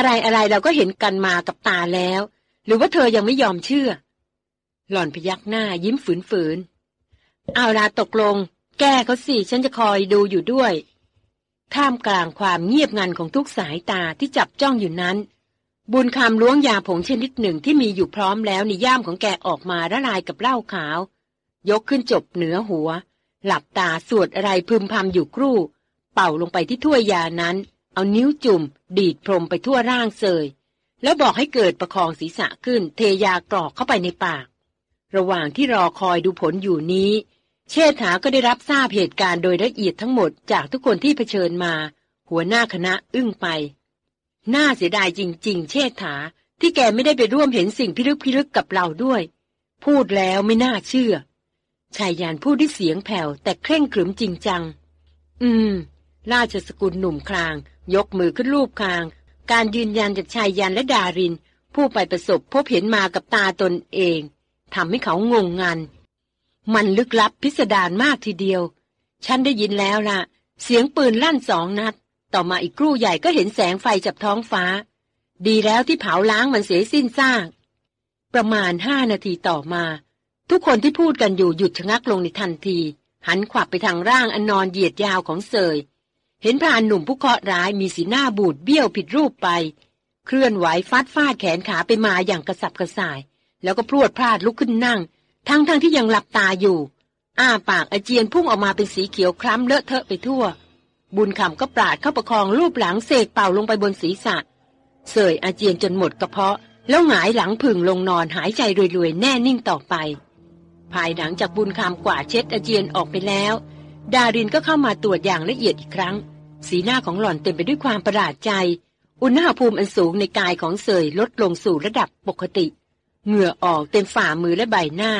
อะไรอะไรเราก็เห็นกันมากับตาแล้ว หรือว่าเธอยังไม่ยอมเชื่อ หล่อนพยักหน้ายิ้มฝืนๆเอาลาตกลง แก้เขาสิฉันจะคอยดูอยู่ด้วย ท่ามกลางความเงียบงันของทุกสายตาที่จับจ้องอยู่นั้น บุญคำล้วงยาผงชนิดหนึ่งที่มีอยู่พร้อมแล้วในย่ามของแกออกมาละลายกับเหล้าขาว ยกขึ้นจบเหนือหัว หลับตาสวดอะไรพึมพำอยู่ครู่ เป่าลงไปที่ถ้วยยานั้น เอานิ้วจุ่ม ดีดพรมไปทั่วร่างเสยแล้วบอกให้เกิดประคองศีรษะขึ้นเทยากรอกเข้าไปในปาก ระหว่างที่รอคอยดูผลอยู่นี้ เชษฐาก็ได้รับทราบเหตุการณ์โดยละเอียดทั้งหมดจากทุกคนที่เผชิญมา หัวหน้าคณะอึ้งไป น่าเสียดายจริง ๆ เชษฐาที่แกไม่ได้ไปร่วมเห็นสิ่งพิลึกพิลึกกับเราด้วย พูดแล้วไม่น่าเชื่อ ชายยานพูดด้วยเสียงแผ่วแต่เคร่งขรึมจริงจัง อืม ราชสกุลหนุ่มคลาง ยกมือขึ้นรูปคาง การยืนยันจากชายยันและดาริน ผู้ไปประสบพบเห็นมากับตาตนเองทำให้เขางงงัน มันลึกลับพิสดารมากทีเดียว ฉันได้ยินแล้วล่ะ เสียงปืนลั่นสองนัด ต่อมาอีกครู่ใหญ่ก็เห็นแสงไฟจับท้องฟ้า ดีแล้วที่เผาล้างมันเสียสิ้นซากประมาณห้านาทีต่อมา ทุกคนที่พูดกันอยู่หยุดชะงักลงในทันที หันขวับไปทางร่างอันนอนเหยียดยาวของเสย เห็นพรานหนุ่มผู้เคราะห์ร้ายมีสีหน้าบูดเบี้ยวผิดรูปไป เคลื่อนไหวฟาดฟาดแขนขาไปมาอย่างกระสับกระส่าย แล้วก็พรวดพลาดลุกขึ้นนั่ง ทั้งทั้งที่ยังหลับตาอยู่ อ้าปากอาเจียนพุ่งออกมาเป็นสีเขียวคล้ำเลอะเทอะไปทั่ว บุญคำก็ปราดเข้าประคองรูปหลังเสกเป่าลงไปบนศีรษะ เสยอาเจียนจนหมดกระเพาะ แล้วหงายหลังผึ่งลงนอนหายใจรวยๆแน่นิ่งต่อไป ภายหลังจากบุญคำกว่าดเช็ดอาเจียนออกไปแล้ว ดารินก็เข้ามาตรวจอย่างละเอียดอีกครั้ง สีหน้าของหล่อนเต็มไปด้วยความประหลาดใจ อุณหภูมิอันสูงในกายของเสยลดลงสู่ระดับปกติ เหงื่อออกเต็มฝ่ามือและใบหน้า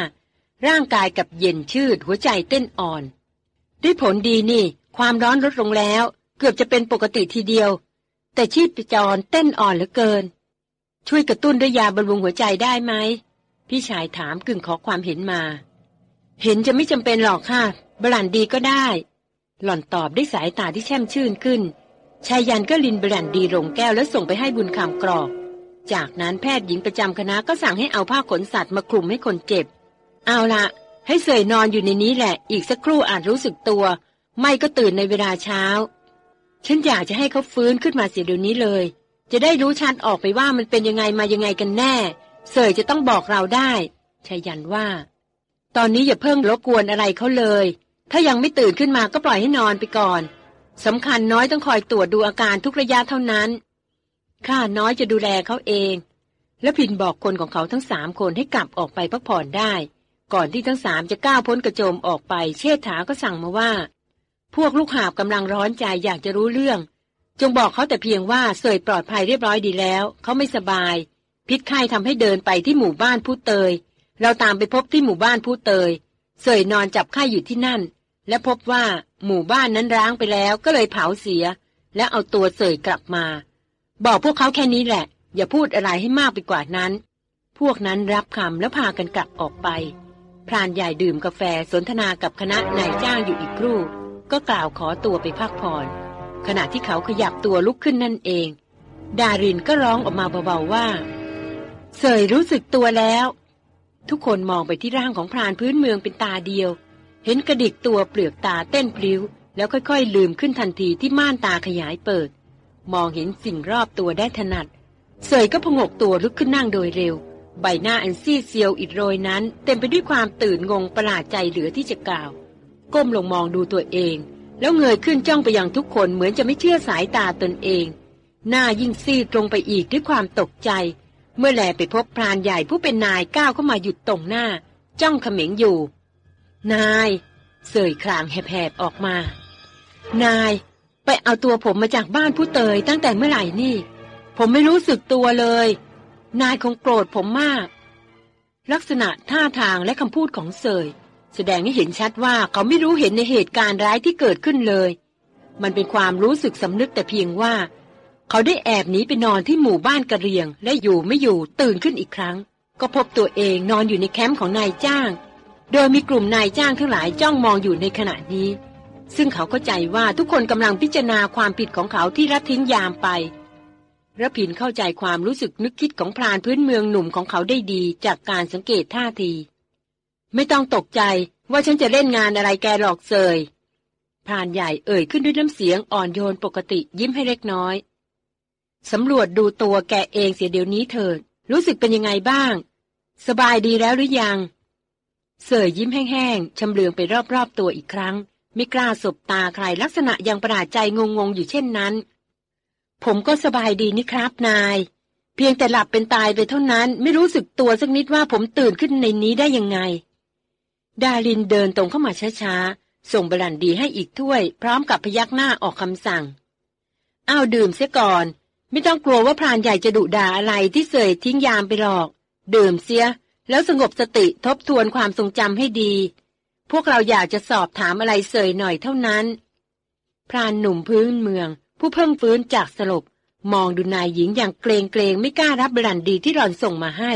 ร่างกายกับเย็นชืดหัวใจเต้นอ่อนได้ผลดีนี่ ความร้อนลดลงแล้ว เกือบจะเป็นปกติทีเดียว แต่ชีพจรเต้นอ่อนเหลือเกิน ช่วยกระตุ้นด้วยยาบำรุงหัวใจได้ไหมพี่ชายถามกึ่งขอความเห็นมา เห็นจะไม่จำเป็นหรอกค่ะบรันดีก็ได้ หล่อนตอบด้วยสายตาที่แช่มชื่นขึ้นชายยันก็ลินบรันดีลงแก้วแล้วส่งไปให้บุญคำกรอก จากนั้นแพทย์หญิงประจำคณะก็สั่งให้เอาผ้าขนสัตว์มาคลุมให้คนเจ็บ เอาละให้เสยนอนอยู่ในนี้แหละ อีกสักครู่อาจรู้สึกตัว ไม่ก็ตื่นในเวลาเช้า ฉันอยากจะให้เขาฟื้นขึ้นมาเสียเดี๋ยวนี้เลย จะได้รู้ชัดออกไปว่ามันเป็นยังไงมายังไงกันแน่ เสยจะต้องบอกเราได้ชายันว่า ตอนนี้อย่าเพิ่งรบกวนอะไรเขาเลย ถ้ายังไม่ตื่นขึ้นมาก็ปล่อยให้นอนไปก่อนสำคัญน้อยต้องคอยตรวจดูอาการทุกระยะเท่านั้น ข้าน้อยจะดูแลเขาเอง และพินบอกคนของเขาทั้งสามคนให้กลับออกไปพักผ่อนได้ ก่อนที่ทั้งสามจะก้าวพ้นกระโจมออกไป เชษฐาก็สั่งมาว่า พวกลูกหาบกำลังร้อนใจอยากจะรู้เรื่อง จงบอกเขาแต่เพียงว่าเสยปลอดภัยเรียบร้อยดีแล้ว เขาไม่สบาย พิษไข้ทำให้เดินไปที่หมู่บ้านผู้เตย เราตามไปพบที่หมู่บ้านผู้เตย เสยนอนจับไข้อยู่ที่นั่น และพบว่าหมู่บ้านนั้นร้างไปแล้วก็เลยเผาเสีย และเอาตัวเสยกลับมา บอกพวกเขาแค่นี้แหละ อย่าพูดอะไรให้มากไปกว่านั้น พวกนั้นรับคำแล้วพากันกลับออกไป พรานใหญ่ดื่มกาแฟสนทนากับคณะนายจ้างอยู่อีกครู่ ก็กล่าวขอตัวไปพักผ่อนขณะที่เขาขยับตัวลุกขึ้นนั่นเอง ดารินก็ร้องออกมาเบาๆว่า เสยรู้สึกตัวแล้ว ทุกคนมองไปที่ร่างของพรานพื้นเมืองเป็นตาเดียว เห็นกระดิกตัวเปลือกตาเต้นพลิ้ว แล้วค่อยๆ ลืมขึ้นทันทีที่ม่านตาขยายเปิด มองเห็นสิ่งรอบตัวได้ถนัด เสยก็พงกตัวลุกขึ้นนั่งโดยเร็ว ใบหน้าอันซีดเซียวอิดโรยนั้น เต็มไปด้วยความตื่นงงประหลาดใจเหลือที่จะกล่าว ก้มลงมองดูตัวเอง แล้วเงยขึ้นจ้องไปยังทุกคนเหมือนจะไม่เชื่อสายตาตนเอง หน้ายิ่งซีดตรงไปอีกด้วยความตกใจ เมื่อแลไปพบพรานใหญ่ผู้เป็นนายก้าวเข้ามาหยุดตรงหน้า จ้องเขม็งอยู่ นายเสยคลางแหบๆออกมา นายไปเอาตัวผมมาจากบ้านผู้เตยตั้งแต่เมื่อไหร่นี่ ผมไม่รู้สึกตัวเลย นายคงโกรธผมมาก ลักษณะท่าทางและคำพูดของเสย แสดงให้เห็นชัดว่าเขาไม่รู้เห็นในเหตุการณ์ร้ายที่เกิดขึ้นเลย มันเป็นความรู้สึกสำนึกแต่เพียงว่า เขาได้แอบหนีไปนอนที่หมู่บ้านกระเรียง และอยู่ไม่อยู่ตื่นขึ้นอีกครั้ง ก็พบตัวเองนอนอยู่ในแคมป์ของนายจ้าง โดยมีกลุ่มนายจ้างทั้งหลายจ้องมองอยู่ในขณะนี้ ซึ่งเขาเข้าใจว่าทุกคนกำลังพิจารณาความผิดของเขาที่ละทิ้งยามไประพินเข้าใจความรู้สึกนึกคิดของพรานพื้นเมืองหนุ่มของเขาได้ดีจากการสังเกตท่าที ไม่ต้องตกใจว่าฉันจะเล่นงานอะไรแกหลอกเซยพรานใหญ่เอ่ยขึ้นด้วยน้ำเสียงอ่อนโยนปกติยิ้มให้เล็กน้อยสำรวจดูตัวแกเองเสียเดี๋ยวนี้เถิด รู้สึกเป็นยังไงบ้าง สบายดีแล้วหรือยัง เสยยิ้มแห้งๆชำเลืองไปรอบๆตัวอีกครั้ง ไม่กล้าสบตาใครลักษณะยังประหลาดใจงงๆอยู่เช่นนั้น ผมก็สบายดีนี่ครับนาย เพียงแต่หลับเป็นตายไปเท่านั้น ไม่รู้สึกตัวสักนิดว่าผมตื่นขึ้นในนี้ได้ยังไง ดารินเดินตรงเข้ามาช้าๆ ส่งบรันดีให้อีกถ้วย พร้อมกับพยักหน้าออกคำสั่งอ้าวดื่มเสียก่อน ไม่ต้องกลัวว่าพรานใหญ่จะดุด่าอะไรที่เสยทิ้งยามไปหรอก ดื่มเสีย แล้วสงบสติทบทวนความทรงจำให้ดี พวกเราอยากจะสอบถามอะไรเสยหน่อยเท่านั้น พรานหนุ่มพื้นเมือง ผู้เพิ่งฟื้นจากสลบ มองดูนายหญิงอย่างเกรงเกรงไม่กล้ารับบรันดีที่หล่อนส่งมาให้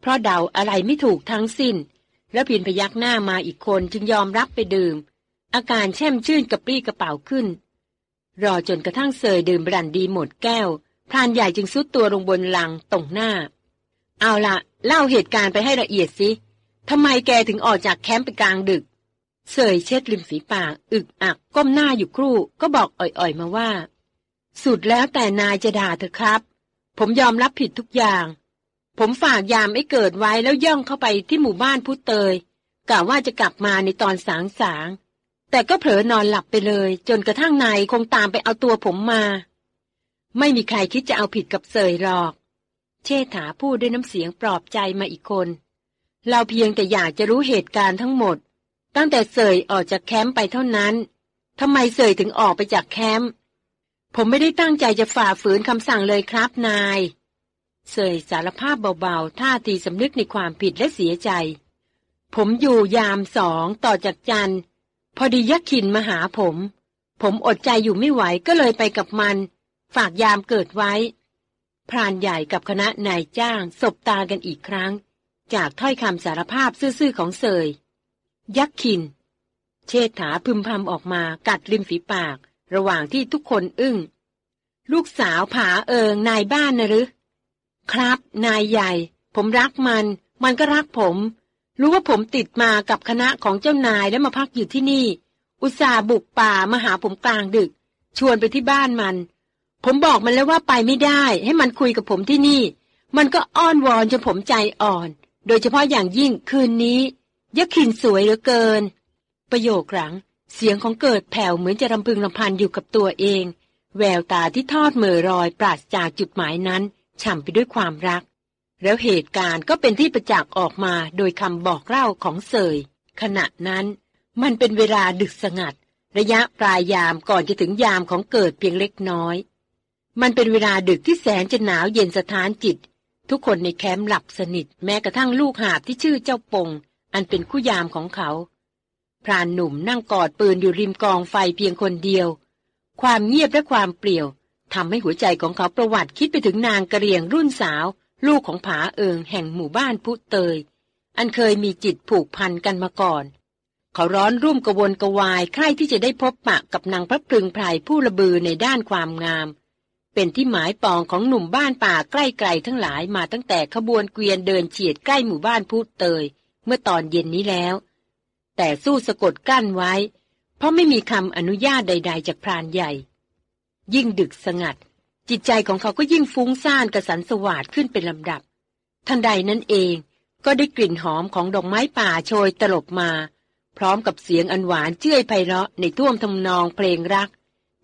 เพราะเดาอะไรไม่ถูกทั้งสิ้น แล้วพินพยักหน้ามาอีกคนจึงยอมรับไปดื่ม อาการแช่มชื่นกระปรี้กระเป๋าขึ้น รอจนกระทั่งเสยดื่มบรันดีหมดแก้วพรานใหญ่จึงซุดตัวลงบนหลังตรงหน้า เอาละ เล่าเหตุการณ์ไปให้ละเอียดสิทำไมแกถึงออกจากแคมป์ไปกลางดึก เสยเช็ดริมฝีปาก อึกอัก ก้มหน้าอยู่ครู่ ก็บอกอ่อยๆมาว่า สุดแล้วแต่นายจะด่าเถอะครับ ผมยอมรับผิดทุกอย่าง ผมฝากยามไอ้เกิดไว้แล้วย่องเข้าไปที่หมู่บ้านพุเตยกะว่าจะกลับมาในตอนสางสางแต่ก็เผลอนอนหลับไปเลย จนกระทั่งนายคงตามไปเอาตัวผมมา ไม่มีใครคิดจะเอาผิดกับเสยหรอก เชษฐาพูดด้วยน้ำเสียงปลอบใจมาอีกคน เราเพียงแต่อยากจะรู้เหตุการณ์ทั้งหมด ตั้งแต่เสยออกจากแคมป์ไปเท่านั้นทำไมเสยถึงออกไปจากแคมป์ผมไม่ได้ตั้งใจจะฝ่าฝืนคำสั่งเลยครับนาย เสยสารภาพเบาๆ ท่าทีสำนึกในความผิดและเสียใจ ผมอยู่ยามสองต่อจากจัน พอดียักษ์ขินมาหาผม ผมอดใจอยู่ไม่ไหวก็เลยไปกับมัน ฝากยามเกิดไว้ พรานใหญ่กับคณะนายจ้างสบตากันอีกครั้ง จากถ้อยคำสารภาพซื่อๆของเสยยักษ์ขิน เชษฐาพึมพำออกมากัดริมฝีปาก ระหว่างที่ทุกคนอึง้ง ลูกสาวผาเอิงนายบ้านนะหรือ ครับ นายใหญ่ ผมรักมัน มันก็รักผม รู้ว่าผมติดมากับคณะของเจ้านายแล้วมาพักอยู่ที่นี่ อุตส่าห์บุกป่ามาหาผมกลางดึก ชวนไปที่บ้านมัน ผมบอกมันแล้วว่าไปไม่ได้ ให้มันคุยกับผมที่นี่ มันก็อ้อนวอนจนผมใจอ่อน โดยเฉพาะอย่างยิ่งคืนนี้ยักษ์ขินสวยเหลือเกิน ประโยคหลัง เสียงของเกิดแผ่วเหมือนจะรำพึงรำพันอยู่กับตัวเอง แววตาที่ทอดเมื่อรอยปราศจากจุดหมายนั้นฉ่ำไปด้วยความรัก แล้วเหตุการณ์ก็เป็นที่ประจักษ์ออกมาโดยคำบอกเล่าของเสย ขณะนั้น มันเป็นเวลาดึกสงัด ระยะปลายยามก่อนจะถึงยามของเกิดเพียงเล็กน้อย มันเป็นเวลาดึกที่แสนจะหนาวเย็นสถานจิต ทุกคนในแคมป์หลับสนิทแม้กระทั่งลูกหาบที่ชื่อเจ้าปง อันเป็นคู่ยามของเขา พรานหนุ่มนั่งกอดปืนอยู่ริมกองไฟเพียงคนเดียว ความเงียบและความเปลี่ยวทำให้หัวใจของเขาประวัติคิดไปถึงนางกระเรียงรุ่นสาว ลูกของผาเอิงแห่งหมู่บ้านพุเตย อันเคยมีจิตผูกพันกันมาก่อน เขาร้อนรุ่มกระวนกระวายใคร่ที่จะได้พบปะกับนางพระพรึงไพรผู้ระบือในด้านความงาม เป็นที่หมายปองของหนุ่มบ้านป่าใกล้ไกลทั้งหลายมาตั้งแต่ขบวนเกวียนเดินเฉียดใกล้หมู่บ้านพุเตย เมื่อตอนเย็นนี้แล้ว แต่สู้สะกดกั้นไว้ เพราะไม่มีคำอนุญาตใด ๆ จากพรานใหญ่ ยิ่งดึกสงัด จิตใจของเขาก็ยิ่งฟุ้งซ่านกระสันสวาดขึ้นเป็นลำดับ ทันใดนั้นเองก็ได้กลิ่นหอมของดอกไม้ป่าโชยตลบมา พร้อมกับเสียงอันหวานเจื้อยไพเราะในท่วมทำนองเพลงรัก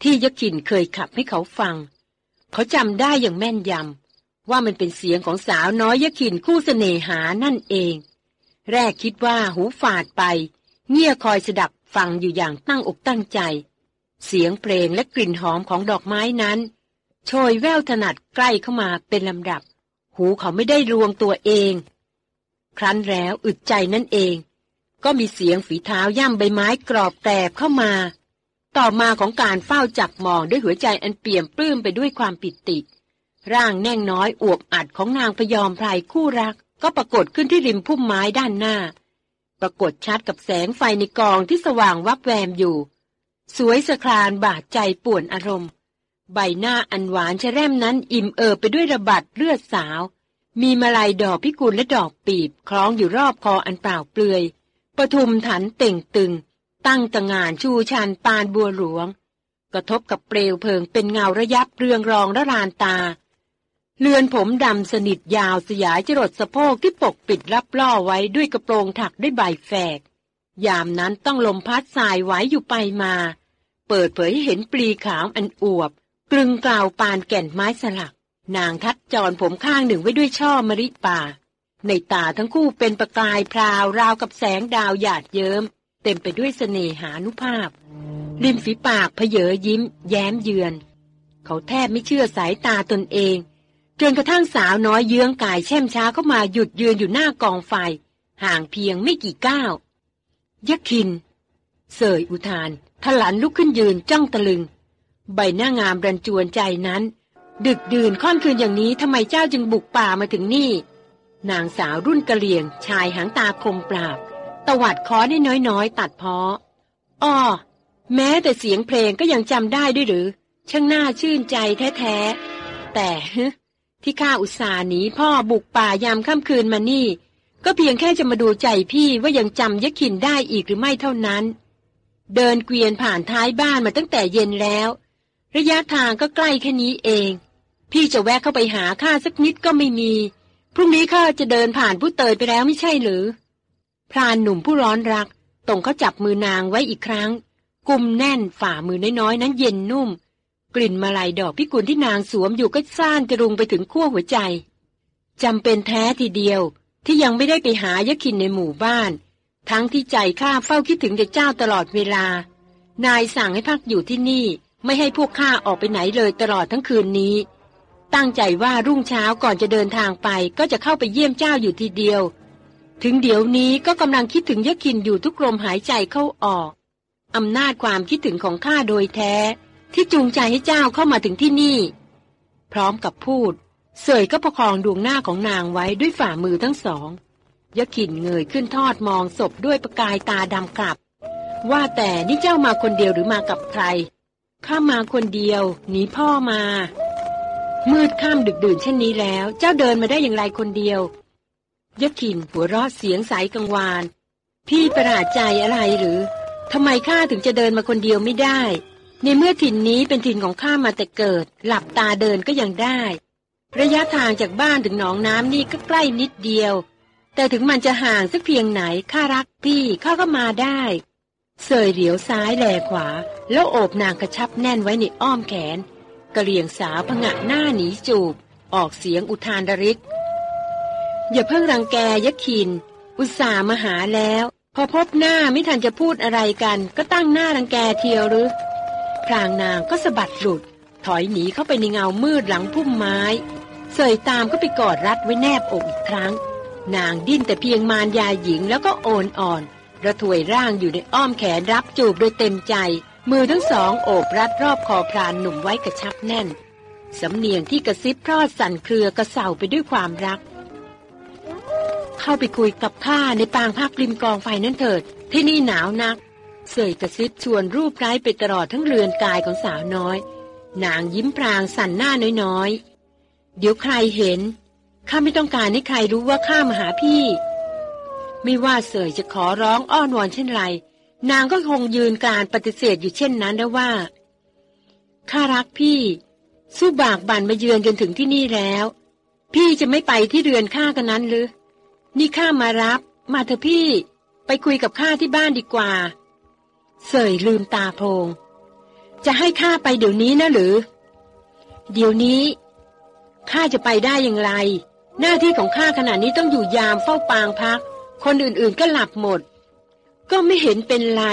ที่ยกขินเคยขับให้เขาฟัง เขาจำได้อย่างแม่นยำว่ามันเป็นเสียงของสาวน้อยยกขินคู่เสน่หานั่นเอง แรกคิดว่าหูฝาดไป เงี่ยคอยสดับฟังอยู่อย่างตั้งอกตั้งใจ เสียงเพลงและกลิ่นหอมของดอกไม้นั้น โชยแววถนัดใกล้เข้ามาเป็นลำดับ หูเขาไม่ได้รวงตัวเอง ครั้นแล้วอึดใจนั่นเอง ก็มีเสียงฝีเท้าย่ำใบไม้กรอบแกรบเข้ามา ต่อมาของการเฝ้าจับมองด้วยหัวใจอันเปี่ยมปลื้มไปด้วยความปิติ ร่างแน่งน้อยอวบอัดของนางพยอมไพรคู่รัก ก็ปรากฏขึ้นที่ริมพุ่มไม้ด้านหน้า ปรากฏชัดกับแสงไฟในกองที่สว่างวับแวมอยู่ สวยสะครานบาดใจป่วนอารมณ์ ใบหน้าอันหวานชะแรมนั้นอิ่มเอิบไปด้วยระบัดเลือดสาว มีมาลัยดอกพิกุลและดอกปีบคล้องอยู่รอบคออันเปล่าเปลือยปทุมถันเต่งตึง ตั้งตะงานชูชันปานบัวหลวง กระทบกับเปลวเพลิงเป็นเงาระยับเรืองรองระรานตา เลือนผมดำสนิทยาวสยายจรดสะโพกที่ปกปิดรับล่อไว้ด้วยกระโปรงถักด้วยใบแฝก ยามนั้นต้องลมพัดสายไหวอยู่ไปมา เปิดเผยให้เห็นปลีขาวอันอวบ กลึงกล่าวปานแก่นไม้สลัก นางทัดจรผมข้างหนึ่งไว้ด้วยช่อมะริป่าในตาทั้งคู่เป็นประกายพราวราวกับแสงดาวหยาดเยิม้ม เต็มไปด้วยเสน่หานุภาพ ริมฝีปากเพเยอยิ้ม แย้มเยือน เขาแทบไม่เชื่อสายตาตนเองจนกระทั่งสาวน้อยเยื้องกายแช่มช้าเข้ามาหยุดยืนอยู่หน้ากองไฟ ห่างเพียงไม่กี่ก้าวยักคิน เสยอุทานทลันลุกขึ้นยืนจ้องตะลึง ใบหน้างามรันจวนใจนั้น ดึกดื่นค่อนคืนอย่างนี้ทำไมเจ้าจึงบุกป่ามาถึงนี่ นางสาวรุ่นกะเหลี่ยงชายหางตาคมปราบ ตวัดคอได้น้อยๆ ตัดเพาะอ้อแม้แต่เสียงเพลงก็ยังจำได้ด้วยหรือ ช่างน่าชื่นใจแท้ๆ แต่ที่ข้าอุตส่าห์หนีพ่อบุกป่ายามค่ำคืนมานี่ ก็เพียงแค่จะมาดูใจพี่ว่ายังจำยักขินได้อีกหรือไม่เท่านั้น เดินเกวียนผ่านท้ายบ้านมาตั้งแต่เย็นแล้ว ระยะทางก็ใกล้แค่นี้เอง พี่จะแวะเข้าไปหาข้าสักนิดก็ไม่มี พรุ่งนี้ข้าจะเดินผ่านผู้เตยไปแล้วไม่ใช่หรือ พรานหนุ่มผู้ร้อนรักตรงเขาจับมือนางไว้อีกครั้ง กุมแน่นฝ่ามือน้อยๆนั้นเย็นนุ่ม กลิ่นมาลายดอกพิกุลที่นางสวมอยู่ก็ซ่านกระรุงไปถึงขั้วหัวใจจำเป็นแท้ทีเดียวที่ยังไม่ได้ไปหายะคินในหมู่บ้าน ทั้งที่ใจข้าเฝ้าคิดถึงแต่เจ้าตลอดเวลา นายสั่งให้พักอยู่ที่นี่ไม่ให้พวกข้าออกไปไหนเลยตลอดทั้งคืนนี้ ตั้งใจว่ารุ่งเช้าก่อนจะเดินทางไปก็จะเข้าไปเยี่ยมเจ้าอยู่ทีเดียว ถึงเดี๋ยวนี้ก็กำลังคิดถึงยะคินอยู่ทุกลมหายใจเข้าออกอำนาจความคิดถึงของข้าโดยแท้ ที่จูงใจให้เจ้าเข้ามาถึงที่นี่ พร้อมกับพูด เสยก็ประคองดวงหน้าของนางไว้ด้วยฝ่ามือทั้งสองยะขินเงยขึ้นทอดมองศพด้วยประกายตาดำกลับ ว่าแต่นี่เจ้ามาคนเดียวหรือมากับใครข้ามาคนเดียวหนีพ่อมา มืดค่ำดึกดื่นเช่นนี้แล้ว เจ้าเดินมาได้อย่างไรคนเดียว ยะขินหัวเราะเสียงใสกังวาน พี่ประหลาดใจอะไรหรือทำไมข้าถึงจะเดินมาคนเดียวไม่ได้ ในเมื่อถิ่นนี้เป็นถิ่นของข้ามาแต่เกิด หลับตาเดินก็ยังได้ ระยะทางจากบ้านถึงหนองน้ำนี่ก็ใกล้นิดเดียว แต่ถึงมันจะห่างสักเพียงไหนข้ารักพี่ข้าก็มาได้เสยเหลียวซ้ายแลขวา แล้วโอบนางกระชับแน่นไว้ในอ้อมแขนกระเลียงสาวผงะหน้าหนีจูบ ออกเสียงอุทานดริก อย่าเพิ่งรังแกยะคิน อุตส่าห์มาหาแล้ว พอพบหน้าไม่ทันจะพูดอะไรกัน ก็ตั้งหน้ารังแกเทียวหรือพรางนางก็สะบัดหลุด ถอยหนีเข้าไปในเงามืดหลังพุ่มไม้เสยตามก็ไปกอดรัดไว้แนบอกอีกครั้ง นางดิ้นแต่เพียงมารยาหญิงแล้วก็โอนอ่อนระถวยร่างอยู่ในอ้อมแขนรับจูบโดยเต็มใจ มือทั้งสองโอบรัดรอบคอพรานหนุ่มไว้กระชับแน่น สำเนียงที่กระซิบพรอดสั่นเครือกระเสาไปด้วยความรัก เข้าไปคุยกับข้าในปางพักริมกองไฟนั่นเถิด ที่นี่หนาวนัก เสยกระซิบชวนรูปไร้ไปตลอดทั้งเรือนกายของสาวน้อย นางยิ้มพรางสั่นหน้าน้อยๆ เดี๋ยวใครเห็น ข้าไม่ต้องการให้ใครรู้ว่าข้ามาหาพี่ ไม่ว่าเสยจะขอร้องอ้อนวอนเช่นไร นางก็คงยืนการปฏิเสธอยู่เช่นนั้นแล้วว่า ข้ารักพี่ สู้บากบั่นมาเยือนจนถึงที่นี่แล้วพี่จะไม่ไปที่เรือนข้ากันนั้นหรือ นี่ข้ามารับ มาเถอะพี่ ไปคุยกับข้าที่บ้านดีกว่า เสยลืมตาโพง จะให้ข้าไปเดี๋ยวนี้นะหรือ เดี๋ยวนี้ข้าจะไปได้อย่างไร หน้าที่ของข้าขณะนี้ต้องอยู่ยามเฝ้าปางพัก คนอื่นๆก็หลับหมด ก็ไม่เห็นเป็นไร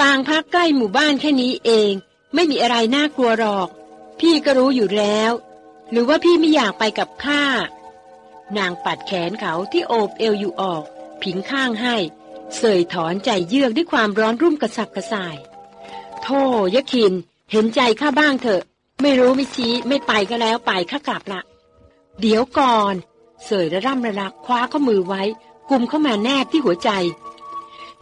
ปางพักใกล้หมู่บ้านแค่นี้เอง ไม่มีอะไรน่ากลัวหรอก พี่ก็รู้อยู่แล้ว หรือว่าพี่ไม่อยากไปกับข้า นางปัดแขนเขาที่โอบเอวอยู่ออก ผิงข้างให้ เสยถอนใจเยือกด้วยความร้อนรุ่มกระสับกระส่าย โธ่ยะคิน เห็นใจข้าบ้างเถอะ ไม่รู้ไม่ชี้ไม่ไปก็แล้วไปข้ากลับละ เดี๋ยวก่อน เสยระร่ำระลักคว้าข้อมือไว้ กุมเข้ามาแนบที่หัวใจ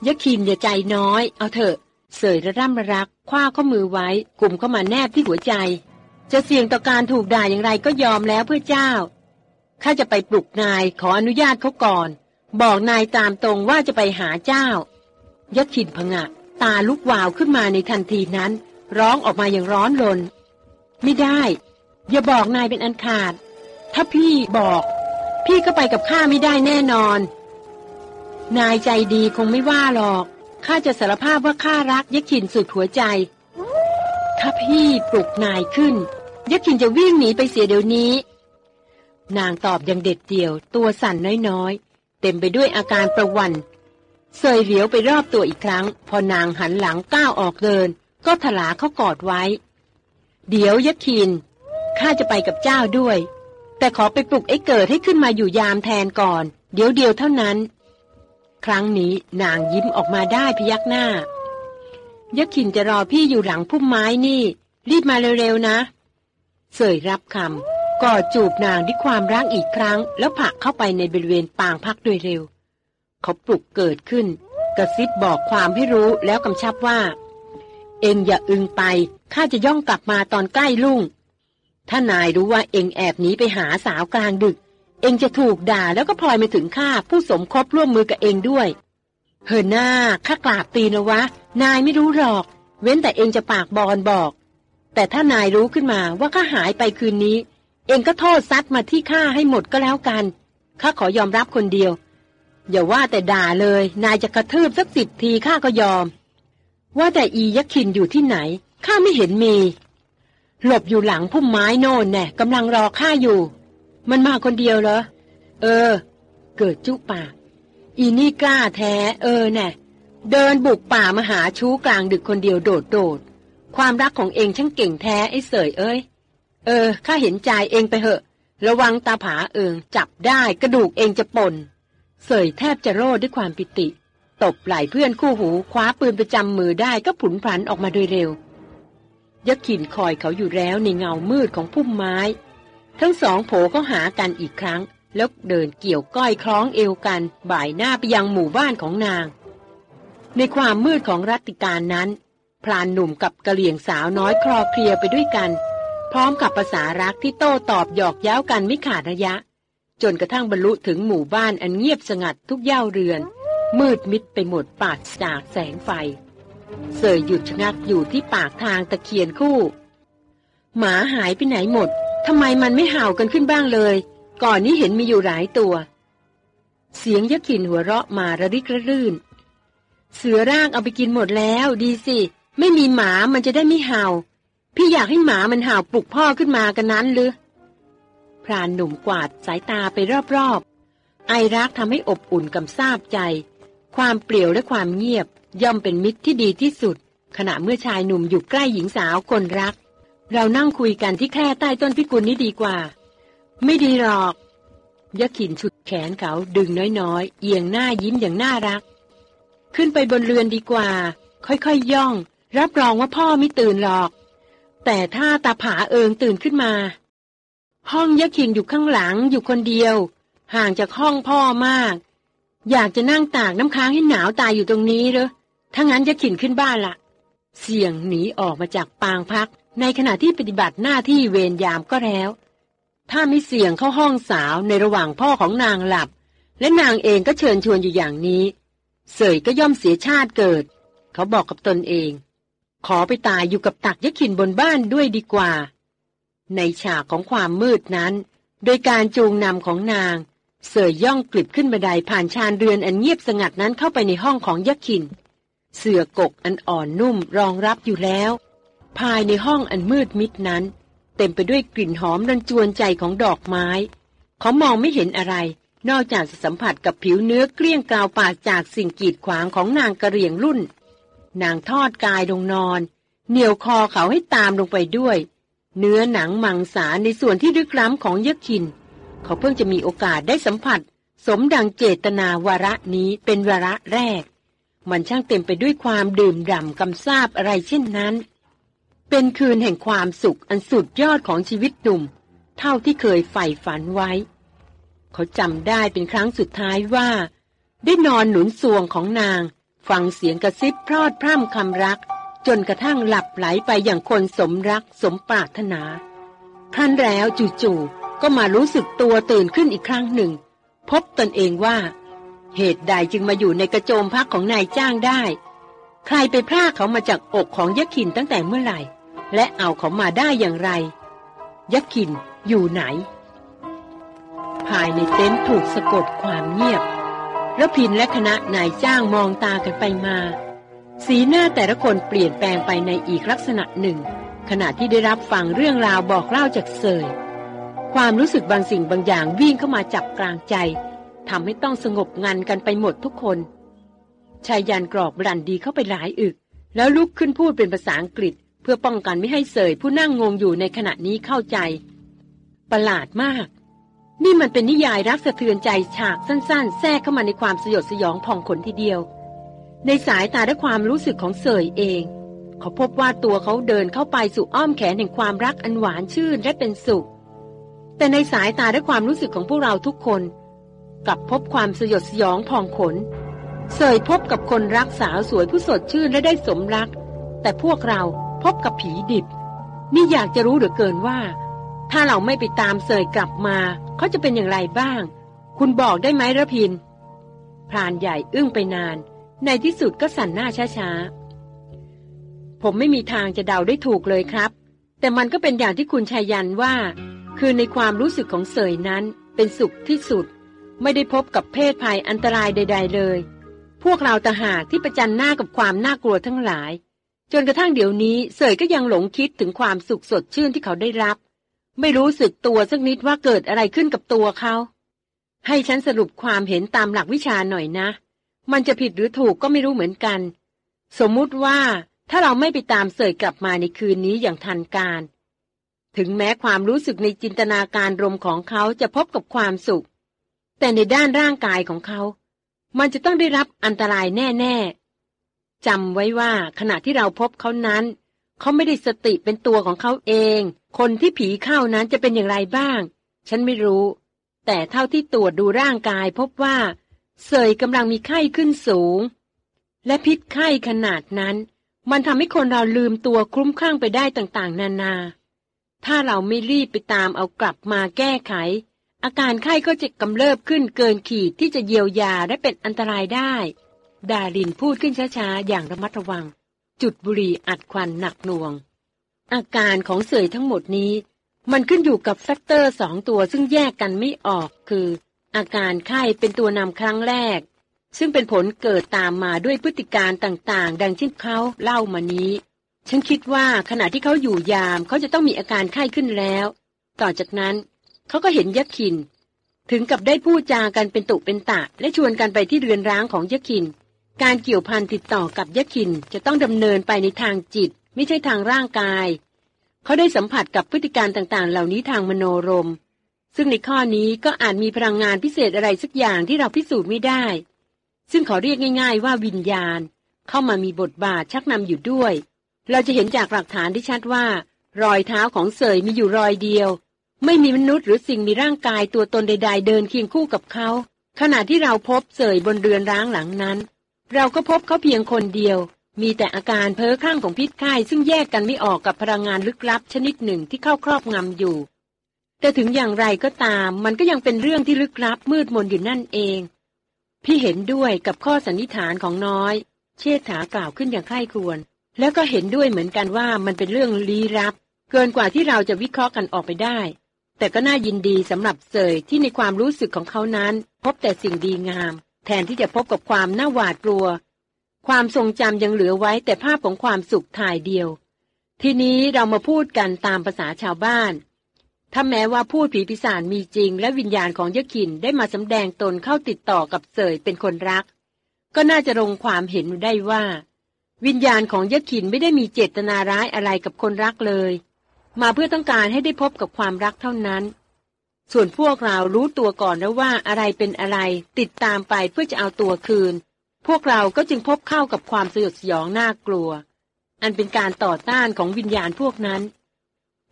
ยะคินอย่าใจน้อย เอาเถอะ เสยระร่ำระรักคว้าข้อมือไว้ กุมเข้ามาแนบที่หัวใจ จะเสี่ยงต่อการถูกด่าอย่างไรก็ยอมแล้วเพื่อเจ้า ข้าจะไปปลุกนายขออนุญาตเขาก่อน บอกนายตามตรงว่าจะไปหาเจ้า ยักษ์ขินพงะ ตาลุกวาวขึ้นมาในทันทีนั้น ร้องออกมาอย่างร้อนรน ไม่ได้ อย่าบอกนายเป็นอันขาด ถ้าพี่บอก พี่ก็ไปกับข้าไม่ได้แน่นอน นายใจดีคงไม่ว่าหรอกข้าจะสารภาพว่าข้ารักยักษ์ขินสุดหัวใจ ถ้าพี่ปลุกนายขึ้น ยักษ์ขินจะวิ่งหนีไปเสียเดี๋ยวนี้ นางตอบอย่างเด็ดเดี่ยว ตัวสั่นน้อยๆ เต็มไปด้วยอาการประวันเสยเหลียวไปรอบตัวอีกครั้ง พอนางหันหลังก้าวออกเดิน ก็ถลาเข้ากอดไว้ เดี๋ยวยักษินข้าจะไปกับเจ้าด้วย แต่ขอไปปลุกไอ้เกิดให้ขึ้นมาอยู่ยามแทนก่อน เดี๋ยวเดียวเท่านั้น ครั้งนี้นางยิ้มออกมาได้พยักหน้ายักษ์ขินจะรอพี่อยู่หลังพุ่มไม้นี่ รีบมาเร็วๆนะ เสยรับคำ กอดจูบนางด้วยความรักอีกครั้ง แล้วผลักเข้าไปในบริเวณปางพักโดยเร็ว เขาปลุกเกิดขึ้น กระซิบบอกความให้รู้แล้วกำชับว่า เองอย่าอึงไปข้าจะย่องกลับมาตอนใกล้ลุ่ง ถ้านายรู้ว่าเองแอบหนีไปหาสาวกลางดึก เองจะถูกด่าแล้วก็พลอยมาถึงข้าผู้สมคบร่วมมือกับเองด้วย เฮินหน้าข้ากราบตีนนะวะ นายไม่รู้หรอก เว้นแต่เองจะปากบอลบอก แต่ถ้านายรู้ขึ้นมาว่าข้าหายไปคืนนี้ เองก็โทษซัดมาที่ข้าให้หมดก็แล้วกันข้าขอยอมรับคนเดียว อย่าว่าแต่ด่าเลย นายจะกระทืบสักสิบทีข้าก็ยอม ว่าแต่อียักษ์ขินอยู่ที่ไหนข้าไม่เห็นมี หลบอยู่หลังพุ่มไม้โน่นแน่กำลังรอข้าอยู่ มันมาคนเดียวเหรอ เออ เกิดจุปากอีนี่กล้าแท้ เออแน่เดินบุกป่ามาหาชู้กลางดึกคนเดียวโดดโดด ความรักของเองช่างเก่งแท้ไอ้เสยเอ้ย เออ ข้าเห็นใจเองไปเหอะ ระวังตาผาเอิงจับได้กระดูกเองจะป่นเสยแทบจะโร่ด้วยความปิติ ตบไหล่เพื่อนคู่หูคว้าปืนประจำมือได้ก็ผุนผันออกมาโดยเร็ว ยักษ์ขินคอยเขาอยู่แล้วในเงามืดของพุ่มไม้ ทั้งสองโผเขาหากันอีกครั้ง แล้วเดินเกี่ยวก้อยคล้องเอวกัน บ่ายหน้าไปยังหมู่บ้านของนาง ในความมืดของรัตติการนั้นพลานหนุ่มกับกะเหลี่ยงสาวน้อยคลอเคลียไปด้วยกัน พร้อมกับภาษารักที่โต้ตอบหยอกเย้ากันไม่ขาดระยะ จนกระทั่งบรรลุถึงหมู่บ้านอันเงียบสงัดทุกเย่าเรือน มืดมิดไปหมดปาศจากแสงไฟ เสยหยุดชะงักอยู่ที่ปากทางตะเคียนคู่ หมาหายไปไหนหมดทำไมมันไม่เห่ากันขึ้นบ้างเลย ก่อนนี้เห็นมีอยู่หลายตัว เสียงยักษ์ขินหัวเราะมาระริกระรื่น เสือร่างเอาไปกินหมดแล้ว ดีสิ ไม่มีหมามันจะได้ไม่เห่า พี่อยากให้หมามันเห่าปลุกพ่อขึ้นมากันนั้นหรือพรานหนุ่มกวาดสายตาไปรอบๆ ไอรักทำให้อบอุ่นกำซาบใจ ความเปลี่ยวและความเงียบ ย่อมเป็นมิตรที่ดีที่สุด ขณะเมื่อชายหนุ่มอยู่ใกล้หญิงสาวคนรัก เรานั่งคุยกันที่แค่ใต้ต้นพิกุลนี้ดีกว่า ไม่ดีหรอกยักขินฉุดแขนเขาดึงน้อยๆ เอียงหน้ายิ้มอย่างน่ารัก ขึ้นไปบนเรือนดีกว่า ค่อยๆยย่อง รับรองว่าพ่อไม่ตื่นหรอก แต่ถ้าตาผาเอิงตื่นขึ้นมา ห้องยักษ์ขินอยู่ข้างหลังอยู่คนเดียว ห่างจากห้องพ่อมาก อยากจะนั่งตากน้ำค้างให้หนาวตายอยู่ตรงนี้เหรอถ้างั้นยักษ์ขินขึ้นบ้านละเสี่ยงหนีออกมาจากปางพัก ในขณะที่ปฏิบัติหน้าที่เวรยามก็แล้ว ถ้าไม่เสี่ยงเข้าห้องสาวในระหว่างพ่อของนางหลับ และนางเองก็เชิญชวนอยู่อย่างนี้ เสยก็ย่อมเสียชาติเกิด เขาบอกกับตนเอง ขอไปตายอยู่กับตักยักษ์ขินบนบ้านด้วยดีกว่า ในฉากของความมืดนั้น โดยการจูงนำของนาง เสยย่องกลิบขึ้นบันไดผ่านชานเรือนอันเงียบสงัดนั้นเข้าไปในห้องของยักษ์ขิน เสื่อกกอันอ่อนนุ่มรองรับอยู่แล้ว ภายในห้องอันมืดมิดนั้น เต็มไปด้วยกลิ่นหอมรันจวนใจของดอกไม้ เขามองไม่เห็นอะไร นอกจากสัมผัสกับผิวเนื้อเกลี้ยงกลาวปาดจากสิ่งกีดขวางของนางกระเรียงรุ่น นางทอดกายลงนอน เหนี่ยวคอเขาให้ตามลงไปด้วย เนื้อหนังมังสาในส่วนที่ลึกล้ำของยักษ์ขิน เขาเพิ่งจะมีโอกาสได้สัมผัส สมดังเจตนาวาระนี้เป็นวาระแรก มันช่างเต็มไปด้วยความดื่มด่ำกำซาบอะไรเช่นนั้น เป็นคืนแห่งความสุขอันสุดยอดของชีวิตหนุ่ม เท่าที่เคยใฝ่ฝันไว้ เขาจำได้เป็นครั้งสุดท้ายว่า ได้นอนหนุนสวงของนาง ฟังเสียงกระซิบพรอดพร่ำคำรัก จนกระทั่งหลับไหลไปอย่างคนสมรักสมปรารถนา ครั้นแล้วจู่ๆก็มารู้สึกตัวตื่นขึ้นอีกครั้งหนึ่ง พบตนเองว่า เหตุใดจึงมาอยู่ในกระโจมพักของนายจ้างได้ ใครไปพรากเขามาจากอกของยักษ์ขินตั้งแต่เมื่อไหร่ และเอาเขามาได้อย่างไร ยักษ์ขินอยู่ไหน ภายในเต็นท์ถูกสะกดความเงียบ ระพินและคณะนายจ้างมองตากันไปมา สีหน้าแต่ละคนเปลี่ยนแปลงไปในอีกลักษณะหนึ่ง ขณะที่ได้รับฟังเรื่องราวบอกเล่าจากเสยความรู้สึกบางสิ่งบางอย่างวิ่งเข้ามาจับกลางใจทำให้ต้องสงบงันกันไปหมดทุกคนชายยันกรอกบรันดีเข้าไปหลายอึก แล้วลุกขึ้นพูดเป็นภาษาอังกฤษ เพื่อป้องกันไม่ให้เสยผู้นั่งงงอยู่ในขณะนี้เข้าใจ ประหลาดมาก นี่มันเป็นนิยายรักสะเทือนใจฉากสั้นๆ แทรกเข้ามาในความสยดสยองผ่องขนทีเดียว ในสายตาและความรู้สึกของเสยเอง เขาพบว่าตัวเขาเดินเข้าไปสู่อ้อมแขนแห่งความรักอันหวานชื่นและเป็นสุข แต่ในสายตาและความรู้สึกของพวกเราทุกคนกลับพบความสยดสยองผ่องขน เสยพบกับคนรักสาวสวยผู้สดชื่นและได้สมรัก แต่พวกเราพบกับผีดิบ นี่อยากจะรู้เหลือเกินว่า ถ้าเราไม่ไปตามเสยกลับมา เขาจะเป็นอย่างไรบ้าง คุณบอกได้ไหมระพิน พรานใหญ่อึ้งไปนาน ในที่สุดก็สั่นหน้าช้าๆ ผมไม่มีทางจะเดาได้ถูกเลยครับ แต่มันก็เป็นอย่างที่คุณชายยันว่า คือในความรู้สึกของเสยนั้นเป็นสุขที่สุด ไม่ได้พบกับเพศภัยอันตรายใด ๆ เลย พวกเราตะหากที่ประจันหน้ากับความน่ากลัวทั้งหลาย จนกระทั่งเดี๋ยวนี้เสยก็ยังหลงคิดถึงความสุขสดชื่นที่เขาได้รับ ไม่รู้สึกตัวสักนิดว่าเกิดอะไรขึ้นกับตัวเขา ให้ฉันสรุปความเห็นตามหลักวิชาหน่อยนะ มันจะผิดหรือถูกก็ไม่รู้เหมือนกัน สมมุติว่าถ้าเราไม่ไปตามเสยกลับมาในคืนนี้อย่างทันการ ถึงแม้ความรู้สึกในจินตนาการรมของเขาจะพบกับความสุข แต่ในด้านร่างกายของเขา มันจะต้องได้รับอันตรายแน่ ๆจำไว้ว่าขณะที่เราพบเขานั้น เขาไม่ได้สติเป็นตัวของเขาเอง คนที่ผีเข้านั้นจะเป็นอย่างไรบ้าง ฉันไม่รู้ แต่เท่าที่ตรวจดูร่างกายพบว่า เสยกำลังมีไข้ขึ้นสูง และพิษไข้ขนาดนั้น มันทำให้คนเราลืมตัวคลุ้มคลั่งไปได้ต่างๆ นานา ถ้าเราไม่รีบไปตามเอากลับมาแก้ไข อาการไข้ก็จะกำเริบขึ้นเกินขีดที่จะเยียวยาและเป็นอันตรายได้ ดารินพูดขึ้นช้าๆ อย่างระมัดระวัง จุดบุหรี่อัดควันหนักหน่วง อาการของเสยทั้งหมดนี้ มันขึ้นอยู่กับ factor สองตัวซึ่งแยกกันไม่ออกคือ อาการไข้เป็นตัวนำครั้งแรก ซึ่งเป็นผลเกิดตามมาด้วยพฤติการต่างๆ ดังเช่นเขาเล่ามานี้ ฉันคิดว่าขณะที่เขาอยู่ยามเขาจะต้องมีอาการไข้ขึ้นแล้ว ต่อจากนั้นเขาก็เห็นยักษ์ขิน ถึงกับได้พูดจากันเป็นตุเป็นตะ และชวนกันไปที่เรือนร้างของยักษ์ขิน การเกี่ยวพันติดต่อกับยักษินจะต้องดำเนินไปในทางจิต ไม่ใช่ทางร่างกาย เขาได้สัมผัสกับพฤติการต่างๆ เหล่านี้ทางมโนรม ซึ่งในข้อนี้ก็อาจมีพลังงานพิเศษอะไรสักอย่างที่เราพิสูจน์ไม่ได้ ซึ่งขอเรียกง่าย ๆ ว่าวิญญาณ เข้ามามีบทบาทชักนำอยู่ด้วย เราจะเห็นจากหลักฐานที่ชัดว่า รอยเท้าของเสยมีอยู่รอยเดียว ไม่มีมนุษย์หรือสิ่งมีร่างกายตัวตนใด ๆ เดินเคียงคู่กับเขา ขณะที่เราพบเสยบนเรือนร้างหลังนั้น เราก็พบเขาเพียงคนเดียว มีแต่อาการเพ้อคลั่งของพิษไข้ซึ่งแยกกันไม่ออกกับพลังงานลึกลับชนิดหนึ่งที่เข้าครอบงำอยู่ แต่ถึงอย่างไรก็ตาม มันก็ยังเป็นเรื่องที่ลึกลับมืดมนอยู่นั่นเอง พี่เห็นด้วยกับข้อสันนิษฐานของน้อย เชษฐากล่าวขึ้นอย่างใคร่ควร แล้วก็เห็นด้วยเหมือนกันว่ามันเป็นเรื่องลี้ลับ เกินกว่าที่เราจะวิเคราะห์กันออกไปได้ แต่ก็น่ายินดีสำหรับเสยที่ในความรู้สึกของเขานั้น พบแต่สิ่งดีงาม แทนที่จะพบกับความน่าหวาดกลัว ความทรงจำยังเหลือไว้แต่ภาพของความสุขถ่ายเดียว ทีนี้เรามาพูดกันตามภาษาชาวบ้าน ถ้าแม้ว่าพูดผีปีศาจมีจริง และวิญญาณของยะขินได้มาสำแดงตนเข้าติดต่อกับเสยเป็นคนรัก ก็น่าจะลงความเห็นได้ว่า วิญญาณของยะขินไม่ได้มีเจตนาร้ายอะไรกับคนรักเลย มาเพื่อต้องการให้ได้พบกับความรักเท่านั้น ส่วนพวกเรารู้ตัวก่อนแล้วว่าอะไรเป็นอะไร ติดตามไปเพื่อจะเอาตัวคืน พวกเราก็จึงพบเข้ากับความสยดสยองน่ากลัว อันเป็นการต่อต้านของวิญญาณพวกนั้น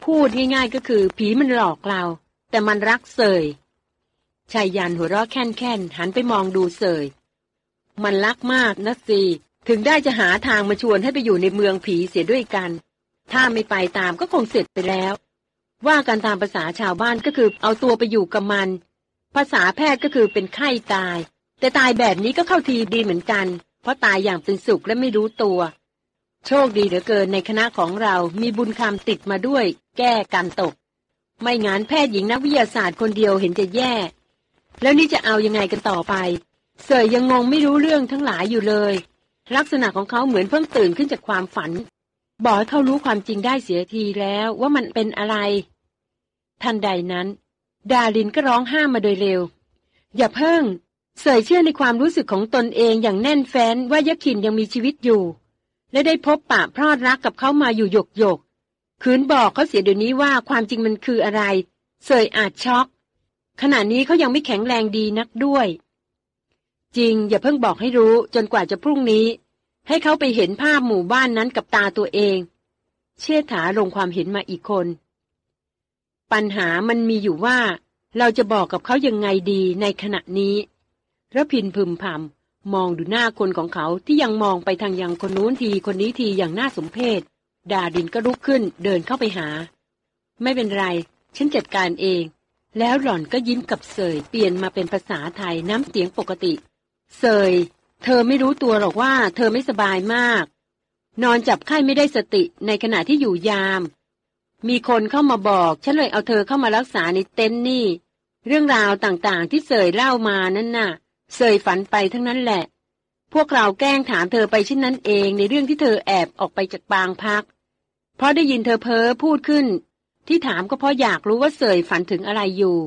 พูดง่ายๆก็คือ ผีมันหลอกเรา แต่มันรักเสยชายยันหัวเราะแค่นแค่นหันไปมองดูเสย มันรักมากนะสิถึงได้จะหาทางมาชวนให้ไปอยู่ในเมืองผีเสียด้วยกัน ถ้าไม่ไปตามก็คงเสร็จไปแล้ว ว่ากันตามภาษาชาวบ้านก็คือเอาตัวไปอยู่กับมัน ภาษาแพทย์ก็คือเป็นไข้ตาย แต่ตายแบบนี้ก็เข้าทีดีเหมือนกัน เพราะตายอย่างเป็นสุขและไม่รู้ตัว โชคดีเหลือเกินในคณะของเรามีบุญคำติดมาด้วย แก้กันตก ไม่งานแพทย์หญิงนักวิทยาศาสตร์คนเดียวเห็นจะแย่ แล้วนี่จะเอายังไงกันต่อไป เสยยังงงไม่รู้เรื่องทั้งหลายอยู่เลย ลักษณะของเขาเหมือนเพิ่งตื่นขึ้นจากความฝัน บอกให้เขารู้ความจริงได้เสียทีแล้วว่ามันเป็นอะไร ทันใดนั้น ดารินก็ร้องห้ามมาโดยเร็ว อย่าเพิ่ง เสยเชื่อในความรู้สึกของตนเองอย่างแน่นแฟ้นว่ายขินยังมีชีวิตอยู่ และได้พบปะพรอดรักกับเขามาอยู่หยกหยกคืนบอกเขาเสียเดี๋ยวนี้ว่าความจริงมันคืออะไร เสยอาจช็อก ขณะนี้เขายังไม่แข็งแรงดีนักด้วย จริงอย่าเพิ่งบอกให้รู้จนกว่าจะพรุ่งนี้ ให้เขาไปเห็นภาพหมู่บ้านนั้นกับตาตัวเอง เชื่อถาลงความเห็นมาอีกคน ปัญหามันมีอยู่ว่า เราจะบอกกับเขายังไงดีในขณะนี้ระพินพึมพำมองดูหน้าคนของเขาที่ยังมองไปทางยังคนนู้นทีคนนี้ทีอย่างน่าสมเพชดาดินก็ลุกขึ้นเดินเข้าไปหา ไม่เป็นไร ฉันจัดการเอง แล้วหล่อนก็ยิ้มกับเสยเปลี่ยนมาเป็นภาษาไทยน้ำเสียงปกติ เสย เธอไม่รู้ตัวหรอกว่าเธอไม่สบายมาก นอนจับไข้ไม่ได้สติในขณะที่อยู่ยาม มีคนเข้ามาบอกฉันเลยเอาเธอเข้ามารักษาในเต็นท์นี่ เรื่องราวต่างๆที่เสยเล่ามานั่นน่ะ เสยฝันไปทั้งนั้นแหละ พวกเราแกล้งถามเธอไปเช่นนั้นเองในเรื่องที่เธอแอบออกไปจากบางพัก เพราะได้ยินเธอเพ้อพูดขึ้น ที่ถามก็เพราะอยากรู้ว่าเสยฝันถึงอะไรอยู่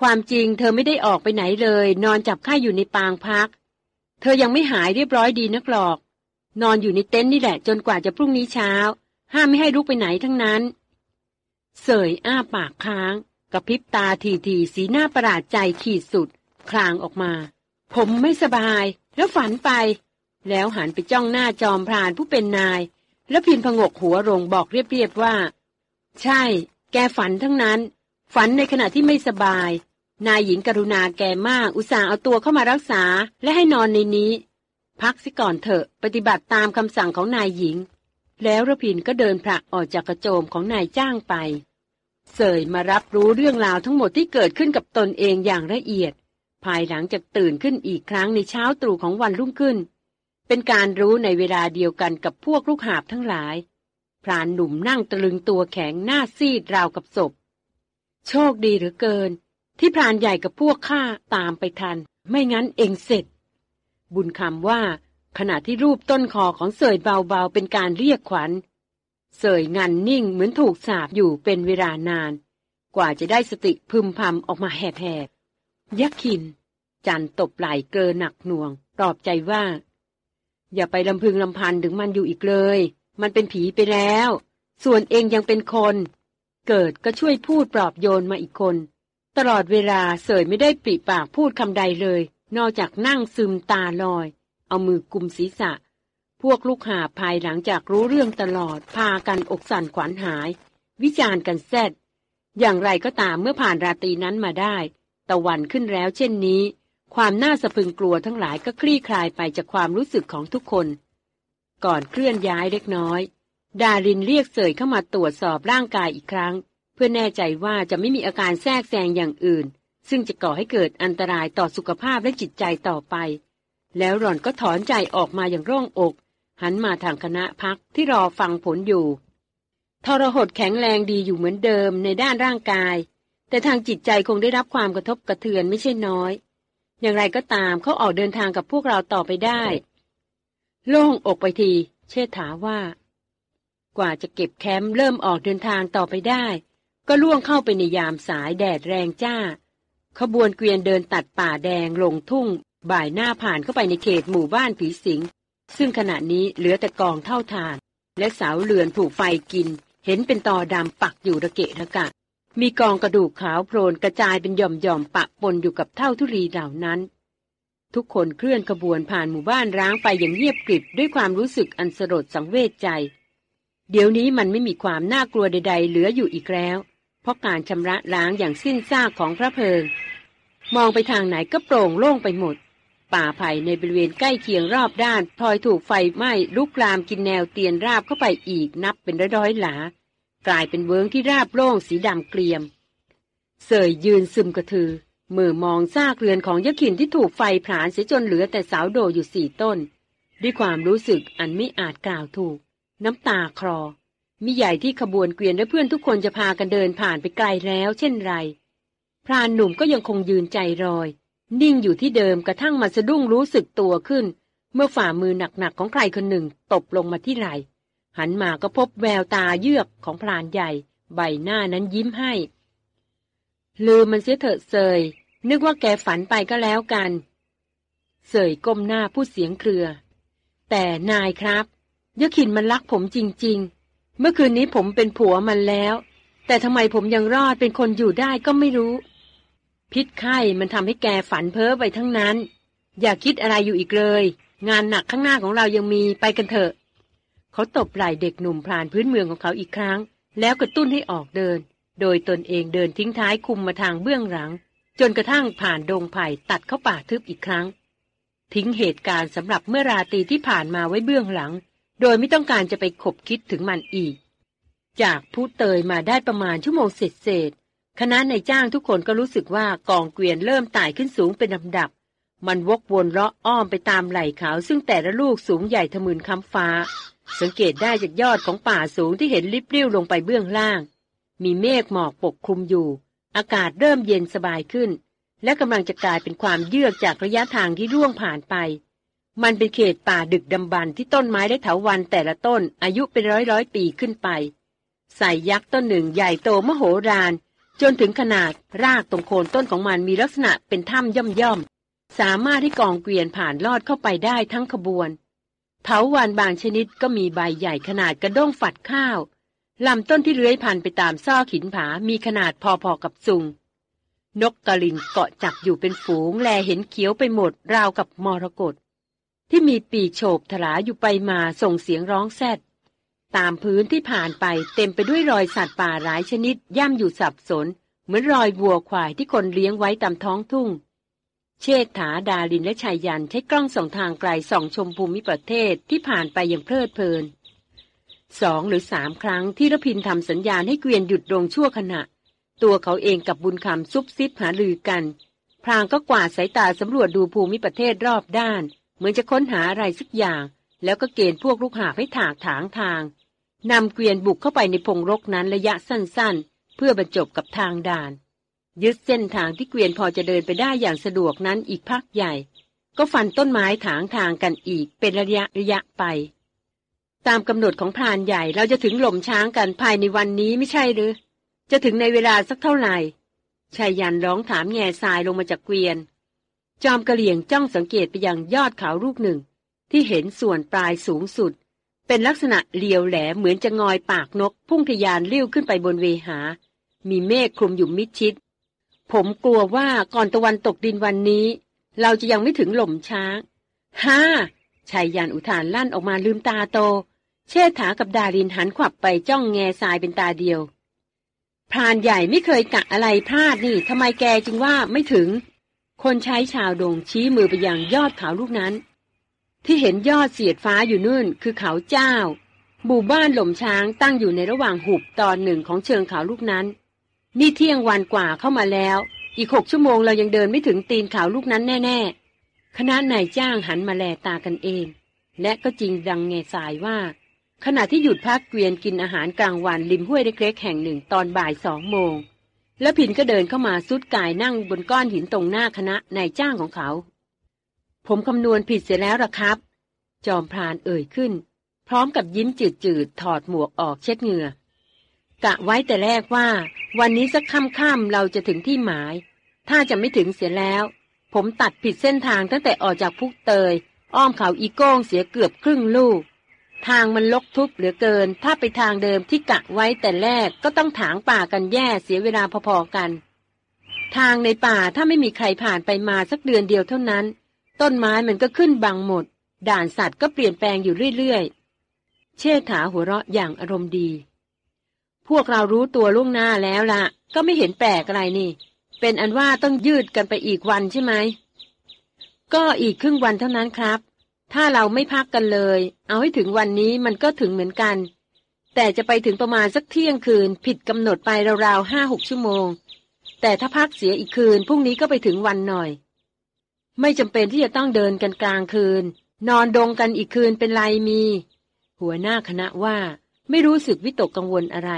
ความจริงเธอไม่ได้ออกไปไหนเลย นอนจับไข้อยู่ในปางพัก เธอยังไม่หายเรียบร้อยดีนักหรอก นอนอยู่ในเต็นท์นี่แหละ จนกว่าจะพรุ่งนี้เช้า ห้ามไม่ให้ลุกไปไหนทั้งนั้น เสยอ้าปากค้างกระพริบตาทีทีสีหน้าประหลาดใจขีดสุด คลางออกมา ผมไม่สบาย แล้วฝันไป แล้วหันไปจ้องหน้าจอมพรานผู้เป็นนาย แล้วพินพงกหัวลงบอกเรียบๆว่า ใช่ แกฝันทั้งนั้น ฝันในขณะที่ไม่สบาย นายหญิงกรุณาแก่มากอุตส่าห์เอาตัวเข้ามารักษาและให้นอนในนี้ พักสิก่อนเถอะปฏิบัติตามคำสั่งของนายหญิง แล้วระพินก็เดินพระออกจากกระโจมของนายจ้างไป เสยมารับรู้เรื่องราวทั้งหมดที่เกิดขึ้นกับตนเองอย่างละเอียด ภายหลังจากตื่นขึ้นอีกครั้งในเช้าตรู่ของวันรุ่งขึ้น เป็นการรู้ในเวลาเดียวกันกับพวกลูกหาบทั้งหลายพรานหนุ่มนั่งตะลึงตัวแข็งหน้าซีดราวกับศพ โชคดีเหลือเกิน ที่พรานใหญ่กับพวกข้าตามไปทัน ไม่งั้นเองเสร็จ บุญคำว่า ขณะที่รูปต้นคอของเสยเบาๆ เป็นการเรียกขวัญ เสยงันนิ่งเหมือนถูกสาบอยู่เป็นเวลานาน กว่าจะได้สติพึมพำออกมาแหบๆยักขิน จันตบไหลเกลอหนักหน่วงปลอบใจว่า อย่าไปลำพึงลำพันถึงมันอยู่อีกเลย มันเป็นผีไปแล้ว ส่วนเองยังเป็นคน เกิดก็ช่วยพูดปลอบโยนมาอีกคน ตลอดเวลาเสยไม่ได้ปริปากพูดคำใดเลย นอกจากนั่งซึมตาลอย เอามือกุมศีรษะ พวกลูกหาภายหลังจากรู้เรื่องตลอด พากันอกสั่นขวัญหาย วิจารณ์กันแซดอย่างไรก็ตามเมื่อผ่านราตรีนั้นมาได้ ตะวันขึ้นแล้วเช่นนี้ ความน่าสะพึงกลัวทั้งหลายก็คลี่คลายไปจากความรู้สึกของทุกคน ก่อนเคลื่อนย้ายเล็กน้อย ดารินเรียกเสยเข้ามาตรวจสอบร่างกายอีกครั้ง พื่อแน่ใจว่าจะไม่มีอาการแทรกแซงอย่างอื่น ซึ่งจะก่อให้เกิดอันตรายต่อสุขภาพและจิตใจต่อไป แล้วหล่อนก็ถอนใจออกมาอย่างร่องอก หันมาทางคณะพักที่รอฟังผลอยู่ ทรหดแข็งแรงดีอยู่เหมือนเดิมในด้านร่างกาย แต่ทางจิตใจคงได้รับความกระทบกระเทือนไม่ใช่น้อย อย่างไรก็ตามเขาออกเดินทางกับพวกเราต่อไปได้ โล่งอกไปที เชษฐาว่า กว่าจะเก็บแคมป์เริ่มออกเดินทางต่อไปได้ ก็ล่วงเข้าไปในยามสายแดดแรงจ้า ขบวนเกวียนเดินตัดป่าแดงลงทุ่ง บ่ายหน้าผ่านเข้าไปในเขตหมู่บ้านผีสิง ซึ่งขณะนี้เหลือแต่กองเท่าทาน และเสาเรือนถูกไฟกิน เห็นเป็นตอดำปักอยู่ระเกะระกะ มีกองกระดูกขาวโพลนกระจายเป็นหย่อมๆปะปนอยู่กับเท่าทุรีเหล่านั้น ทุกคนเคลื่อนขบวนผ่านหมู่บ้านร้างไปอย่างเงียบกริบด้วยความรู้สึกอันสลดสังเวชใจ เดี๋ยวนี้มันไม่มีความน่ากลัวใด ๆ เหลืออยู่อีกแล้ว เพราะการชำระล้างอย่างสิ้นซากของพระเพลิง มองไปทางไหนก็โปร่งโล่งไปหมด ป่าไผ่ในบริเวณใกล้เคียงรอบด้านพลอยถูกไฟไหม้ลุกลามกินแนวเตียนราบเข้าไปอีกนับเป็นร้อยๆหลา กลายเป็นเวิ้งที่ราบโล่งสีดำเกลียม เสยยืนซึมกระทือมือมองซากเรือนของยะขินที่ถูกไฟผลาญเสียจนเหลือแต่เสาโดอยู่สี่ต้น ด้วยความรู้สึกอันไม่อาจกล่าวถูก น้ำตาคลอ มิใหญ่ที่ขบวนเกวียนและเพื่อนทุกคนจะพากันเดินผ่านไปไกลแล้ว เช่นไร พรานหนุ่มก็ยังคงยืนใจรอย นิ่งอยู่ที่เดิมกระทั่งมาสะดุ้งรู้สึกตัวขึ้น เมื่อฝ่ามือหนักๆของใครคนหนึ่งตบลงมาที่ไหล่หันมาก็พบแววตาเยือกของพรานใหญ่ ใบหน้านั้นยิ้มให้ ลืมมันเสียเถอะเสยนึกว่าแกฝันไปก็แล้วกันเสยก้มหน้าพูดเสียงเครือ แต่นายครับยขินมันรักผมจริง ๆ เมื่อคืนนี้ผมเป็นผัวมันแล้ว แต่ทำไมผมยังรอดเป็นคนอยู่ได้ก็ไม่รู้ พิษไข้มันทำให้แกฝันเพ้อไปทั้งนั้น อย่าคิดอะไรอยู่อีกเลย งานหนักข้างหน้าของเรายังมีไปกันเถอะ เขาตบไหล่เด็กหนุ่มพลานพื้นเมืองของเขาอีกครั้ง แล้วกระตุ้นให้ออกเดิน โดยตนเองเดินทิ้งท้ายคุมมาทางเบื้องหลัง จนกระทั่งผ่านดงไผ่ตัดเข้าป่าทึบอีกครั้ง ทิ้งเหตุการณ์สำหรับเมื่อราตรีที่ผ่านมาไว้เบื้องหลัง โดยไม่ต้องการจะไปขบคิดถึงมันอีก จากผู้เตยมาได้ประมาณชั่วโมงเศษเศษคณะนายจ้างทุกคนก็รู้สึกว่ากองเกวียนเริ่มไต่ขึ้นสูงเป็นลำดับ มันวกวนเลาะอ้อมไปตามไหล่เขาซึ่งแต่ละลูกสูงใหญ่ทะมึนค้ำฟ้า สังเกตได้จากยอดของป่าสูงที่เห็นลิบเรี้ยวลงไปเบื้องล่าง มีเมฆหมอกปกคลุมอยู่ อากาศเริ่มเย็นสบายขึ้น และกำลังจะกลายเป็นความเยือกจากระยะทางที่ร่วงผ่านไป มันเป็นเขตป่าดึกดำบรรที่ต้นไม้ได้เถาวันแต่ละต้นอายุเป็นร้อยร้อยปีขึ้นไป ใส่ยักษ์ต้นหนึ่งใหญ่โตมโหฬารจนถึงขนาดรากตรงโคนต้นของมันมีลักษณะเป็นถ้ำย่อมย่อมสามารถให้กองเกวียนผ่านลอดเข้าไปได้ทั้งขบวน เถาวันบางชนิดก็มีใบใหญ่ขนาดกระด้งฝัดข้าวลำต้นที่เลื้อยพันไปตามซอกหินผา มีขนาดพอๆกับซุง นกกระลินเกาะจับอยู่เป็นฝูงแลเห็นเขียวไปหมดราวกับมรกต ที่มีปีกโฉบถลาอยู่ไปมาส่งเสียงร้องแซดตามพื้นที่ผ่านไปเต็มไปด้วยรอยสัตว์ป่าหลายชนิดย่ำอยู่สับสน เหมือนรอยวัวควายที่คนเลี้ยงไว้ตามท้องทุ่ง เชษฐาดาลินและชายยันใช้กล้องส่องทางไกลส่องชมภูมิประเทศที่ผ่านไปอย่างเพลิดเพลินสองหรือสามครั้งที่รพินทำสัญญาณให้เกวียนหยุดลงชั่วขณะ ตัวเขาเองกับบุญคำซุบซิบหาลือกัน พรางก็กวาดสายตาสำรวจดูภูมิประเทศรอบด้าน เหมือนจะค้นหาอะไรสักอย่าง แล้วก็เกณฑ์พวกลูกหาให้ถากถางทางนำเกวียนบุกเข้าไปในพงรกนั้นระยะสั้นๆ เพื่อบรรจบกับทางด่าน ยึดเส้นทางที่เกวียนพอจะเดินไปได้อย่างสะดวกนั้นอีกพักใหญ่ ก็ฟันต้นไม้ถางทางกันอีกเป็นระยะระยะไป ตามกำหนดของพรานใหญ่เราจะถึงหล่มช้างกันภายในวันนี้ไม่ใช่หรือ จะถึงในเวลาสักเท่าไหร่ชายยันร้องถามแง่ทรายลงมาจากเกวียน จอมกระเหลี่ยงจ้องสังเกตไปยังยอดเขาลูกหนึ่ง ที่เห็นส่วนปลายสูงสุด เป็นลักษณะเลียวแหลมเหมือนจะงอยปากนก พุ่งทยานเลี้ยวขึ้นไปบนเวหา มีเมฆคลุมอยู่มิดชิด ผมกลัวว่าก่อนตะวันตกดินวันนี้ เราจะยังไม่ถึงหล่มช้างฮ่าชายยานอุทานลั่นออกมาลืมตาโต เชษฐากับดารินหันขวับไปจ้องแง่ทรายเป็นตาเดียวพรานใหญ่ไม่เคยกะอะไรพลาดนี่ทำไมแกจึงว่าไม่ถึง คนใช้ชาวดงชี้มือไปยังยอดเขาลูกนั้น ที่เห็นยอดเสียดฟ้าอยู่นู่นคือเขาเจ้าหมู่บ้านหล่มช้างตั้งอยู่ในระหว่างหุบตอนหนึ่งของเชิงเขาลูกนั้น นี่เที่ยงวันกว่าเข้ามาแล้ว อีกหกชั่วโมงเรายังเดินไม่ถึงตีนเขาลูกนั้นแน่ ๆ คณะนายจ้างหันมาแลตากันเอง และก็จริงดังเงสายว่า ขณะที่หยุดพักเกวียนกินอาหารกลางวันริมห้วยเล็กๆแห่งหนึ่งตอนบ่ายสองโมง แล้วผินก็เดินเข้ามาซุดกายนั่งบนก้อนหินตรงหน้าคณะนายจ้างของเขา ผมคำนวณผิดเสียแล้วละครับ จอมพรานเอ่ยขึ้น พร้อมกับยิ้มจืดๆถอดหมวกออกเช็ดเหงื่อกะไว้แต่แรกว่า วันนี้สักค่ำๆเราจะถึงที่หมาย ถ้าจะไม่ถึงเสียแล้ว ผมตัดผิดเส้นทางตั้งแต่ออกจากพุกเตย อ้อมเขาอีโก้งเสียเกือบครึ่งลูก ทางมันลกทุบเหลือเกิน ถ้าไปทางเดิมที่กะไว้แต่แรกก็ต้องถางป่ากันแย่เสียเวลาพอๆกัน ทางในป่าถ้าไม่มีใครผ่านไปมาสักเดือนเดียวเท่านั้น ต้นไม้มันก็ขึ้นบังหมด ด่านสัตว์ก็เปลี่ยนแปลงอยู่เรื่อยๆ เชษฐาหัวเราะอย่างอารมณ์ดี พวกเรารู้ตัวล่วงหน้าแล้วละก็ไม่เห็นแปลกอะไรนี่ เป็นอันว่าต้องยืดกันไปอีกวันใช่ไหมก็อีกครึ่งวันเท่านั้นครับ ถ้าเราไม่พักกันเลย เอาให้ถึงวันนี้มันก็ถึงเหมือนกัน แต่จะไปถึงประมาณสักเที่ยงคืน ผิดกำหนดไปราวๆห้าหกชั่วโมง แต่ถ้าพักเสียอีกคืนพรุ่งนี้ก็ไปถึงวันหน่อย ไม่จำเป็นที่จะต้องเดินกันกลางคืน นอนดงกันอีกคืนเป็นไรมี หัวหน้าคณะว่าไม่รู้สึกวิตกกังวลอะไร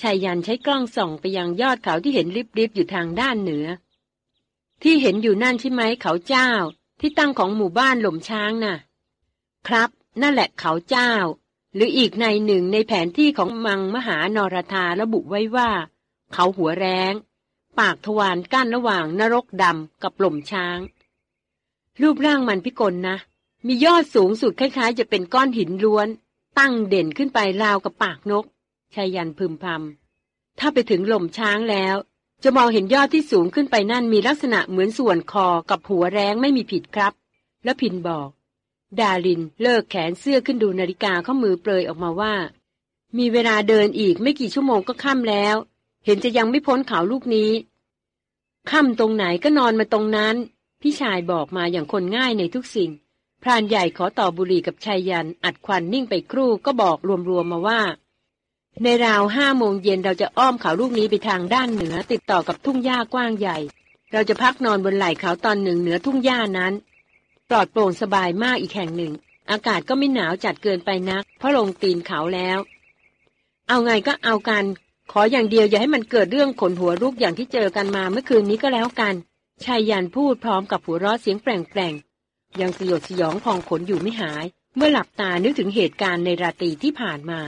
ชายยันใช้กล้องส่องไปยังยอดเขาที่เห็นริบๆอยู่ทางด้านเหนือ ที่เห็นอยู่นั่นใช่ไหมเขาเจ้า ที่ตั้งของหมู่บ้านหล่มช้างน่ะ ครับ นั่นแหละเขาเจ้า หรืออีกในหนึ่งในแผนที่ของมังมหานรธาระบุไว้ว่า เขาหัวแรงปากทวารกั้นระหว่างนรกดำกับหล่มช้าง รูปร่างมันพิกลนะ มียอดสูงสุดคล้ายๆ จะเป็นก้อนหินล้วน ตั้งเด่นขึ้นไปราวกับปากนกชายันพึมพำถ้าไปถึงหล่มช้างแล้ว จะมองเห็นยอดที่สูงขึ้นไปนั่นมีลักษณะเหมือนส่วนคอกับหัวแรงไม่มีผิดครับ แล้วพินบอก ดาลินเลิกแขนเสื้อขึ้นดูนาฬิกาข้อมือเปลยออกมาว่า มีเวลาเดินอีกไม่กี่ชั่วโมงก็ค่ำแล้ว เห็นจะยังไม่พ้นเขาลูกนี้ค่ำตรงไหนก็นอนมาตรงนั้น พี่ชายบอกมาอย่างคนง่ายในทุกสิ่ง พรานใหญ่ขอต่อบุหรี่กับชายยันอัดควันนิ่งไปครู่ก็บอกรวมๆมาว่า ในราวห้าโมงเย็นเราจะอ้อมเขาลูกนี้ไปทางด้านเหนือ ติดต่อกับทุ่งหญ้ากว้างใหญ่ เราจะพักนอนบนไหล่เขาตอนหนึ่งเหนือทุ่งหญ้านั้น ปลอดโปร่งสบายมากอีกแห่งหนึ่ง อากาศก็ไม่หนาวจัดเกินไปนัก เพราะลงตีนเขาแล้ว เอาไงก็เอากัน ขออย่างเดียวอย่าให้มันเกิดเรื่องขนหัวลูกอย่างที่เจอกันมาเมื่อคืนนี้ก็แล้วกันชายยันพูดพร้อมกับหัวเราะเสียงแปลงๆยังสยดสยองพองขนอยู่ไม่หาย เมื่อหลับตานึกถึงเหตุการณ์ในราตรีที่ผ่านมา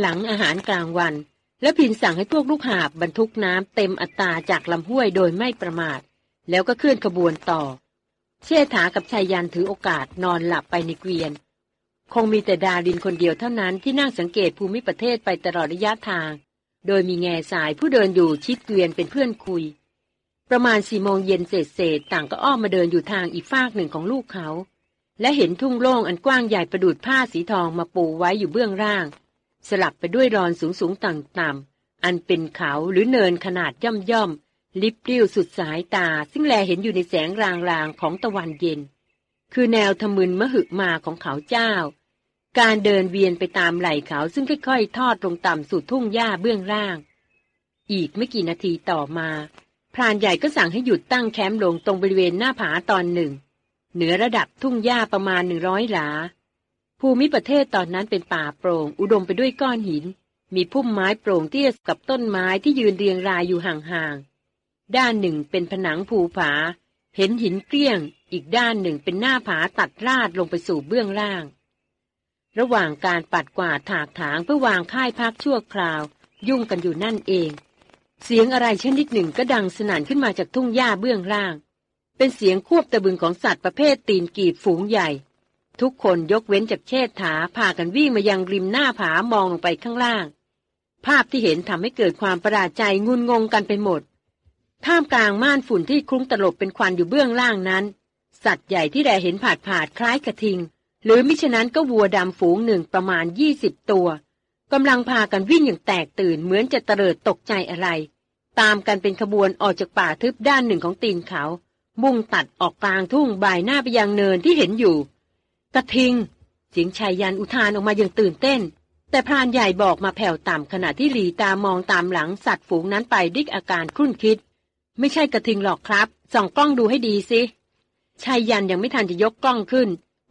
หลังอาหารกลางวัน แล้วพินสั่งให้พวกลูกหาบบรรทุกน้ำเต็มอัตราจากลำห้วยโดยไม่ประมาท แล้วก็เคลื่อนขบวนต่อ เชษฐากับชายยันถือโอกาสนอนหลับไปในเกวียน คงมีแต่ดารินคนเดียวเท่านั้นที่นั่งสังเกตภูมิประเทศไปตลอดระยะทาง โดยมีแง่สายผู้เดินอยู่ชิดเกวียนเป็นเพื่อนคุย ประมาณสี่โมงเย็นเศษเศษต่างก็อ้อมมาเดินอยู่ทางอีกฟากหนึ่งของลูกเขา และเห็นทุ่งโล่งอันกว้างใหญ่ประดุดผ้าสีทองมาปูไว้อยู่เบื้องล่าง สลับไปด้วยรอนสูงสูงต่ำๆอันเป็นเขาหรือเนินขนาดย่อมย่อม ลิบลิ้วสุดสายตา ซึ่งแลเห็นอยู่ในแสงรางๆของตะวันเย็น คือแนวทมึนมหึมาของเขาเจ้า การเดินเวียนไปตามไหล่เขาซึ่งค่อยๆ ทอดลงต่ำสู่ทุ่งหญ้าเบื้องล่าง อีกไม่กี่นาทีต่อมาพรานใหญ่ก็สั่งให้หยุดตั้งแคมป์ลงตรงบริเวณหน้าผาตอนหนึ่ง เหนือระดับทุ่งหญ้าประมาณหนึ่งร้อยหลา ภูมิประเทศตอนนั้นเป็นป่าโปร่ง อุดมไปด้วยก้อนหิน มีพุ่มไม้โปร่งเตี้ยกับต้นไม้ที่ยืนเรียงรายอยู่ห่างๆ ด้านหนึ่งเป็นผนังภูผา เห็นหินเกลี้ยง อีกด้านหนึ่งเป็นหน้าผาตัดราดลงไปสู่เบื้องล่าง ระหว่างการปัดกวาดถากถางเพื่อวางค่ายพักชั่วคราว ยุ่งกันอยู่นั่นเอง เสียงอะไรชนิดหนึ่งก็ดังสนั่นขึ้นมาจากทุ่งหญ้าเบื้องล่าง เป็นเสียงควบตะบึงของสัตว์ประเภทตีนกีบฝูงใหญ่ ทุกคนยกเว้นจากเชษฐาพากันวิ่งมายังริมหน้าผามองลงไปข้างล่าง ภาพที่เห็นทำให้เกิดความประหลาดใจงุนงงกันไปหมด ท่ามกลางม่านฝุ่นที่คลุ้งตลบเป็นควันอยู่เบื้องล่างนั้น สัตว์ใหญ่ที่แดเห็นผาดผาดคล้ายกระทิง หรือมิฉะนั้นก็วัวดำฝูงหนึ่งประมาณยี่สิบตัวกำลังพากันวิ่งอย่างแตกตื่นเหมือนจะเตลิดตกใจอะไร ตามกันเป็นขบวนออกจากป่าทึบด้านหนึ่งของตีนเขา มุ่งตัดออกกลางทุ่งบ่ายหน้าไปยังเนินที่เห็นอยู่ กระทิงเสียงชายยันอุทานออกมาอย่างตื่นเต้น แต่พรานใหญ่บอกมาแผ่วต่ำขณะที่หลีตามองตามหลังสัตว์ฝูงนั้นไปด้วยอาการครุ่นคิด ไม่ใช่กระทิงหรอกครับ ส่องกล้องดูให้ดีสิชายยันยังไม่ทันจะยกกล้องขึ้น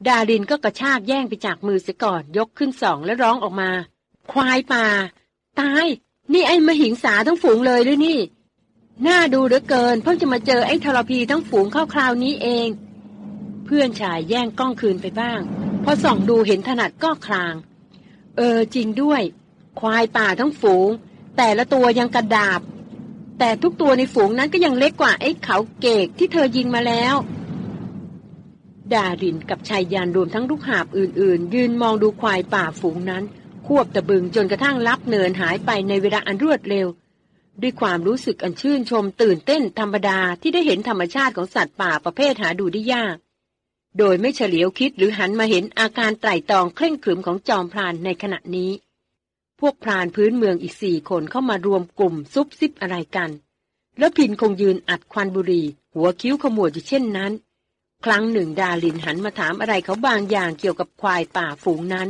ดารินก็กระชากแย่งไปจากมือเสียก่อนยกขึ้นสองแล้วร้องออกมา ควายป่า ตาย นี่ไอ้มหิงสาทั้งฝูงเลยหรือนี่ น่าดูเหลือเกินเพิ่งจะมาเจอไอ้ทรพีทั้งฝูงเข้าคราวนี้เอง เพื่อนชายแย่งกล้องคืนไปบ้าง พอส่องดูเห็นถนัดก็คลาง เออจริงด้วย ควายป่าทั้งฝูง แต่ละตัวยังกระดาบ แต่ทุกตัวในฝูงนั้นก็ยังเล็กกว่าไอ้เขาเกกที่เธอยิงมาแล้วดารินกับชายยานรวมทั้งลูกหาบอื่นๆ ยืนมองดูควายป่าฝูงนั้น ควบตะบึงจนกระทั่งลับเนินหายไปในเวลาอันรวดเร็ว ด้วยความรู้สึกอันชื่นชมตื่นเต้นธรรมดาที่ได้เห็นธรรมชาติของสัตว์ป่าประเภทหาดูได้ยาก โดยไม่เฉลียวคิดหรือหันมาเห็นอาการไตร่ตองเคร่งขรึมของจอมพรานในขณะนี้ พวกพรานพื้นเมืองอีกสี่คนเข้ามารวมกลุ่มซุบซิบอะไรกัน แล้วพินคงยืนอัดควันบุหรี่ หัวคิ้วขมวดอยู่เช่นนั้น ครั้งหนึ่งดาลินหันมาถามอะไรเขาบางอย่างเกี่ยวกับควายป่าฝูงนั้น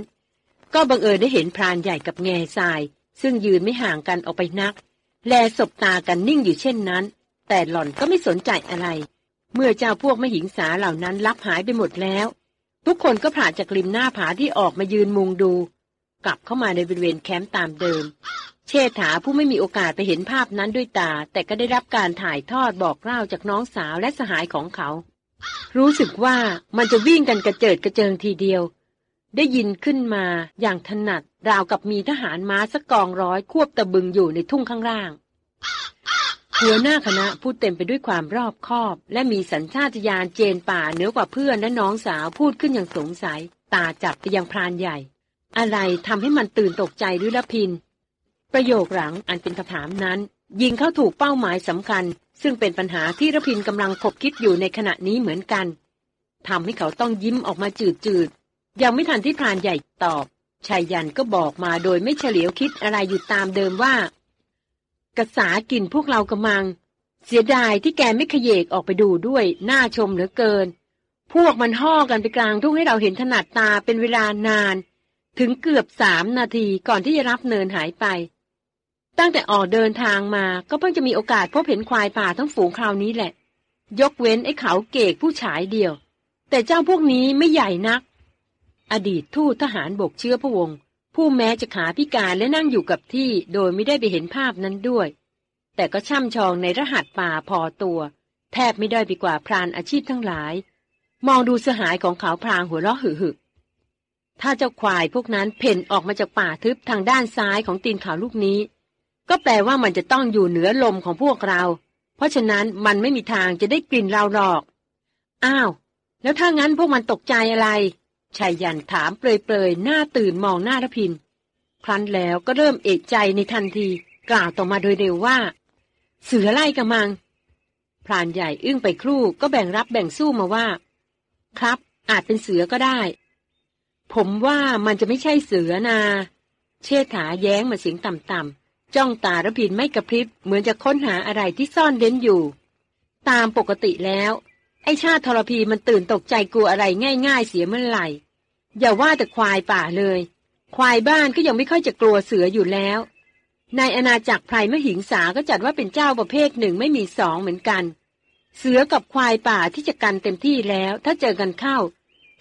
ก็บังเอิญได้เห็นพรานใหญ่กับแง่ทราย ซึ่งยืนไม่ห่างกันออกไปนัก แลสบตากันนิ่งอยู่เช่นนั้น แต่หล่อนก็ไม่สนใจอะไร เมื่อเจ้าพวกมหิงสาเหล่านั้นลับหายไปหมดแล้ว ทุกคนก็ผ่านจากริมหน้าผาที่ออกมายืนมุงดู กลับเข้ามาในบริเวณแคมป์ตามเดิม เชษฐาผู้ไม่มีโอกาสไปเห็นภาพนั้นด้วยตา แต่ก็ได้รับการถ่ายทอดบอกเล่าจากน้องสาวและสหายของเขา รู้สึกว่ามันจะวิ่งกันกระเจิดกระเจิงทีเดียว ได้ยินขึ้นมาอย่างถนัดราวกับมีทหารม้าสักกองร้อยควบตะบึงอยู่ในทุ่งข้างล่าง หัวหน้าคณะพูดเต็มไปด้วยความรอบคอบ และมีสัญชาตญาณเจนป่าเหนือกว่าเพื่อนและน้องสาวพูดขึ้นอย่างสงสัย ตาจับไปยังพรานใหญ่ อะไรทำให้มันตื่นตกใจหรือละพิน ประโยคหลังอันเป็นคำถามนั้น ยิงเข้าถูกเป้าหมายสำคัญ ซึ่งเป็นปัญหาที่ระพินกำลังคบคิดอยู่ในขณะนี้เหมือนกันทำให้เขาต้องยิ้มออกมาจืดๆยังไม่ทันที่พรานใหญ่ตอบชายยันก็บอกมาโดยไม่เฉลียวคิดอะไรอยู่ตามเดิมว่า กระสากินพวกเรากำมัง เสียดายที่แกไม่ขยเยกออกไปดูด้วย น่าชมเหลือเกิน พวกมันห่อกันไปกลางทุ่งให้เราเห็นถนัดตาเป็นเวลานาน ถึงเกือบสามนาทีก่อนที่จะรับเนินหายไป ตั้งแต่ออกเดินทางมาก็เพิ่งจะมีโอกาสพบเห็นควายป่าทั้งฝูงคราวนี้แหละ ยกเว้นไอ้เขาเกกผู้ฉายเดียว แต่เจ้าพวกนี้ไม่ใหญ่นัก อดีตทูตทหารบกเชื้อพระวงศ์ ผู้แม้จะขาพิการและนั่งอยู่กับที่โดยไม่ได้ไปเห็นภาพนั้นด้วย แต่ก็ช่ำชองในรหัสป่าพอตัว แทบไม่ได้ไปกว่าพรานอาชีพทั้งหลาย มองดูสหายของเขาพรางหัวเราะหึหึถ้าเจ้าควายพวกนั้นเพ่นออกมาจากป่าทึบทางด้านซ้ายของตีนเขาลูกนี้ ก็แปลว่ามันจะต้องอยู่เหนือลมของพวกเรา เพราะฉะนั้นมันไม่มีทางจะได้กลิ่นเราหรอก อ้าว แล้วถ้างั้นพวกมันตกใจอะไร ชายยันถามเปรยๆ หน้าตื่นมองหน้ารพิน ครั้นแล้วก็เริ่มเอกใจในทันที กล่าวต่อมาโดยเร็วว่า เสือไล่กระมัง พรานใหญ่อึ้งไปครู่ก็แบ่งรับแบ่งสู้มาว่า ครับ อาจเป็นเสือก็ได้ ผมว่ามันจะไม่ใช่เสือนา เชษฐาแย้งมาเสียงต่ำๆจ้องตารพินไม่กระพริบเหมือนจะค้นหาอะไรที่ซ่อนเร้นอยู่ ตามปกติแล้ว ไอชาติทรพีมันตื่นตกใจกลัวอะไรง่าย ๆ เสียเมื่อไหร่ อย่าว่าแต่ควายป่าเลย ควายบ้านก็ยังไม่ค่อยจะกลัวเสืออยู่แล้ว ในอาณาจักรไพรมหิงสาก็จัดว่าเป็นเจ้าประเภทหนึ่งไม่มีสองเหมือนกัน เสือกับควายป่าที่จะกันเต็มที่แล้ว ถ้าเจอกันเข้า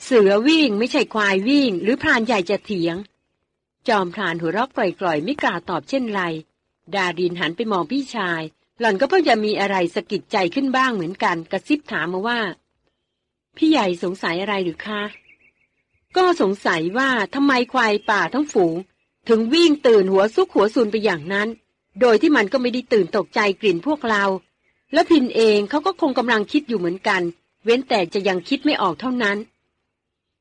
เสือวิ่งไม่ใช่ควายวิ่ง หรือพรานใหญ่จะเถียง จอมพรานหัวเราะกล่อยๆไม่กล้าตอบเช่นไร ดาดินหันไปมองพี่ชาย หล่อนก็เพิ่งจะมีอะไรสะกิดใจขึ้นบ้างเหมือนกันกระซิบถามมาว่า พี่ใหญ่สงสัยอะไรหรือคะ ก็สงสัยว่าทำไมควายป่าทั้งฝูง ถึงวิ่งตื่นหัวซุกหัวซุนไปอย่างนั้น โดยที่มันก็ไม่ได้ตื่นตกใจกลิ่นพวกเรา และพินเองเขาก็คงกำลังคิดอยู่เหมือนกัน เว้นแต่จะยังคิดไม่ออกเท่านั้น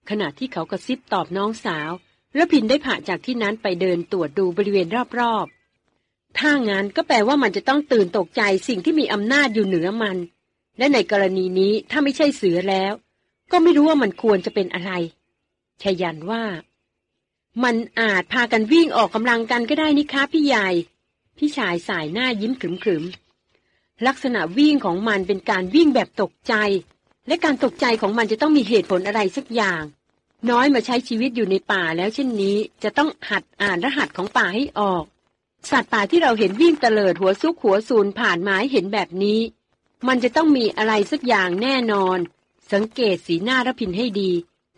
ขณะที่เขากระซิบตอบน้องสาว แล้วพินได้ผ่าจากที่นั้นไปเดินตรวจดูบริเวณรอบ ถ้างั้นก็แปลว่ามันจะต้องตื่นตกใจสิ่งที่มีอำนาจอยู่เหนือมัน และในกรณีนี้ถ้าไม่ใช่เสือแล้ว ก็ไม่รู้ว่ามันควรจะเป็นอะไรชยันว่า มันอาจพากันวิ่งออกกำลังกันก็ได้นี่คะพี่ใหญ่ พี่ชายสายหน้ายิ้มขรึมๆลักษณะวิ่งของมันเป็นการวิ่งแบบตกใจ และการตกใจของมันจะต้องมีเหตุผลอะไรสักอย่าง น้อยมาใช้ชีวิตอยู่ในป่าแล้วเช่นนี้ จะต้องหัดอ่านรหัสของป่าให้ออก สัตว์ป่าที่เราเห็นวิ่งเตลิดหัวซุกหัวซูนผ่านไม้เห็นแบบนี้ มันจะต้องมีอะไรสักอย่างแน่นอน สังเกตสีหน้ารพินให้ดี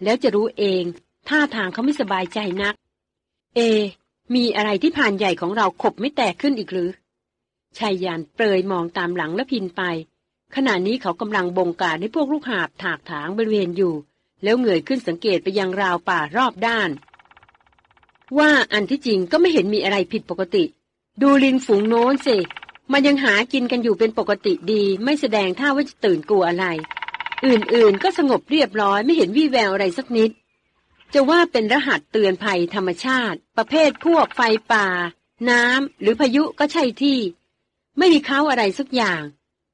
แล้วจะรู้เองท่าทางเขาไม่สบายใจนัก เอ มีอะไรที่ผ่านใหญ่ของเราขบไม่แตกขึ้นอีกหรือชายยานเปรยมองตามหลังและพินไป ขณะนี้เขากำลังบงการให้พวกลูกหาบถากถางบริเวณอยู่ แล้วเงยขึ้นสังเกตไปยังราวป่ารอบด้าน ว่าอันที่จริงก็ไม่เห็นมีอะไรผิดปกติ ดูลิงฝูงโน้นสิ มันยังหากินกันอยู่เป็นปกติดี ไม่แสดงท่าว่าจะตื่นกลัวอะไร อื่นๆ ก็สงบเรียบร้อยไม่เห็นวี่แววอะไรสักนิด จะว่าเป็นรหัสเตือนภัยธรรมชาติ ประเภทพวกไฟป่า น้ำหรือพายุก็ใช่ที่ ไม่มีเขาอะไรสักอย่าง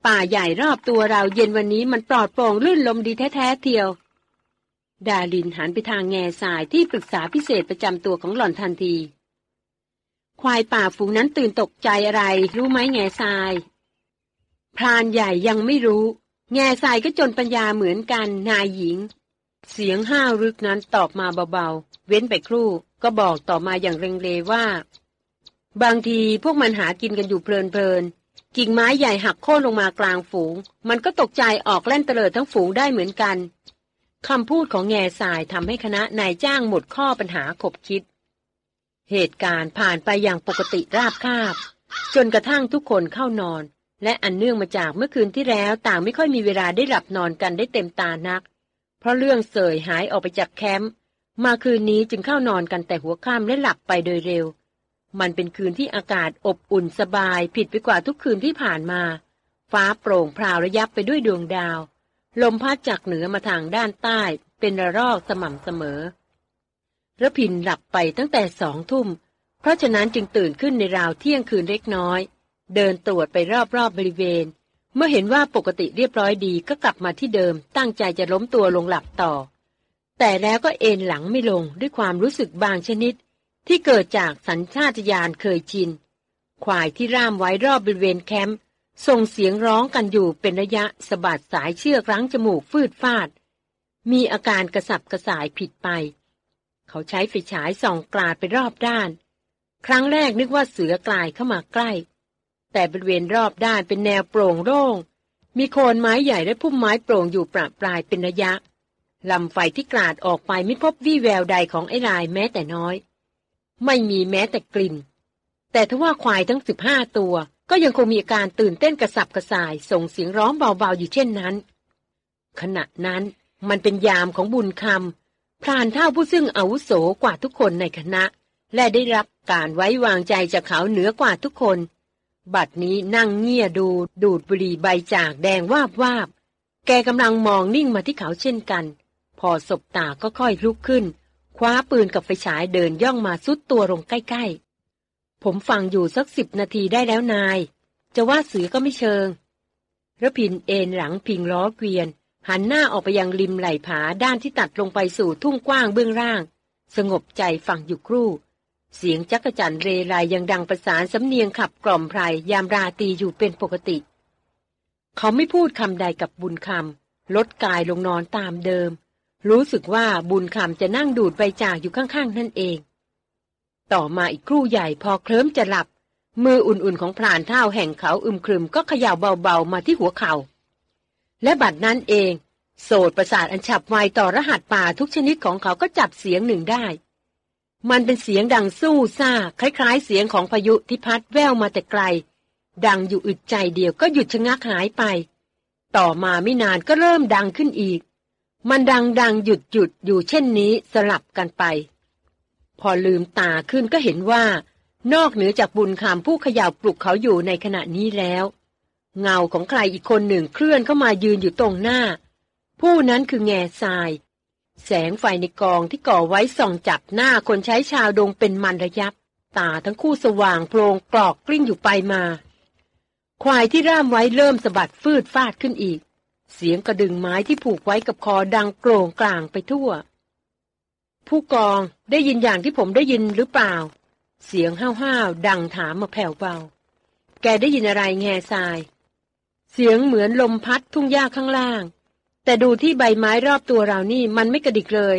ป่าใหญ่รอบตัวเราเย็นวันนี้มันปลอดโปร่งลื่นลมดีแท้ๆเทียว ดาลินหันไปทางแง่สายที่ปรึกษาพิเศษประจำตัวของหล่อนทันที ควายป่าฝูงนั้นตื่นตกใจอะไร รู้ไหมแง่ทราย พรานใหญ่ยังไม่รู้ แง่ทรายก็จนปัญญาเหมือนกันนายหญิง เสียงห้าวรึกนั้นตอบมาเบาๆ เว้นไปครู่ก็บอกต่อมาอย่างเร็งๆว่า บางทีพวกมันหากินกันอยู่เพลินๆกิ่งไม้ใหญ่หักโค่นลงมากลางฝูง มันก็ตกใจออกเล่นเตลิดทั้งฝูงได้เหมือนกันคำพูดของแง่สายทำให้คณะนายจ้างหมดข้อปัญหาขบคิด เหตุการณ์ผ่านไปอย่างปกติราบคาบ จนกระทั่งทุกคนเข้านอน และอันเนื่องมาจากเมื่อคืนที่แล้วต่างไม่ค่อยมีเวลาได้หลับนอนกันได้เต็มตานัก เพราะเรื่องเสยหายออกไปจากแคมป์มาคืนนี้จึงเข้านอนกันแต่หัวค่ำและหลับไปโดยเร็ว มันเป็นคืนที่อากาศอบอุ่นสบายผิดไปกว่าทุกคืนที่ผ่านมา ฟ้าโปร่งพราวระยับไปด้วยดวงดาว ลมพัดจากเหนือมาทางด้านใต้เป็นระลอกสม่ำเสมอ ระพินหลับไปตั้งแต่สองทุ่ม เพราะฉะนั้นจึงตื่นขึ้นในราวเที่ยงคืนเล็กน้อย เดินตรวจไปรอบๆบบริเวณ เมื่อเห็นว่าปกติเรียบร้อยดีก็กลับมาที่เดิม ตั้งใจจะล้มตัวลงหลับต่อ แต่แล้วก็เอนหลังไม่ลงด้วยความรู้สึกบางชนิด ที่เกิดจากสัญชาตญาณเคยชินควายที่ร่ามไว้รอบบริเวณแคมป์ส่งเสียงร้องกันอยู่เป็นระยะสะบัดสายเชือกรั้งจมูกฟืดฟาด มีอาการกระสับกระส่ายผิดไป เขาใช้ไฟฉายส่องกลาดไปรอบด้าน ครั้งแรกนึกว่าเสือกลายเข้ามาใกล้ แต่บริเวณรอบด้านเป็นแนวโปร่งโล่ง มีโคนไม้ใหญ่และพุ่มไม้โปร่งอยู่ประปรายเป็นระยะลำไฟที่กราดออกไปไม่พบวี่แววใดของไอ้ลายแม้แต่น้อย ไม่มีแม้แต่กลิ่น แต่ทว่าควายทั้งสิบห้าตัว ก็ยังคงมีอาการตื่นเต้นกระสับกระส่าย ส่งเสียงร้องเบาๆอยู่เช่นนั้น ขณะนั้นมันเป็นยามของบุญคำ พรานเท่าผู้ซึ่งอาวุโสกว่าทุกคนในคณะ และได้รับการไว้วางใจจากเขาเหนือกว่าทุกคน บัดนี้นั่งเงี่ยดูดูดบุหรี่ใบจากแดงวาบวาบ แกกำลังมองนิ่งมาที่เขาเช่นกัน พอสบตาก็ค่อยลุกขึ้น คว้าปืนกับไฟฉายเดินย่องมาซุดตัวลงใกล้ๆ ผมฟังอยู่สักสิบนาทีได้แล้วนาย จะว่าเสือก็ไม่เชิงระพินเอนหลังพิงล้อเกวียน หันหน้าออกไปยังริมไหล่ผาด้านที่ตัดลงไปสู่ทุ่งกว้างเบื้องล่าง สงบใจฟังอยู่ครู่ เสียงจักจั่นเรไรยังดังประสานสำเนียงขับกล่อมไพรยามราตีอยู่เป็นปกติ เขาไม่พูดคำใดกับบุญคำลดกายลงนอนตามเดิม รู้สึกว่าบุญคำจะนั่งดูดใบจากอยู่ข้างๆ นั่นเอง ต่อมาอีกครู่ใหญ่พอเคลิ้มจะหลับ มืออุ่นๆของพรานเท่าแห่งเขาอึมครึมก็เขย่าเบาๆมาที่หัวเขา่า และบัดนั้นเอง โสดประสาทอันฉับไวต่อรหัสป่าทุกชนิดของเขาก็จับเสียงหนึ่งได้ มันเป็นเสียงดังสู้ซ่า คล้ายๆ เสียงของพายุที่พัดแววมาแต่ไกล ดังอยู่อึดใจเดียวก็หยุดชะงักหายไป ต่อมาไม่นานก็เริ่มดังขึ้นอีก มันดังดังหยุดหยุดอยู่เช่นนี้สลับกันไป พอลืมตาขึ้นก็เห็นว่า นอกเหนือจากบุญคำผู้ขย่าปลุกเขาอยู่ในขณะนี้แล้ว เงาของใครอีกคนหนึ่งเคลื่อนเข้ามายืนอยู่ตรงหน้า ผู้นั้นคือแง่ทราย แสงไฟในกองที่ก่อไว้ส่องจับหน้าคนใช้ชาวดงเป็นมันระยับ ตาทั้งคู่สว่างโพลงกรอกกลิ้งอยู่ไปมา ควายที่ร่ามไว้เริ่มสะบัดฟืดฟาดขึ้นอีก เสียงกระดึงไม้ที่ผูกไว้กับคอดังโกรงกลางไปทั่ว ผู้กองได้ยินอย่างที่ผมได้ยินหรือเปล่า เสียงห้าวๆดังถามมาแผ่วเบา แกได้ยินอะไรแง่ทราย เสียงเหมือนลมพัดทุ่งหญ้าข้างล่าง แต่ดูที่ใบไม้รอบตัวเรานี่มันไม่กระดิกเลย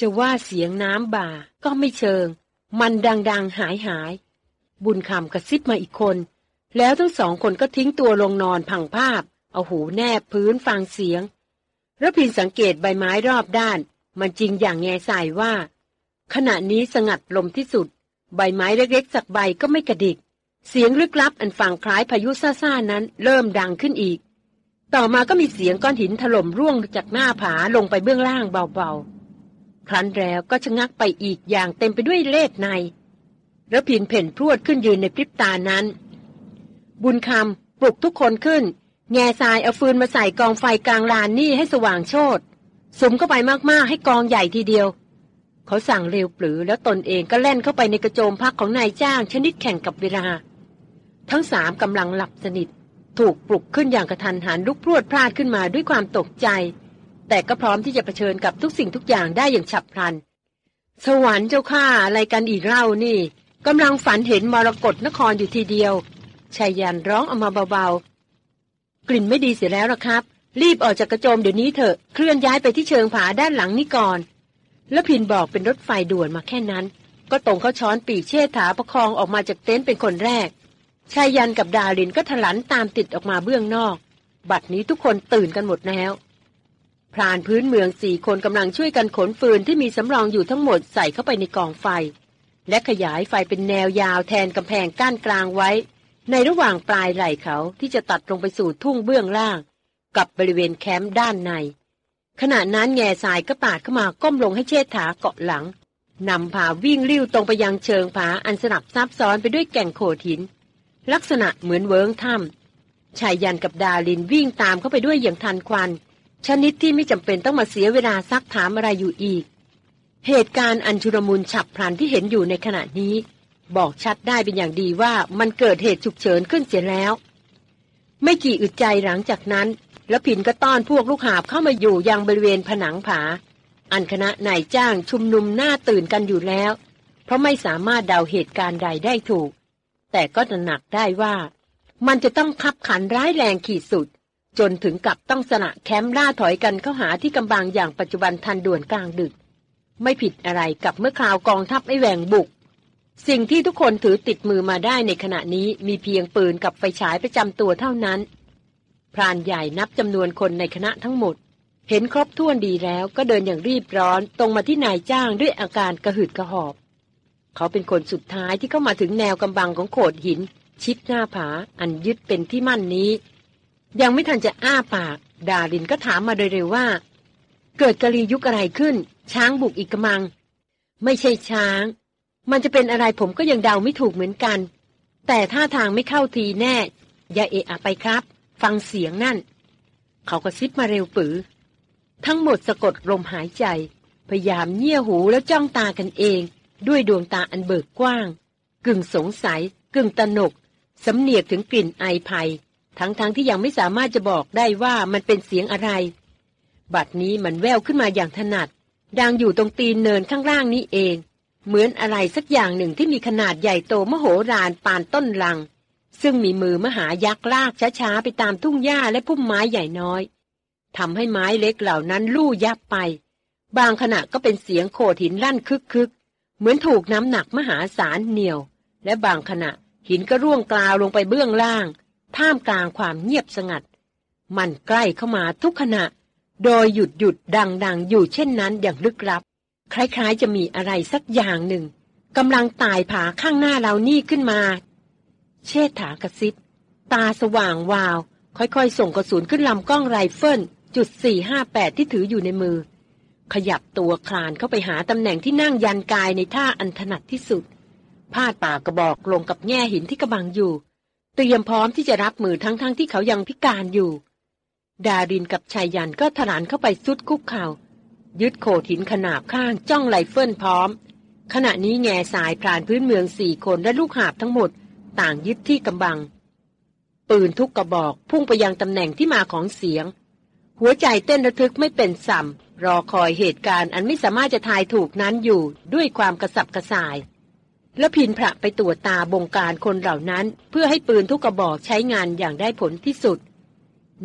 จะว่าเสียงน้ำบ่าก็ไม่เชิง มันดังๆหายหาย บุญคำกระซิบมาอีกคน แล้วทั้งสองคนก็ทิ้งตัวลงนอนพังภาพ เอาหูแนบพื้นฟังเสียงระพินสังเกตใบไม้รอบด้าน มันจริงอย่างแง่ใส่ว่า ขณะนี้สงัดลมที่สุด ใบไม้เล็กๆสักใบก็ไม่กระดิก เสียงลึกลับอันฟังคล้ายพายุซ่าๆนั้นเริ่มดังขึ้นอีก ต่อมาก็มีเสียงก้อนหินถล่มร่วงจากหน้าผาลงไปเบื้องล่างเบาๆ ครั้นแล้วก็ชะงักไปอีกอย่างเต็มไปด้วยเลขในระพินเพ่นพรวดขึ้นยืนในพริบตานั้น บุญคำปลุกทุกคนขึ้น แง่ทรายเอาฟืนมาใส่กองไฟกลางลานนี่ให้สว่างโชดสมเข้าไปมากๆ ให้กองใหญ่ทีเดียว เขาสั่งเร็วปรือแล้วตนเองก็แล่นเข้าไปในกระโจมพักของนายจ้างชนิดแข่งกับเวลา ทั้งสามกำลังหลับสนิท ถูกปลุกขึ้นอย่างกระทันหันลุกพรวดพลาดขึ้นมาด้วยความตกใจ แต่ก็พร้อมที่จะะเผชิญกับทุกสิ่งทุกอย่างได้อย่างฉับพลัน สวรรค์เจ้าข้าอะไรกันอีกเล่านี่กำลังฝันเห็นมรกรนครอยู่ทีเดียวชายยันร้องออกมาเบาๆ กลิ่นไม่ดีเสียแล้วละครับ รีบออกจากกระโจมเดี๋ยวนี้เถอะเคลื่อนย้ายไปที่เชิงผาด้านหลังนี่ก่อนแล้วพินบอกเป็นรถไฟด่วนมาแค่นั้น ก็ตรงเข้าช้อนปีเชษฐาประคองออกมาจากเต็นท์เป็นคนแรก ชายยันกับดารินก็ถลันตามติดออกมาเบื้องนอก บัดนี้ทุกคนตื่นกันหมดแล้ว พรานพื้นเมืองสี่คนกำลังช่วยกันขนฟืนที่มีสำรองอยู่ทั้งหมดใส่เข้าไปในกองไฟ และขยายไฟเป็นแนวยาวแทนกำแพงกั้นกลางไว้ ในระหว่างปลายไหล่เขาที่จะตัดลงไปสู่ทุ่งเบื้องล่าง กับบริเวณแคมป์ด้านใน ขณะนั้นแง่สายก็ปาดเข้ามาก้มลงให้เชษฐาเกาะหลังนำผาวิ่งลิ้วตรงไปยังเชิงผาอันสลับซับซ้อนไปด้วยแก่งโขดหิน ลักษณะเหมือนเวิงถ้ำชายยันกับดาลินวิ่งตามเข้าไปด้วยอย่างทันควัน ชนิดที่ไม่จำเป็นต้องมาเสียเวลาซักถามอะไรอยู่อีก เหตุการณ์อันชุรมุนฉับพลันที่เห็นอยู่ในขณะนี้ บอกชัดได้เป็นอย่างดีว่ามันเกิดเหตุฉุกเฉินขึ้นเสียแล้ว ไม่กี่อึดใจหลังจากนั้นแล้วผินก็ต้อนพวกลูกหาบเข้ามาอยู่ยังบริเวณผนังผา อันคณะนายจ้างชุมนุมหน้าตื่นกันอยู่แล้ว เพราะไม่สามารถเดาเหตุการณ์ใดได้ถูก แต่ก็ตระหนักได้ว่า มันจะต้องคับขันร้ายแรงขีดสุด จนถึงกับต้องสละแคมป์ล่าถอยกันเข้าหาที่กำบังอย่างปัจจุบันทันด่วนกลางดึก ไม่ผิดอะไรกับเมื่อคราวกองทัพไอแหวงบุก สิ่งที่ทุกคนถือติดมือมาได้ในขณะนี้มีเพียงปืนกับไฟฉายประจำตัวเท่านั้น พรานใหญ่นับจำนวนคนในคณะทั้งหมด เห็นครบถ้วนดีแล้วก็เดินอย่างรีบร้อนตรงมาที่นายจ้างด้วยอาการกระหืดกระหอบ เขาเป็นคนสุดท้ายที่เข้ามาถึงแนวกำบังของโขดหิน ชิดหน้าผา อันยึดเป็นที่มั่นนี้ ยังไม่ทันจะอ้าปาก ดารินก็ถามมาโดยเร็วว่า เกิดกะลียุคอะไรขึ้น ช้างบุกอีกกำมัง ไม่ใช่ช้าง มันจะเป็นอะไรผมก็ยังเดาไม่ถูกเหมือนกัน แต่ท่าทางไม่เข้าทีแน่ อย่าเอะอะไปครับ ฟังเสียงนั่น เขาก็ซิบมาเร็วปือ ทั้งหมดสะกดลมหายใจ พยายามเงี่ยหูแล้วจ้องตากันเอง ด้วยดวงตาอันเบิกกว้าง กึ่งสงสัย กึ่งตนก สำเนียกถึงกลิ่นไอภัย ทั้งๆทที่ยังไม่สามารถจะบอกได้ว่ามันเป็นเสียงอะไร บัดนี้มันแววขึ้นมาอย่างถนัด ดังอยู่ตรงตีนเนินข้างล่างนี้เอง เหมือนอะไรสักอย่างหนึ่งที่มีขนาดใหญ่โตมโหฬารปานต้นลัง ซึ่งมีมือมหายักษ์ลากช้าๆไปตามทุ่งหญ้าและพุ่มไม้ใหญ่น้อยทำให้ไม้เล็กเหล่านั้นลู่ยับไป บางขณะก็เป็นเสียงโขดหินลั่นคึกๆ เหมือนถูกน้ำหนักมหาศาลเหนี่ยว และบางขณะหินก็ร่วงกลาวลงไปเบื้องล่าง ท่ามกลางความเงียบสงัด มันใกล้เข้ามาทุกขณะ โดยหยุดหยุดดังดังอยู่เช่นนั้นอย่างลึกลับ คล้ายๆจะมีอะไรสักอย่างหนึ่งกำลังตายผาข้างหน้าเรานี่ขึ้นมา เชษฐากระซิบ ตาสว่างวาว ค่อยๆ ส่งกระสุนขึ้นลำกล้องไรเฟิลจุด458ที่ถืออยู่ในมือ ขยับตัวคลานเข้าไปหาตำแหน่งที่นั่งยันกายในท่าอันถนัดที่สุด พาดปากกระบอกลงกับแง่หินที่กระบังอยู่ เตรียมพร้อมที่จะรับมือทั้งๆทที่เขายังพิการอยู่ ดารินกับชายยันก็ถลานเข้าไปซุดคุกเขา่า ยึดโขดหินขนาบข้างจ้องไรเฟิลพร้อม ขณะนี้แง่สายพรานพื้นเมืองสี่คนและลูกหาบทั้งหมด ต่างยึดที่กำบัง ปืนทุกกระบอกพุ่งไปยังตำแหน่งที่มาของเสียง หัวใจเต้นระทึกไม่เป็นสัมรอคอยเหตุการณ์อันไม่สามารถจะทายถูกนั้นอยู่ด้วยความกระสับกระส่าย แล้วพินพระไปตรวจตาบงการคนเหล่านั้นเพื่อให้ปืนทุกกระบอกใช้งานอย่างได้ผลที่สุด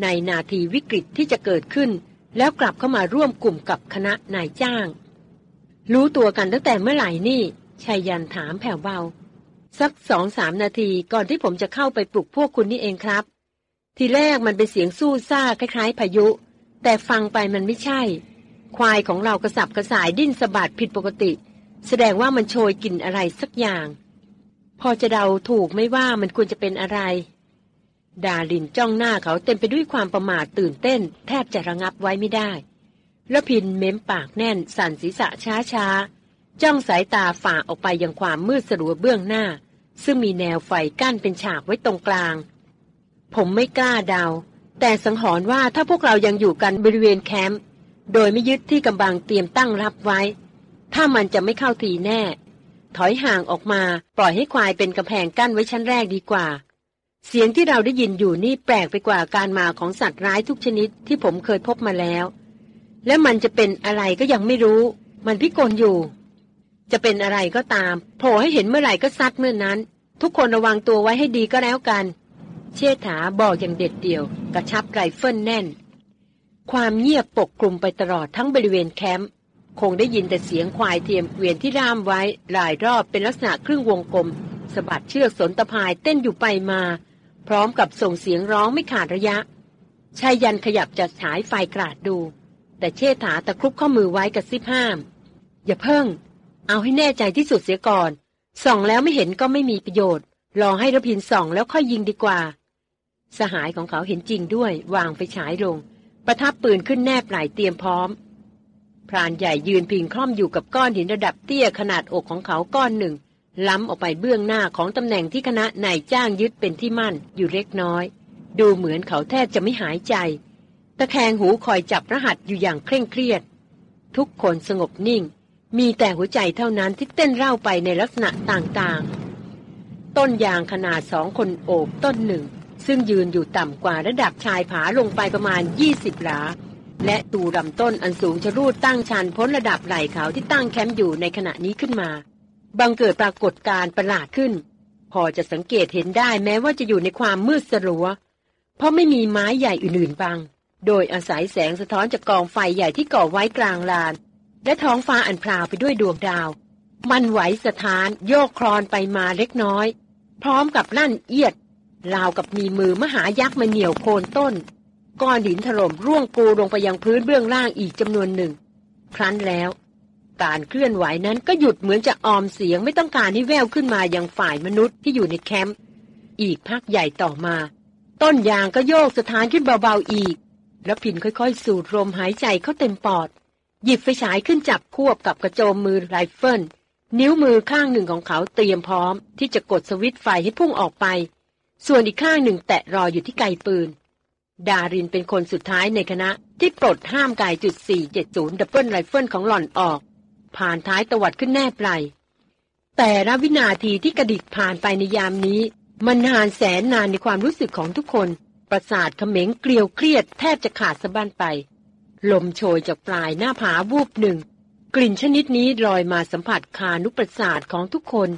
ในนาทีวิกฤตที่จะเกิดขึ้น แล้วกลับเข้ามาร่วมกลุ่มกับคณะนายจ้าง รู้ตัวกันตั้งแต่เมื่อไหร่นี่ชายยันถามแผ่วเบา สักสองสามนาทีก่อนที่ผมจะเข้าไปปลุกพวกคุณนี่เองครับ ทีแรกมันเป็นเสียงสู้ซ่าคล้ายๆ พายุ แต่ฟังไปมันไม่ใช่ ควายของเรากระสับกระส่ายดิ้นสะบัดผิดปกติ แสดงว่ามันโชยกลิ่นอะไรสักอย่าง พอจะเดาถูกไม่ว่ามันควรจะเป็นอะไร ดาลินจ้องหน้าเขาเต็มไปด้วยความประมาทตื่นเต้น แทบจะระงับไว้ไม่ได้แล้วพินเม้มปากแน่น สั่นศีรษะช้าช้าๆจ้องสายตาฝ่าออกไปยังความมืดสลัวเบื้องหน้า ซึ่งมีแนวไฟกั้นเป็นฉากไว้ตรงกลาง ผมไม่กล้าเดา แต่สังหรณ์ว่าถ้าพวกเรายังอยู่กันบริเวณแคมป์โดยไม่ยึดที่กำบังเตรียมตั้งรับไว้ ถ้ามันจะไม่เข้าทีแน่ ถอยห่างออกมาปล่อยให้ควายเป็นกำแพงกั้นไว้ชั้นแรกดีกว่า เสียงที่เราได้ยินอยู่นี่แปลกไปกว่าการมาของสัตว์ร้ายทุกชนิดที่ผมเคยพบมาแล้ว และมันจะเป็นอะไรก็ยังไม่รู้ มันพิกลอยู่ จะเป็นอะไรก็ตามโผล่ให้เห็นเมื่อไหร่ก็ซัดเมื่อนั้น ทุกคนระวังตัวไว้ให้ดีก็แล้วกัน เชษฐาบอกอย่างเด็ดเดี่ยว กระชับไรเฟิลแน่น ความเงียบปกคลุมไปตลอดทั้งบริเวณแคมป์คงได้ยินแต่เสียงควายเทียมเกวียนที่ร่ามไว้หลายรอบเป็นลักษณะครึ่งวงกลมสะบัดเชือกสนตะพายเต้นอยู่ไปมา พร้อมกับส่งเสียงร้องไม่ขาดระยะไชยยันต์ขยับจัดฉายไฟกราดดู แต่เชษฐาตะครุบข้อมือไว้กับซิบห้าม อย่าเพิ่ง เอาให้แน่ใจที่สุดเสียก่อน ส่องแล้วไม่เห็นก็ไม่มีประโยชน์ รอให้ระพินส่องแล้วค่อยยิงดีกว่า สหายของเขาเห็นจริงด้วยวางไฟฉายลง ประทับปืนขึ้นแนบไหลเตรียมพร้อม พรานใหญ่ยืนพิงคล่อมอยู่กับก้อนหินระดับเตี้ยขนาดอกของเขาก้อนหนึ่ง ล้ำออกไปเบื้องหน้าของตำแหน่งที่คณะนายจ้างยึดเป็นที่มั่นอยู่เล็กน้อย ดูเหมือนเขาแทบจะไม่หายใจ ตะแคงหูคอยจับรหัสอยู่อย่างเคร่งเครียด ทุกคนสงบนิ่ง มีแต่หัวใจเท่านั้นที่เต้นเร่าไปในลักษณะต่างๆ ต้นยางขนาดสองคนโอบต้นหนึ่ง ซึ่งยืนอยู่ต่ำกว่าระดับชายผาลงไปประมาณ 20 หลา และตูลำต้นอันสูงชะรูดตั้งชันพ้นระดับไหล่เขาที่ตั้งแคมป์อยู่ในขณะนี้ขึ้นมา บังเกิดปรากฏการณ์ประหลาดขึ้น พอจะสังเกตเห็นได้แม้ว่าจะอยู่ในความมืดสลัว เพราะไม่มีไม้ใหญ่อื่นๆบัง โดยอาศัยแสงสะท้อนจากกองไฟใหญ่ที่ก่อไว้กลางลาน และท้องฟ้าอันพราวไปด้วยดวงดาว มันไหวสะท้านโยกคลอนไปมาเล็กน้อย พร้อมกับลั่นเอียด ราวกับมีมือมหายักษ์มาเหนี่ยวโคนต้น ก้อนหินถล่มร่วงกูลงไปยังพื้นเบื้องล่างอีกจำนวนหนึ่ง ครั้นแล้ว การเคลื่อนไหวนั้นก็หยุดเหมือนจะออมเสียงไม่ต้องการให้แว่วขึ้นมายังฝ่ายมนุษย์ที่อยู่ในแคมป์อีกพักใหญ่ต่อมา ต้นยางก็โยกสะท้านขึ้นเบาๆอีก รพินทร์ค่อยๆ สูดลมหายใจเข้าเต็มปอด หยิบไฟฉายขึ้นจับควบกับกระโจมมือไรเฟิลนิ้วมือข้างหนึ่งของเขาเตรียมพร้อม ที่จะกดสวิตช์ไฟให้พุ่งออกไป ส่วนอีกข้างหนึ่งแตะรออยู่ที่ไกปืน ดารินเป็นคนสุดท้ายในคณะที่ปลดห้ามไกจุด470 double rifle ของหล่อนออก พานท้ายตวัดขึ้นแนบไหล่แต่ละวินาทีที่กระดิกผ่านไปในยามนี้ มันนานแสนนานในความรู้สึกของทุกคน ประสาทเขม็งเกลียวเครียดแทบจะขาดสะบั้นไป ลมโชยจากปลายหน้าผาวูบหนึ่ง กลิ่นชนิดนี้ลอยมาสัมผัสฆานประสาทของทุกคน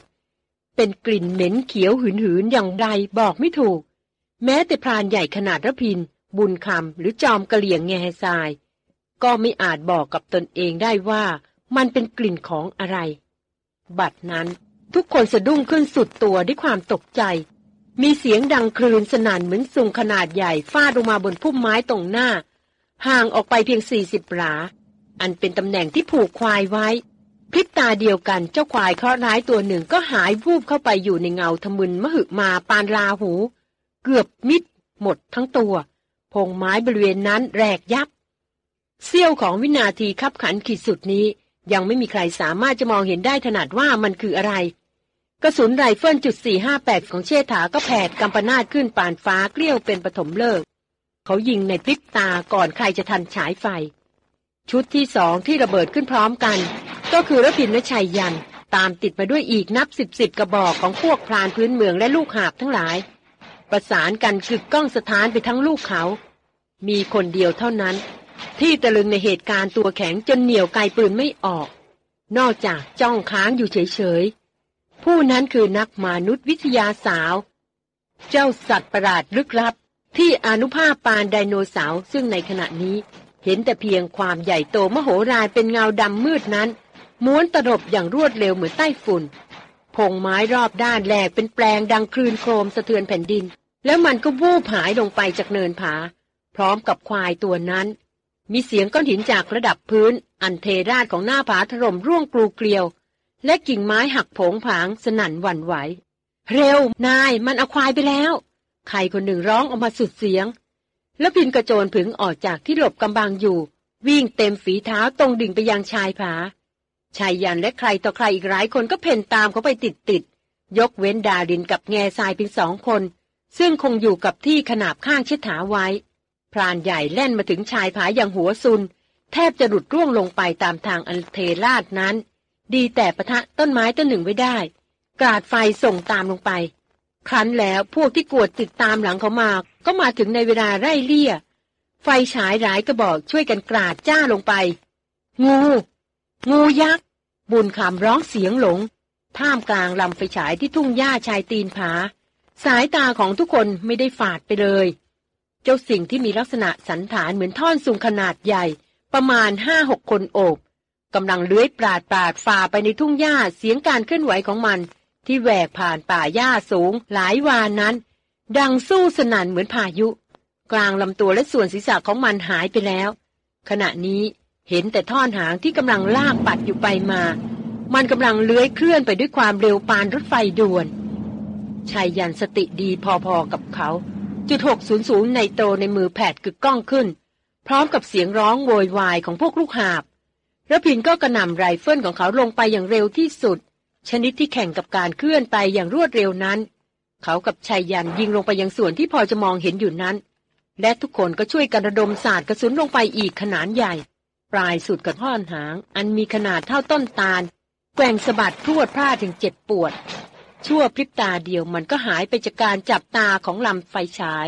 เป็นกลิ่นเหม็นเขียวหืนหืนอย่างไรบอกไม่ถูก แม้แต่พรานใหญ่ขนาดระพิน บุญคำหรือจอมกระเหลี่ยงแง่ทราย ก็ไม่อาจบอกกับตนเองได้ว่ามันเป็นกลิ่นของอะไร บัดนั้นทุกคนสะดุ้งขึ้นสุดตัวด้วยความตกใจ มีเสียงดังคลืนสนั่นเหมือนสุงขนาดใหญ่ฟาดลงมาบนพุ่มไม้ตรงหน้า ห่างออกไปเพียงสี่สิบหลา อันเป็นตำแหน่งที่ผูกควายไว้ พริบตาเดียวกันเจ้าควายเคราะห์ร้ายตัวหนึ่งก็หายวูบเข้าไปอยู่ในเงาทมึนมหึมาปานลาหู เกือบมิด หมดทั้งตัว พงไม้บริเวณนั้นแหลกยับเสี้ยวของวินาทีคับขันขีดสุดนี้ ยังไม่มีใครสามารถจะมองเห็นได้ถนัดว่ามันคืออะไร กระสุนไรเฟิลจุด458 ของเชษฐาก็แผดกัมปนาทขึ้นปานฟ้าเกรี้ยวเป็นปฐมฤกษ์ เขายิงในพริบตาก่อนใครจะทันฉายไฟ ชุดที่สองที่ระเบิดขึ้นพร้อมกัน ก็คือรพินทร์และไชยยันต์ ตามติดมาด้วยอีกนับสิบสิบกระบอกของพวกพรานพื้นเมืองและลูกหาบทั้งหลาย ประสานกันกึกก้องสถานไปทั้งลูกเขา มีคนเดียวเท่านั้น ที่ตะลึงในเหตุการณ์ตัวแข็งจนเหนียวไกปืนไม่ออก นอกจากจ้องค้างอยู่เฉยๆผู้นั้นคือนักมนุษยวิทยาสาว เจ้าสัตว์ประหลาดลึกลับที่อนุภาพปานไดโนเสาร์ซึ่งในขณะนี้ เห็นแต่เพียงความใหญ่โตมโหฬารเป็นเงาดำมืดนั้น ม้วนตลบอย่างรวดเร็วเหมือนใต้ฝุ่นพงไม้รอบด้านแหลกเป็นแปลงดังคลื่นโครมสะเทือนแผ่นดิน แล้วมันก็วูบหายลงไปจากเนินผา พร้อมกับควายตัวนั้น มีเสียงก้อนหินจากระดับพื้น อันเทราดของหน้าผาถล่มร่วงกลูเกลียว และกิ่งไม้หักผงผางสนั่นหวั่นไหว เร็วนายมันเอาควายไปแล้ว ใครคนหนึ่งร้องออกมาสุดเสียง แล้วพินกระโจนผึงออกจากที่หลบกำบังอยู่ วิ่งเต็มฝีเท้าตรงดิ่งไปยังชายผา ชายยันและใครต่อใครอีกหลายคนก็เพ่นตามเขาไปติดติดยกเว้นดาดินกับแง่ทรายเพียงสองคน ซึ่งคงอยู่กับที่ขนาบข้างชิดถาไว้ พรานใหญ่แล่นมาถึงชายผาอย่างหัวซุน แทบจะหลุดร่วงลงไปตามทางอันเทลาดนั้น ดีแต่ปะทะต้นไม้ต้นหนึ่งไว้ได้ กาดไฟส่งตามลงไป ครั้นแล้วพวกที่กวดติดตามหลังเขามา ก็มาถึงในเวลาไร่เลี่ย ไฟฉายหลายกระบอกช่วยกันกราดจ้าลงไป งู งูยักษ์ บุญคำร้องเสียงหลง ท่ามกลางลำไฟฉายที่ทุ่งหญ้าชายตีนผา สายตาของทุกคนไม่ได้ฝาดไปเลย เจ้าสิ่งที่มีลักษณะสันฐานเหมือนท่อนสูงขนาดใหญ่ ประมาณห้าหกคนโอบกำลังเลื้อยปราดปราดฝ่าไปในทุ่งหญ้าเสียงการเคลื่อนไหวของมัน ที่แหวกผ่านป่าหญ้าสูงหลายวานนั้น ดังสู้สนั่นเหมือนพายุ กลางลำตัวและส่วนศีรษะของมันหายไปแล้ว ขณะนี้เห็นแต่ท่อนหางที่กำลังลากปัดอยู่ไปมา มันกำลังเลื้อยเคลื่อนไปด้วยความเร็วปานรถไฟด่วนชายยันสติดีพอๆกับเขาจุดหกศูนย์ศูนย์ในโตในมือแผดกึกก้องขึ้น พร้อมกับเสียงร้องโวยวายของพวกลูกหาบระพินก็กระหน่ำไรเฟิลของเขาลงไปอย่างเร็วที่สุด ชนิดที่แข่งกับการเคลื่อนไปอย่างรวดเร็วนั้น เขากับชายยันยิงลงไปยังส่วนที่พอจะมองเห็นอยู่นั้น และทุกคนก็ช่วยกันระดมศาสตร์กระสุนลงไปอีกขนาดใหญ่ ปลายสุดกับท่อนหาง อันมีขนาดเท่าต้นตาล แกว่งสะบัดพรวดพลาดถึงเจ็บปวด ชั่วพริบตาเดียวมันก็หายไปจากการจับตาของลำไฟฉาย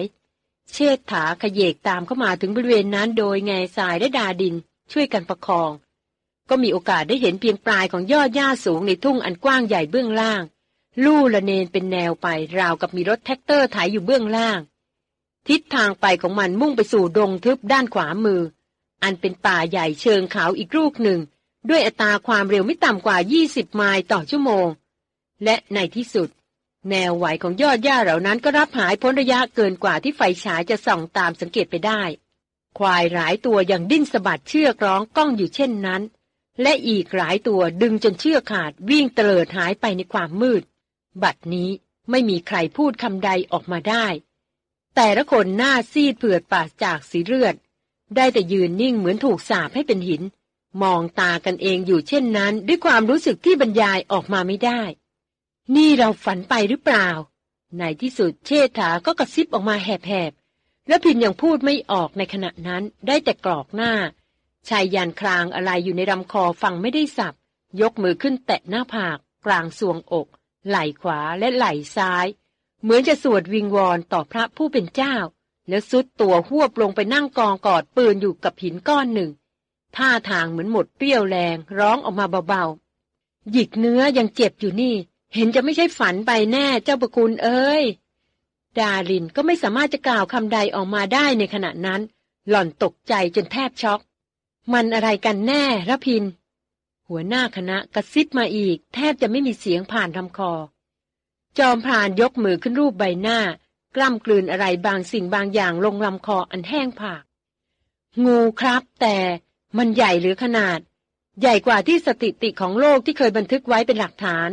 เชษฐาขยเยกตามเข้ามาถึงบริเวณนั้นโดยแง่สายและดาดิน ช่วยกันประคอง ก็มีโอกาสได้เห็นเพียงปลายของยอดหญ้าสูงในทุ่งอันกว้างใหญ่เบื้องล่าง ลู่ระเนนเป็นแนวไปราวกับมีรถแทรกเตอร์ไถอยู่เบื้องล่าง ทิศทางไปของมันมุ่งไปสู่ดงทึบด้านขวามือ อันเป็นป่าใหญ่เชิงเขาอีกลูกหนึ่ง ด้วยอัตราความเร็วไม่ต่ำกว่า 20 ไมล์ต่อชั่วโมง และในที่สุด แนวไหวของยอดหญ้าเหล่านั้นก็ลับหายพ้นระยะเกินกว่าที่ไฟฉายจะส่องตามสังเกตไปได้ ควายหลายตัวยังดิ้นสะบัดเชือกร้องก้องอยู่เช่นนั้น และอีกหลายตัวดึงจนเชือกขาดวิ่งเตลิดหายไปในความมืด บัดนี้ไม่มีใครพูดคำใดออกมาได้ แต่ละคนหน้าซีดเผือดปาจากสีเลือด ได้แต่ยืนนิ่งเหมือนถูกสาบให้เป็นหิน มองตากันเองอยู่เช่นนั้น ด้วยความรู้สึกที่บรรยายออกมาไม่ได้ นี่เราฝันไปหรือเปล่า ในที่สุดเชษฐาก็กระซิบออกมาแหบๆและพินยังพูดไม่ออกในขณะนั้นได้แต่กรอกหน้า ชายยันคลางอะไรอยู่ในลำคอฟังไม่ได้สับยกมือขึ้นแตะหน้าผากกลางสวงอก ไหล่ขวาและไหล่ซ้าย เหมือนจะสวดวิงวอนต่อพระผู้เป็นเจ้า แล้วซุดตัวหวบลงไปนั่งกองกอดปืนอยู่กับหินก้อนหนึ่ง ท่าทางเหมือนหมดเปรี้ยวแรงร้องออกมาเบาๆ หยิกเนื้อยังเจ็บอยู่นี่ เห็นจะไม่ใช่ฝันไปแน่เจ้าประคุณเอ้ย ดารินก็ไม่สามารถจะกล่าวคำใดออกมาได้ในขณะนั้น หล่อนตกใจจนแทบช็อก มันอะไรกันแน่ระพิน หัวหน้าคณะกระซิบมาอีก แทบจะไม่มีเสียงผ่านลำคอ จอมพรานยกมือขึ้นรูปใบหน้า กล้ำกลืนอะไรบางสิ่งบางอย่างลงลำคออันแห้งผาก งูครับแต่มันใหญ่หรือขนาด ใหญ่กว่าที่สติติของโลกที่เคยบันทึกไว้เป็นหลักฐาน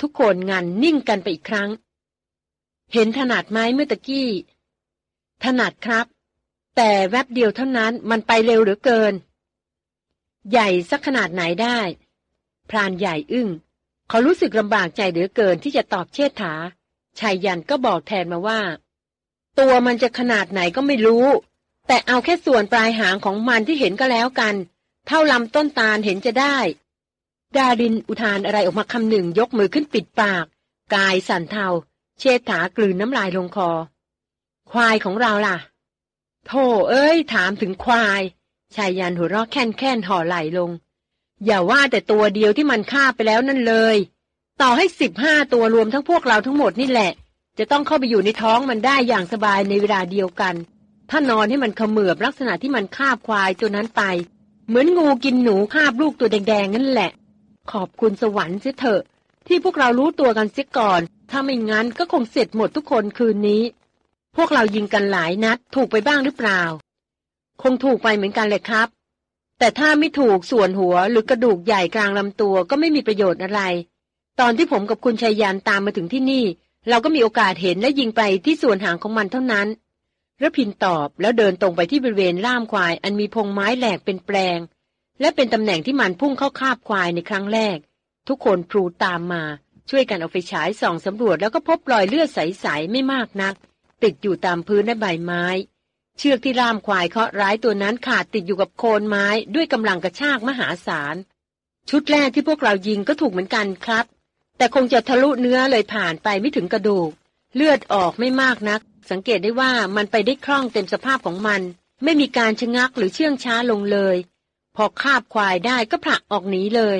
ทุกคนงันนิ่งกันไปอีกครั้ง เห็นถนัดไหมเมื่อตะกี้ ถนัดครับ แต่แวบเดียวเท่านั้นมันไปเร็วเหลือเกิน ใหญ่สักขนาดไหนได้ พรานใหญ่อึ้งเขารู้สึกลำบากใจเหลือเกินที่จะตอบเชษฐาชายยันก็บอกแทนมาว่า ตัวมันจะขนาดไหนก็ไม่รู้ แต่เอาแค่ส่วนปลายหางของมันที่เห็นก็แล้วกัน เท่าลำต้นตาลเห็นจะได้ ดาดินอุทานอะไรออกมาคำหนึ่งยกมือขึ้นปิดปาก กายสั่นเทา เชษฐากลืนน้ำลายลงคอ ควายของเราล่ะโธ่เอ้ย ถามถึงควาย ชายยันหัวเราะแค่นแค่นห่อไหลลง อย่าว่าแต่ตัวเดียวที่มันฆ่าไปแล้วนั่นเลย ต่อให้สิบห้าตัวรวมทั้งพวกเราทั้งหมดนี่แหละ จะต้องเข้าไปอยู่ในท้องมันได้อย่างสบายในเวลาเดียวกัน ถ้านอนให้มันเขมือบลักษณะที่มันคาบควายตัวนั้นไป เหมือนงูกินหนูคาบลูกตัวแดงๆนั่นแหละ ขอบคุณสวรรค์เสียเถอะ ที่พวกเรารู้ตัวกันเสียก่อน ถ้าไม่งั้นก็คงเสร็จหมดทุกคนคืนนี้ พวกเรายิงกันหลายนัดถูกไปบ้างหรือเปล่า คงถูกไปเหมือนกันเลยครับ แต่ถ้าไม่ถูกส่วนหัวหรือกระดูกใหญ่กลางลำตัวก็ไม่มีประโยชน์อะไร ตอนที่ผมกับคุณชัยยานตามมาถึงที่นี่ เราก็มีโอกาสเห็นและยิงไปที่ส่วนหางของมันเท่านั้นระพินตอบแล้วเดินตรงไปที่บริเวณล่ามควาย อันมีพงไม้แหลกเป็นแปลง และเป็นตำแหน่งที่มันพุ่งเข้าคาบควายในครั้งแรก ทุกคนพลูตามมา ช่วยกันเอาไฟฉายส่องสำรวจแล้วก็พบรอยเลือดใสๆไม่มากนัก ติดอยู่ตามพื้นและใบไม้ เชือกที่ล่ามควายเคาะร้ายตัวนั้นขาดติดอยู่กับโคนไม้ด้วยกำลังกระชากมหาศาล ชุดแรกที่พวกเรายิงก็ถูกเหมือนกันครับ แต่คงจะทะลุเนื้อเลยผ่านไปไม่ถึงกระดูก เลือดออกไม่มากนัก สังเกตได้ว่ามันไปได้คล่องเต็มสภาพของมัน ไม่มีการชะงักหรือเชื่องช้าลงเลย พอคาบควายได้ก็ผลักออกหนีเลย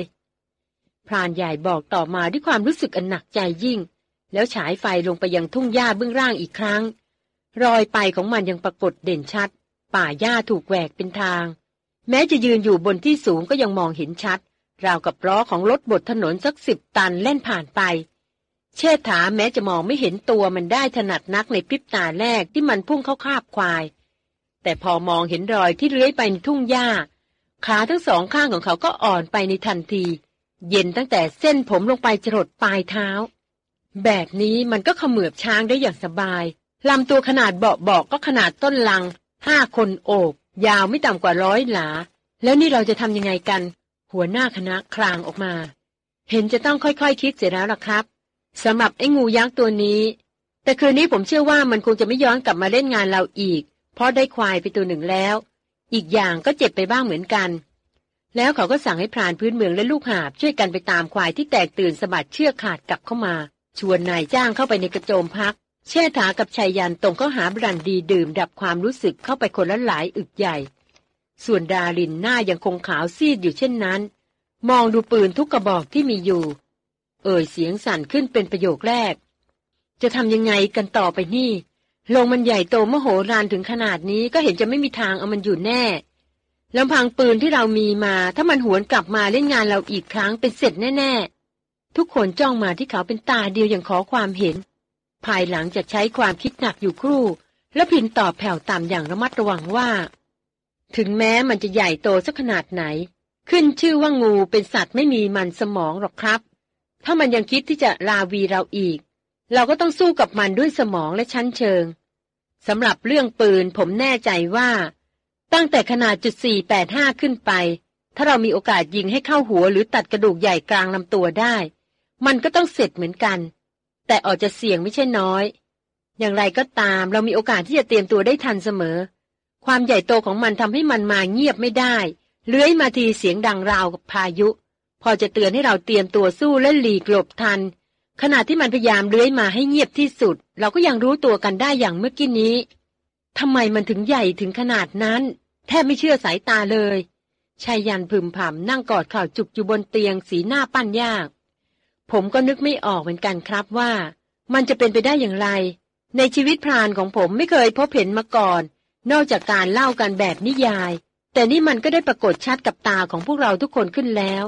พรานใหญ่บอกต่อมาด้วยความรู้สึกอันหนักใจยิ่ง แล้วฉายไฟลงไปยังทุ่งหญ้าเบื้องล่างอีกครั้ง รอยไปของมันยังปรากฏเด่นชัด ป่าหญ้าถูกแหวกเป็นทาง แม้จะยืนอยู่บนที่สูงก็ยังมองเห็นชัด ราวกับล้อของรถบดถนนสักสิบตันเล่นผ่านไป เชษฐาแม้จะมองไม่เห็นตัวมันได้ถนัดนักในพริบตาแรกที่มันพุ่งเข้าคาบควาย แต่พอมองเห็นรอยที่เลื้อยไปในทุ่งหญ้า ขาทั้งสองข้างของเขาก็อ่อนไปในทันที เย็นตั้งแต่เส้นผมลงไปจรดปลายเท้า แบบนี้มันก็ขมือบช้างได้อย่างสบาย ลำตัวขนาดเบาๆกก็ขนาดต้นลังห้าคนโอบ ยาวไม่ต่ำกว่าร้อยหลา แล้วนี่เราจะทำยังไงกัน หัวหน้าคณะคลางออกมา เห็นจะต้องค่อยๆคคิดเสียแล้วล่ะครับสำหรับไอ้งูยักษ์ตัวนี้ แต่คืนนี้ผมเชื่อว่ามันคงจะไม่ย้อนกลับมาเล่นงานเราอีก เพราะได้ควายไปตัวหนึ่งแล้ว อีกอย่างก็เจ็บไปบ้างเหมือนกัน แล้วเขาก็สั่งให้พรานพื้นเมืองและลูกหาบช่วยกันไปตามควายที่แตกตื่นสะบัดเชือกขาดกลับเข้ามา ชวนนายจ้างเข้าไปในกระโจมพัก เชษฐากับชายยันตรงเข้าหาบรันดีดื่มดับความรู้สึกเข้าไปคนละหลายอึกใหญ่ ส่วนดารินหน้ายังคงขาวซีดอยู่เช่นนั้น มองดูปืนทุกกระบอกที่มีอยู่ เอ่ยเสียงสั่นขึ้นเป็นประโยคแรก จะทำยังไงกันต่อไปนี่ลงมันใหญ่โตมโหฬารถึงขนาดนี้ก็เห็นจะไม่มีทางเอามันอยู่แน่ลำพังปืนที่เรามีมา ถ้ามันหวนกลับมาเล่นงานเราอีกครั้งเป็นเสร็จแน่ ๆ ทุกคนจ้องมาที่เขาเป็นตาเดียวอย่างขอความเห็น ภายหลังจากใช้ความคิดหนักอยู่ครู่ แล้วพินตอบแผ่วต่ำอย่างระมัดระวังว่า ถึงแม้มันจะใหญ่โตสักขนาดไหน ขึ้นชื่อว่างูเป็นสัตว์ไม่มีมันสมองหรอกครับ ถ้ามันยังคิดที่จะลาวีเราอีก เราก็ต้องสู้กับมันด้วยสมองและชั้นเชิงสำหรับเรื่องปืนผมแน่ใจว่า ตั้งแต่ขนาดจุดสี่แปดห้าขึ้นไป ถ้าเรามีโอกาสยิงให้เข้าหัวหรือตัดกระดูกใหญ่กลางลำตัวได้ มันก็ต้องเสร็จเหมือนกัน แต่ออกจะเสี่ยงไม่ใช่น้อย อย่างไรก็ตามเรามีโอกาสที่จะเตรียมตัวได้ทันเสมอ ความใหญ่โตของมันทำให้มันมาเงียบไม่ได้ เลื้อยมาทีเสียงดังราวกับพายุ พอจะเตือนให้เราเตรียมตัวสู้และหลีกหลบทัน ขณะที่มันพยายามเลื้อยมาให้เงียบที่สุด เราก็ยังรู้ตัวกันได้อย่างเมื่อกี้นี้ทำไมมันถึงใหญ่ถึงขนาดนั้น แทบไม่เชื่อสายตาเลยชายยันพึมพำนั่งกอดข่าวจุกอยู่บนเตียงสีหน้าปั้นยาก ผมก็นึกไม่ออกเหมือนกันครับว่า มันจะเป็นไปได้อย่างไร ในชีวิตพรานของผมไม่เคยพบเห็นมาก่อน นอกจากการเล่ากันแบบนิยาย แต่นี่มันก็ได้ปรากฏชัดกับตาของพวกเราทุกคนขึ้นแล้ว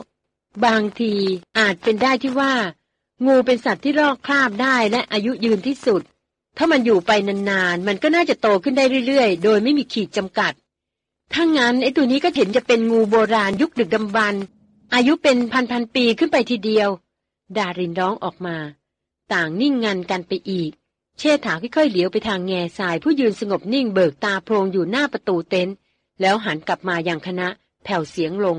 บางทีอาจเป็นได้ที่ว่า งูเป็นสัตว์ที่ลอกคราบได้และอายุยืนที่สุด ถ้ามันอยู่ไปนานๆ มันก็น่าจะโตขึ้นได้เรื่อยๆ โดยไม่มีขีดจำกัดถ้างั้นไอ้ตัวนี้ก็เห็นจะเป็นงูโบราณยุคดึกดำบรรอายุเป็นพันๆปีขึ้นไปทีเดียว ดารินร้องออกมา ต่างนิ่งงันกันไปอีก เชษฐาค่อยๆเหลียวไปทางแง่ทรายผู้ยืนสงบนิ่งเบิกตาโพรงอยู่หน้าประตูเต็นท์แล้วหันกลับมาอย่างคณะแผ่วเสียงลง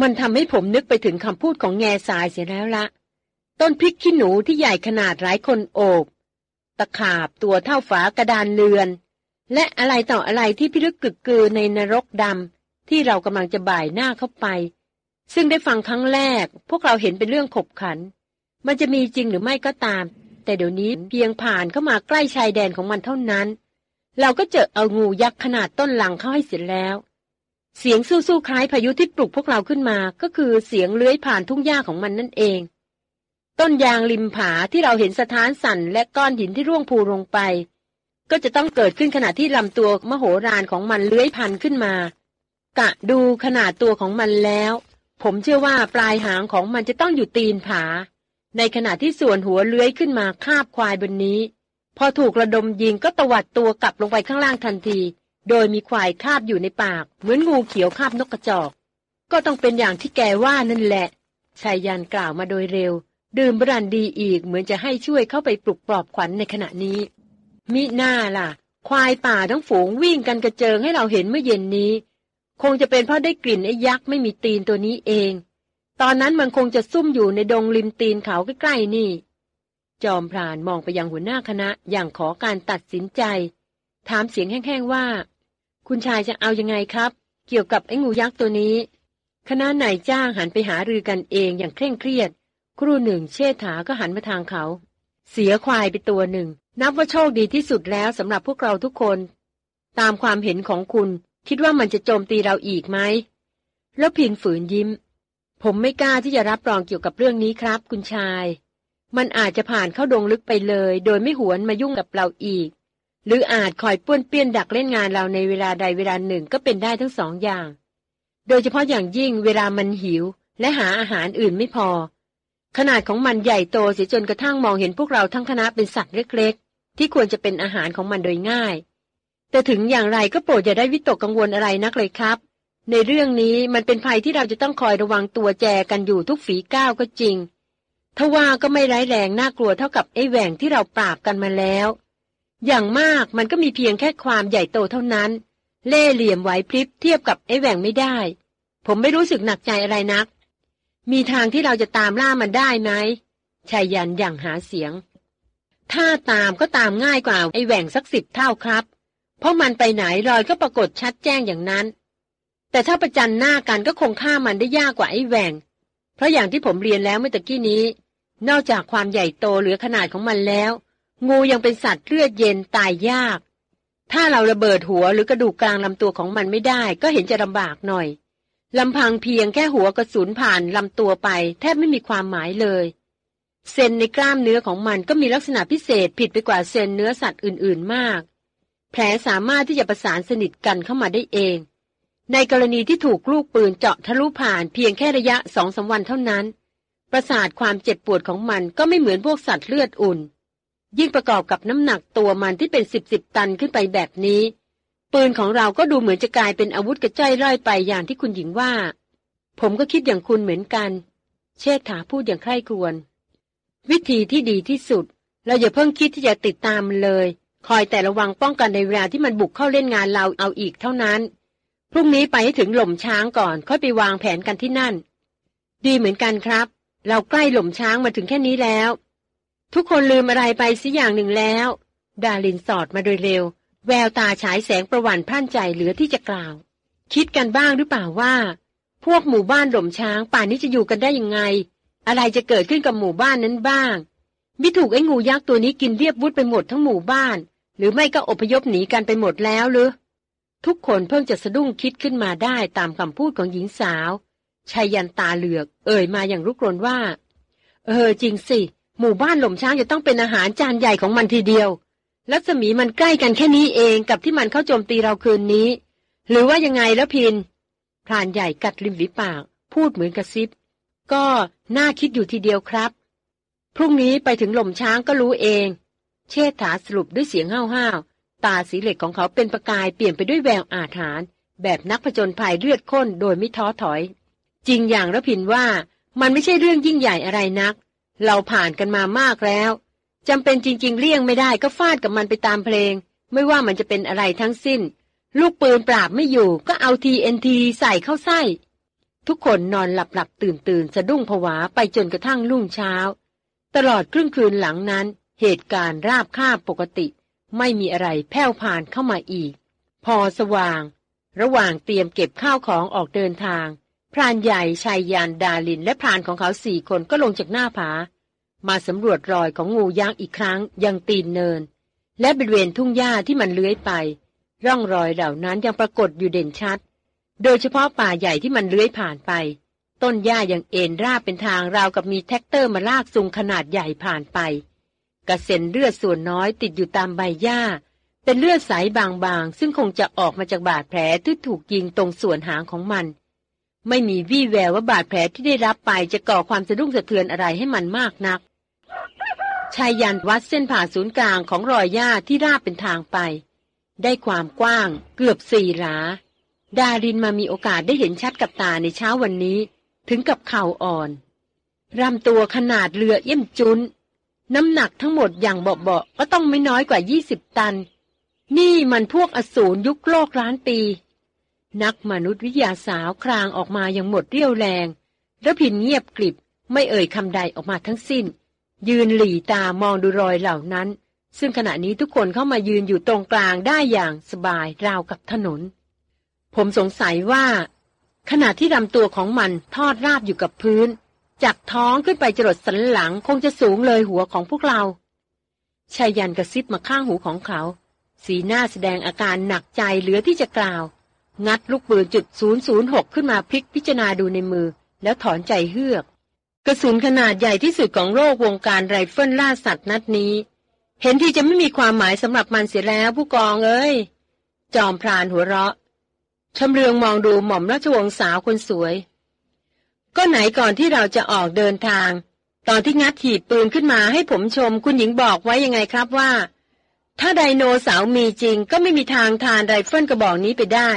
มันทำให้ผมนึกไปถึงคำพูดของแง่ทรายเสียแล้วละต้นพริกขี้หนูที่ใหญ่ขนาดหลายคนโอบตะขาบตัวเท่าฝากระดานเรือน และอะไรต่ออะไรที่พิลึกกึกกือในนรกดำที่เรากำลังจะบ่ายหน้าเข้าไป ซึ่งได้ฟังครั้งแรก พวกเราเห็นเป็นเรื่องขบขัน มันจะมีจริงหรือไม่ก็ตาม แต่เดี๋ยวนี้เพียงผ่านเข้ามาใกล้ชายแดนของมันเท่านั้น เราก็เจอเอางูยักษ์ขนาดต้นหลังเข้าให้เสร็จแล้ว เสียงสู้ๆคล้ายพายุที่ปลุกพวกเราขึ้นมา ก็คือเสียงเลื้อยผ่านทุ่งหญ้าของมันนั่นเอง ต้นยางริมผาที่เราเห็นสถานสั่นและก้อนหินที่ร่วงพูลงไป ก็จะต้องเกิดขึ้นขณะที่ลำตัวมโหฬารของมันเลื้อยพันขึ้นมา กะดูขนาดตัวของมันแล้ว ผมเชื่อว่าปลายหางของมันจะต้องอยู่ตีนผา ในขณะที่ส่วนหัวเลื้อยขึ้นมาคาบควายบนนี้ พอถูกระดมยิงก็ตวัดตัวกลับลงไปข้างล่างทันที โดยมีควายคาบอยู่ในปาก เหมือนงูเขียวคาบนกกระจอก ก็ต้องเป็นอย่างที่แกว่านั่นแหละชายยันกล่าวมาโดยเร็ว ดื่มบรันดีอีกเหมือนจะให้ช่วยเข้าไปปลุกปลอบขวัญในขณะนี้ มิหน้าล่ะ ควายป่าทั้งฝูงวิ่งกันกระเจิงให้เราเห็นเมื่อเย็นนี้ คงจะเป็นเพราะได้กลิ่นไอ้ยักษ์ไม่มีตีนตัวนี้เอง ตอนนั้นมันคงจะซุ่มอยู่ในดงริมตีนเขาใกล้ๆนี่ จอมพรานมองไปยังหัวหน้าคณะอย่างขอการตัดสินใจ ถามเสียงแห้งๆว่า คุณชายจะเอายังไงครับ เกี่ยวกับไอ้งูยักษ์ตัวนี้ คณะนายจ้างหันไปหารือกันเองอย่างเคร่งเครียด ครู่หนึ่งเชษฐาก็หันมาทางเขา เสียควายไปตัวหนึ่ง นับว่าโชคดีที่สุดแล้วสำหรับพวกเราทุกคน ตามความเห็นของคุณ คิดว่ามันจะโจมตีเราอีกไหม แล้วพินฝืนยิ้ม ผมไม่กล้าที่จะรับรองเกี่ยวกับเรื่องนี้ครับ คุณชาย มันอาจจะผ่านเข้าดงลึกไปเลย โดยไม่หวนมายุ่งกับเราอีก หรืออาจคอยป้วนเปี้ยนดักเล่นงานเราในเวลาใดเวลาหนึ่งก็เป็นได้ทั้งสองอย่าง โดยเฉพาะอย่างยิ่งเวลามันหิว และหาอาหารอื่นไม่พอ ขนาดของมันใหญ่โตเสียจนกระทั่งมองเห็นพวกเราทั้งคณะเป็นสัตว์เล็ก ๆ ที่ควรจะเป็นอาหารของมันโดยง่าย แต่ถึงอย่างไรก็โปรดอย่าได้วิตกกังวลอะไรนักเลยครับ ในเรื่องนี้มันเป็นภัยที่เราจะต้องคอยระวังตัวแจกันอยู่ทุกฝีก้าวก็จริงทว่าก็ไม่ร้ายแรงน่ากลัวเท่ากับไอ้แหว่งที่เราปราบกันมาแล้ว อย่างมากมันก็มีเพียงแค่ความใหญ่โตเท่านั้น เล่เหลี่ยมไหวพริบเทียบกับไอ้แหว่งไม่ได้ ผมไม่รู้สึกหนักใจอะไรนัก มีทางที่เราจะตามล่ามันได้ไหมชายยันอย่างหาเสียง ถ้าตามก็ตามง่ายกว่าไอ้แหว่งสักสิบเท่าครับ เพราะมันไปไหนรอยก็ปรากฏชัดแจ้งอย่างนั้น แต่ถ้าประจันหน้ากันก็คงฆ่ามันได้ยากกว่าไอ้แหวงเพราะอย่างที่ผมเรียนแล้วเมื่อตะกี้นี้ นอกจากความใหญ่โตเหลือขนาดของมันแล้ว งูยังเป็นสัตว์เลือดเย็นตายยาก ถ้าเราระเบิดหัวหรือกระดูกกลางลำตัวของมันไม่ได้ ก็เห็นจะลำบากหน่อยลำพังเพียงแค่หัวกระสุนผ่านลำตัวไป แทบไม่มีความหมายเลยเซนในกล้ามเนื้อของมันก็มีลักษณะพิเศษผิดไปกว่าเซนเนื้อสัตว์อื่น ๆ มาก แผลสามารถที่จะประสานสนิทกันเข้ามาได้เอง ในกรณีที่ถูกลูกปืนเจาะทะลุผ่านเพียงแค่ระยะสองสาวันเท่านั้น ประสาทความเจ็บปวดของมันก็ไม่เหมือนพวกสัตว์เลือดอุ่น ยิ่งประกอบกับน้ำหนักตัวมันที่เป็นสิบสิบตันขึ้นไปแบบนี้ ปืนของเราก็ดูเหมือนจะกลายเป็นอาวุธกระจ้อยร่อยไปอย่างที่คุณหญิงว่า ผมก็คิดอย่างคุณเหมือนกัน เชษฐาพูดอย่างใคร่ครวญวิธีที่ดีที่สุด เราอย่าเพิ่งคิดที่จะติดตามมันเลย คอยแต่ระวังป้องกันในเวลาที่มันบุกเข้าเล่นงานเราเอาอีกเท่านั้น พรุ่งนี้ไปให้ถึงหล่มช้างก่อน ค่อยไปวางแผนกันที่นั่น ดีเหมือนกันครับ เราใกล้หล่มช้างมาถึงแค่นี้แล้ว ทุกคนลืมอะไรไปสิอย่างหนึ่งแล้ว ดาลินสอดมาโดยเร็ว แววตาฉายแสงประวันพ่านใจเหลือที่จะกล่าว คิดกันบ้างหรือเปล่าว่า พวกหมู่บ้านหล่มช้างป่านนี้จะอยู่กันได้ยังไง อะไรจะเกิดขึ้นกับหมู่บ้านนั้นบ้าง มิถูกไอ้งูยักษ์ตัวนี้กินเรียบวุฒไปหมดทั้งหมู่บ้าน หรือไม่ก็อพยพหนีกันไปหมดแล้วหรือ ทุกคนเพิ่งจะสะดุ้งคิดขึ้นมาได้ตามคำพูดของหญิงสาวชายันตาเหลือก เอ่ยมาอย่างรุกรนว่า เออจริงสิ หมู่บ้านหล่มช้างจะต้องเป็นอาหารจานใหญ่ของมันทีเดียวรัศมีมันใกล้กันแค่นี้เองกับที่มันเข้าโจมตีเราคืนนี้ หรือว่ายังไงแล้วพินพรานใหญ่กัดริมฝีปาก พูดเหมือนกระซิบ ก็น่าคิดอยู่ทีเดียวครับ พรุ่งนี้ไปถึงหล่มช้างก็รู้เอง เชษฐาสรุปด้วยเสียงห้าวๆตาสีเหล็กของเขาเป็นประกายเปลี่ยนไปด้วยแววอาถรรพ์แบบนักผจญภัยเลือดข้นโดยไม่ท้อถอย จริงอย่างระพินว่ามันไม่ใช่เรื่องยิ่งใหญ่อะไรนัก เราผ่านกันมามากแล้วจำเป็นจริง ๆ เลี่ยงไม่ได้ก็ฟาดกับมันไปตามเพลง ไม่ว่ามันจะเป็นอะไรทั้งสิ้น ลูกปืนปราบไม่อยู่ก็เอาทีเอ็นทีใส่เข้าไส้ ทุกคนนอนหลับหลับตื่นตื่นสะดุ้งผวาไปจนกระทั่งรุ่งเช้า ตลอดครึ่งคืนหลังนั้น เหตุการณ์ราบคาบปกติ ไม่มีอะไรแผ่วผ่านเข้ามาอีก พอสว่าง ระหว่างเตรียมเก็บข้าวของออกเดินทาง พรานใหญ่ไชยยันต์ ดารินและพรานของเขาสี่คนก็ลงจากหน้าผา มาสำรวจรอยของงูยักษ์อีกครั้งยังตีนเนิน และบริเวณทุ่งหญ้าที่มันเลื้อยไป ร่องรอยเหล่านั้นยังปรากฏอยู่เด่นชัด โดยเฉพาะป่าใหญ่ที่มันเลื้อยผ่านไปต้นหญ้ายังเอ็นราบเป็นทางราวกับมีแทรกเตอร์มาลากซุงขนาดใหญ่ผ่านไป กระเซ็นเลือดส่วนน้อยติดอยู่ตามใบหญ้า เป็นเลือดใสบางๆ ซึ่งคงจะออกมาจากบาดแผลที่ถูกยิงตรงส่วนหางของมัน ไม่มีวี่แววว่าบาดแผลที่ได้รับไปจะก่อความสะดุ้งสะเทือนอะไรให้มันมากนัก ชายยันวัดเส้นผ่าศูนย์กลางของรอยหญ้าที่ราบเป็นทางไป ได้ความกว้าง เกือบสี่หลา ดารินมามีโอกาสได้เห็นชัดกับตาในเช้าวันนี้ ถึงกับเข่าอ่อนรำตัวขนาดเรือเยี่ยมจุน น้ำหนักทั้งหมดอย่างเบาๆก็ต้องไม่น้อยกว่ายี่สิบตัน นี่มันพวกอสูรยุคโลกล้านปี นักมนุษยวิทยาสาวครางออกมาอย่างหมดเรี่ยวแรงระพินเงียบกริบไม่เอ่ยคำใดออกมาทั้งสิ้น ยืนหลีตามองดูรอยเหล่านั้น ซึ่งขณะนี้ทุกคนเข้ามายืนอยู่ตรงกลางได้อย่างสบายราวกับถนน ผมสงสัยว่า ขณะที่ลำตัวของมันทอดราบอยู่กับพื้น จากท้องขึ้นไปจรดสันหลังคงจะสูงเลยหัวของพวกเราชายันกระซิบมาข้างหูของเขา สีหน้าแสดงอาการหนักใจเหลือที่จะกล่าว งัดลูกปืนจุด 006 ขึ้นมาพลิกพิจารณาดูในมือ แล้วถอนใจเฮือก กระสุนขนาดใหญ่ที่สุดของโลกวงการไรเฟิลล่าสัตว์นัดนี้ เห็นที่จะไม่มีความหมายสำหรับมันเสียแล้วผู้กองเอ้ย จอมพรานหัวเราะชำเลืองมองดูหม่อมราชวงศ์สาวคนสวย ก็ไหนก่อนที่เราจะออกเดินทาง ตอนที่งัดหีบปืนขึ้นมาให้ผมชม คุณหญิงบอกไว้ยังไงครับว่า ถ้าไดโนเสาร์มีจริง ก็ไม่มีทางทานไรเฟิลกระบอกนี้ไปได้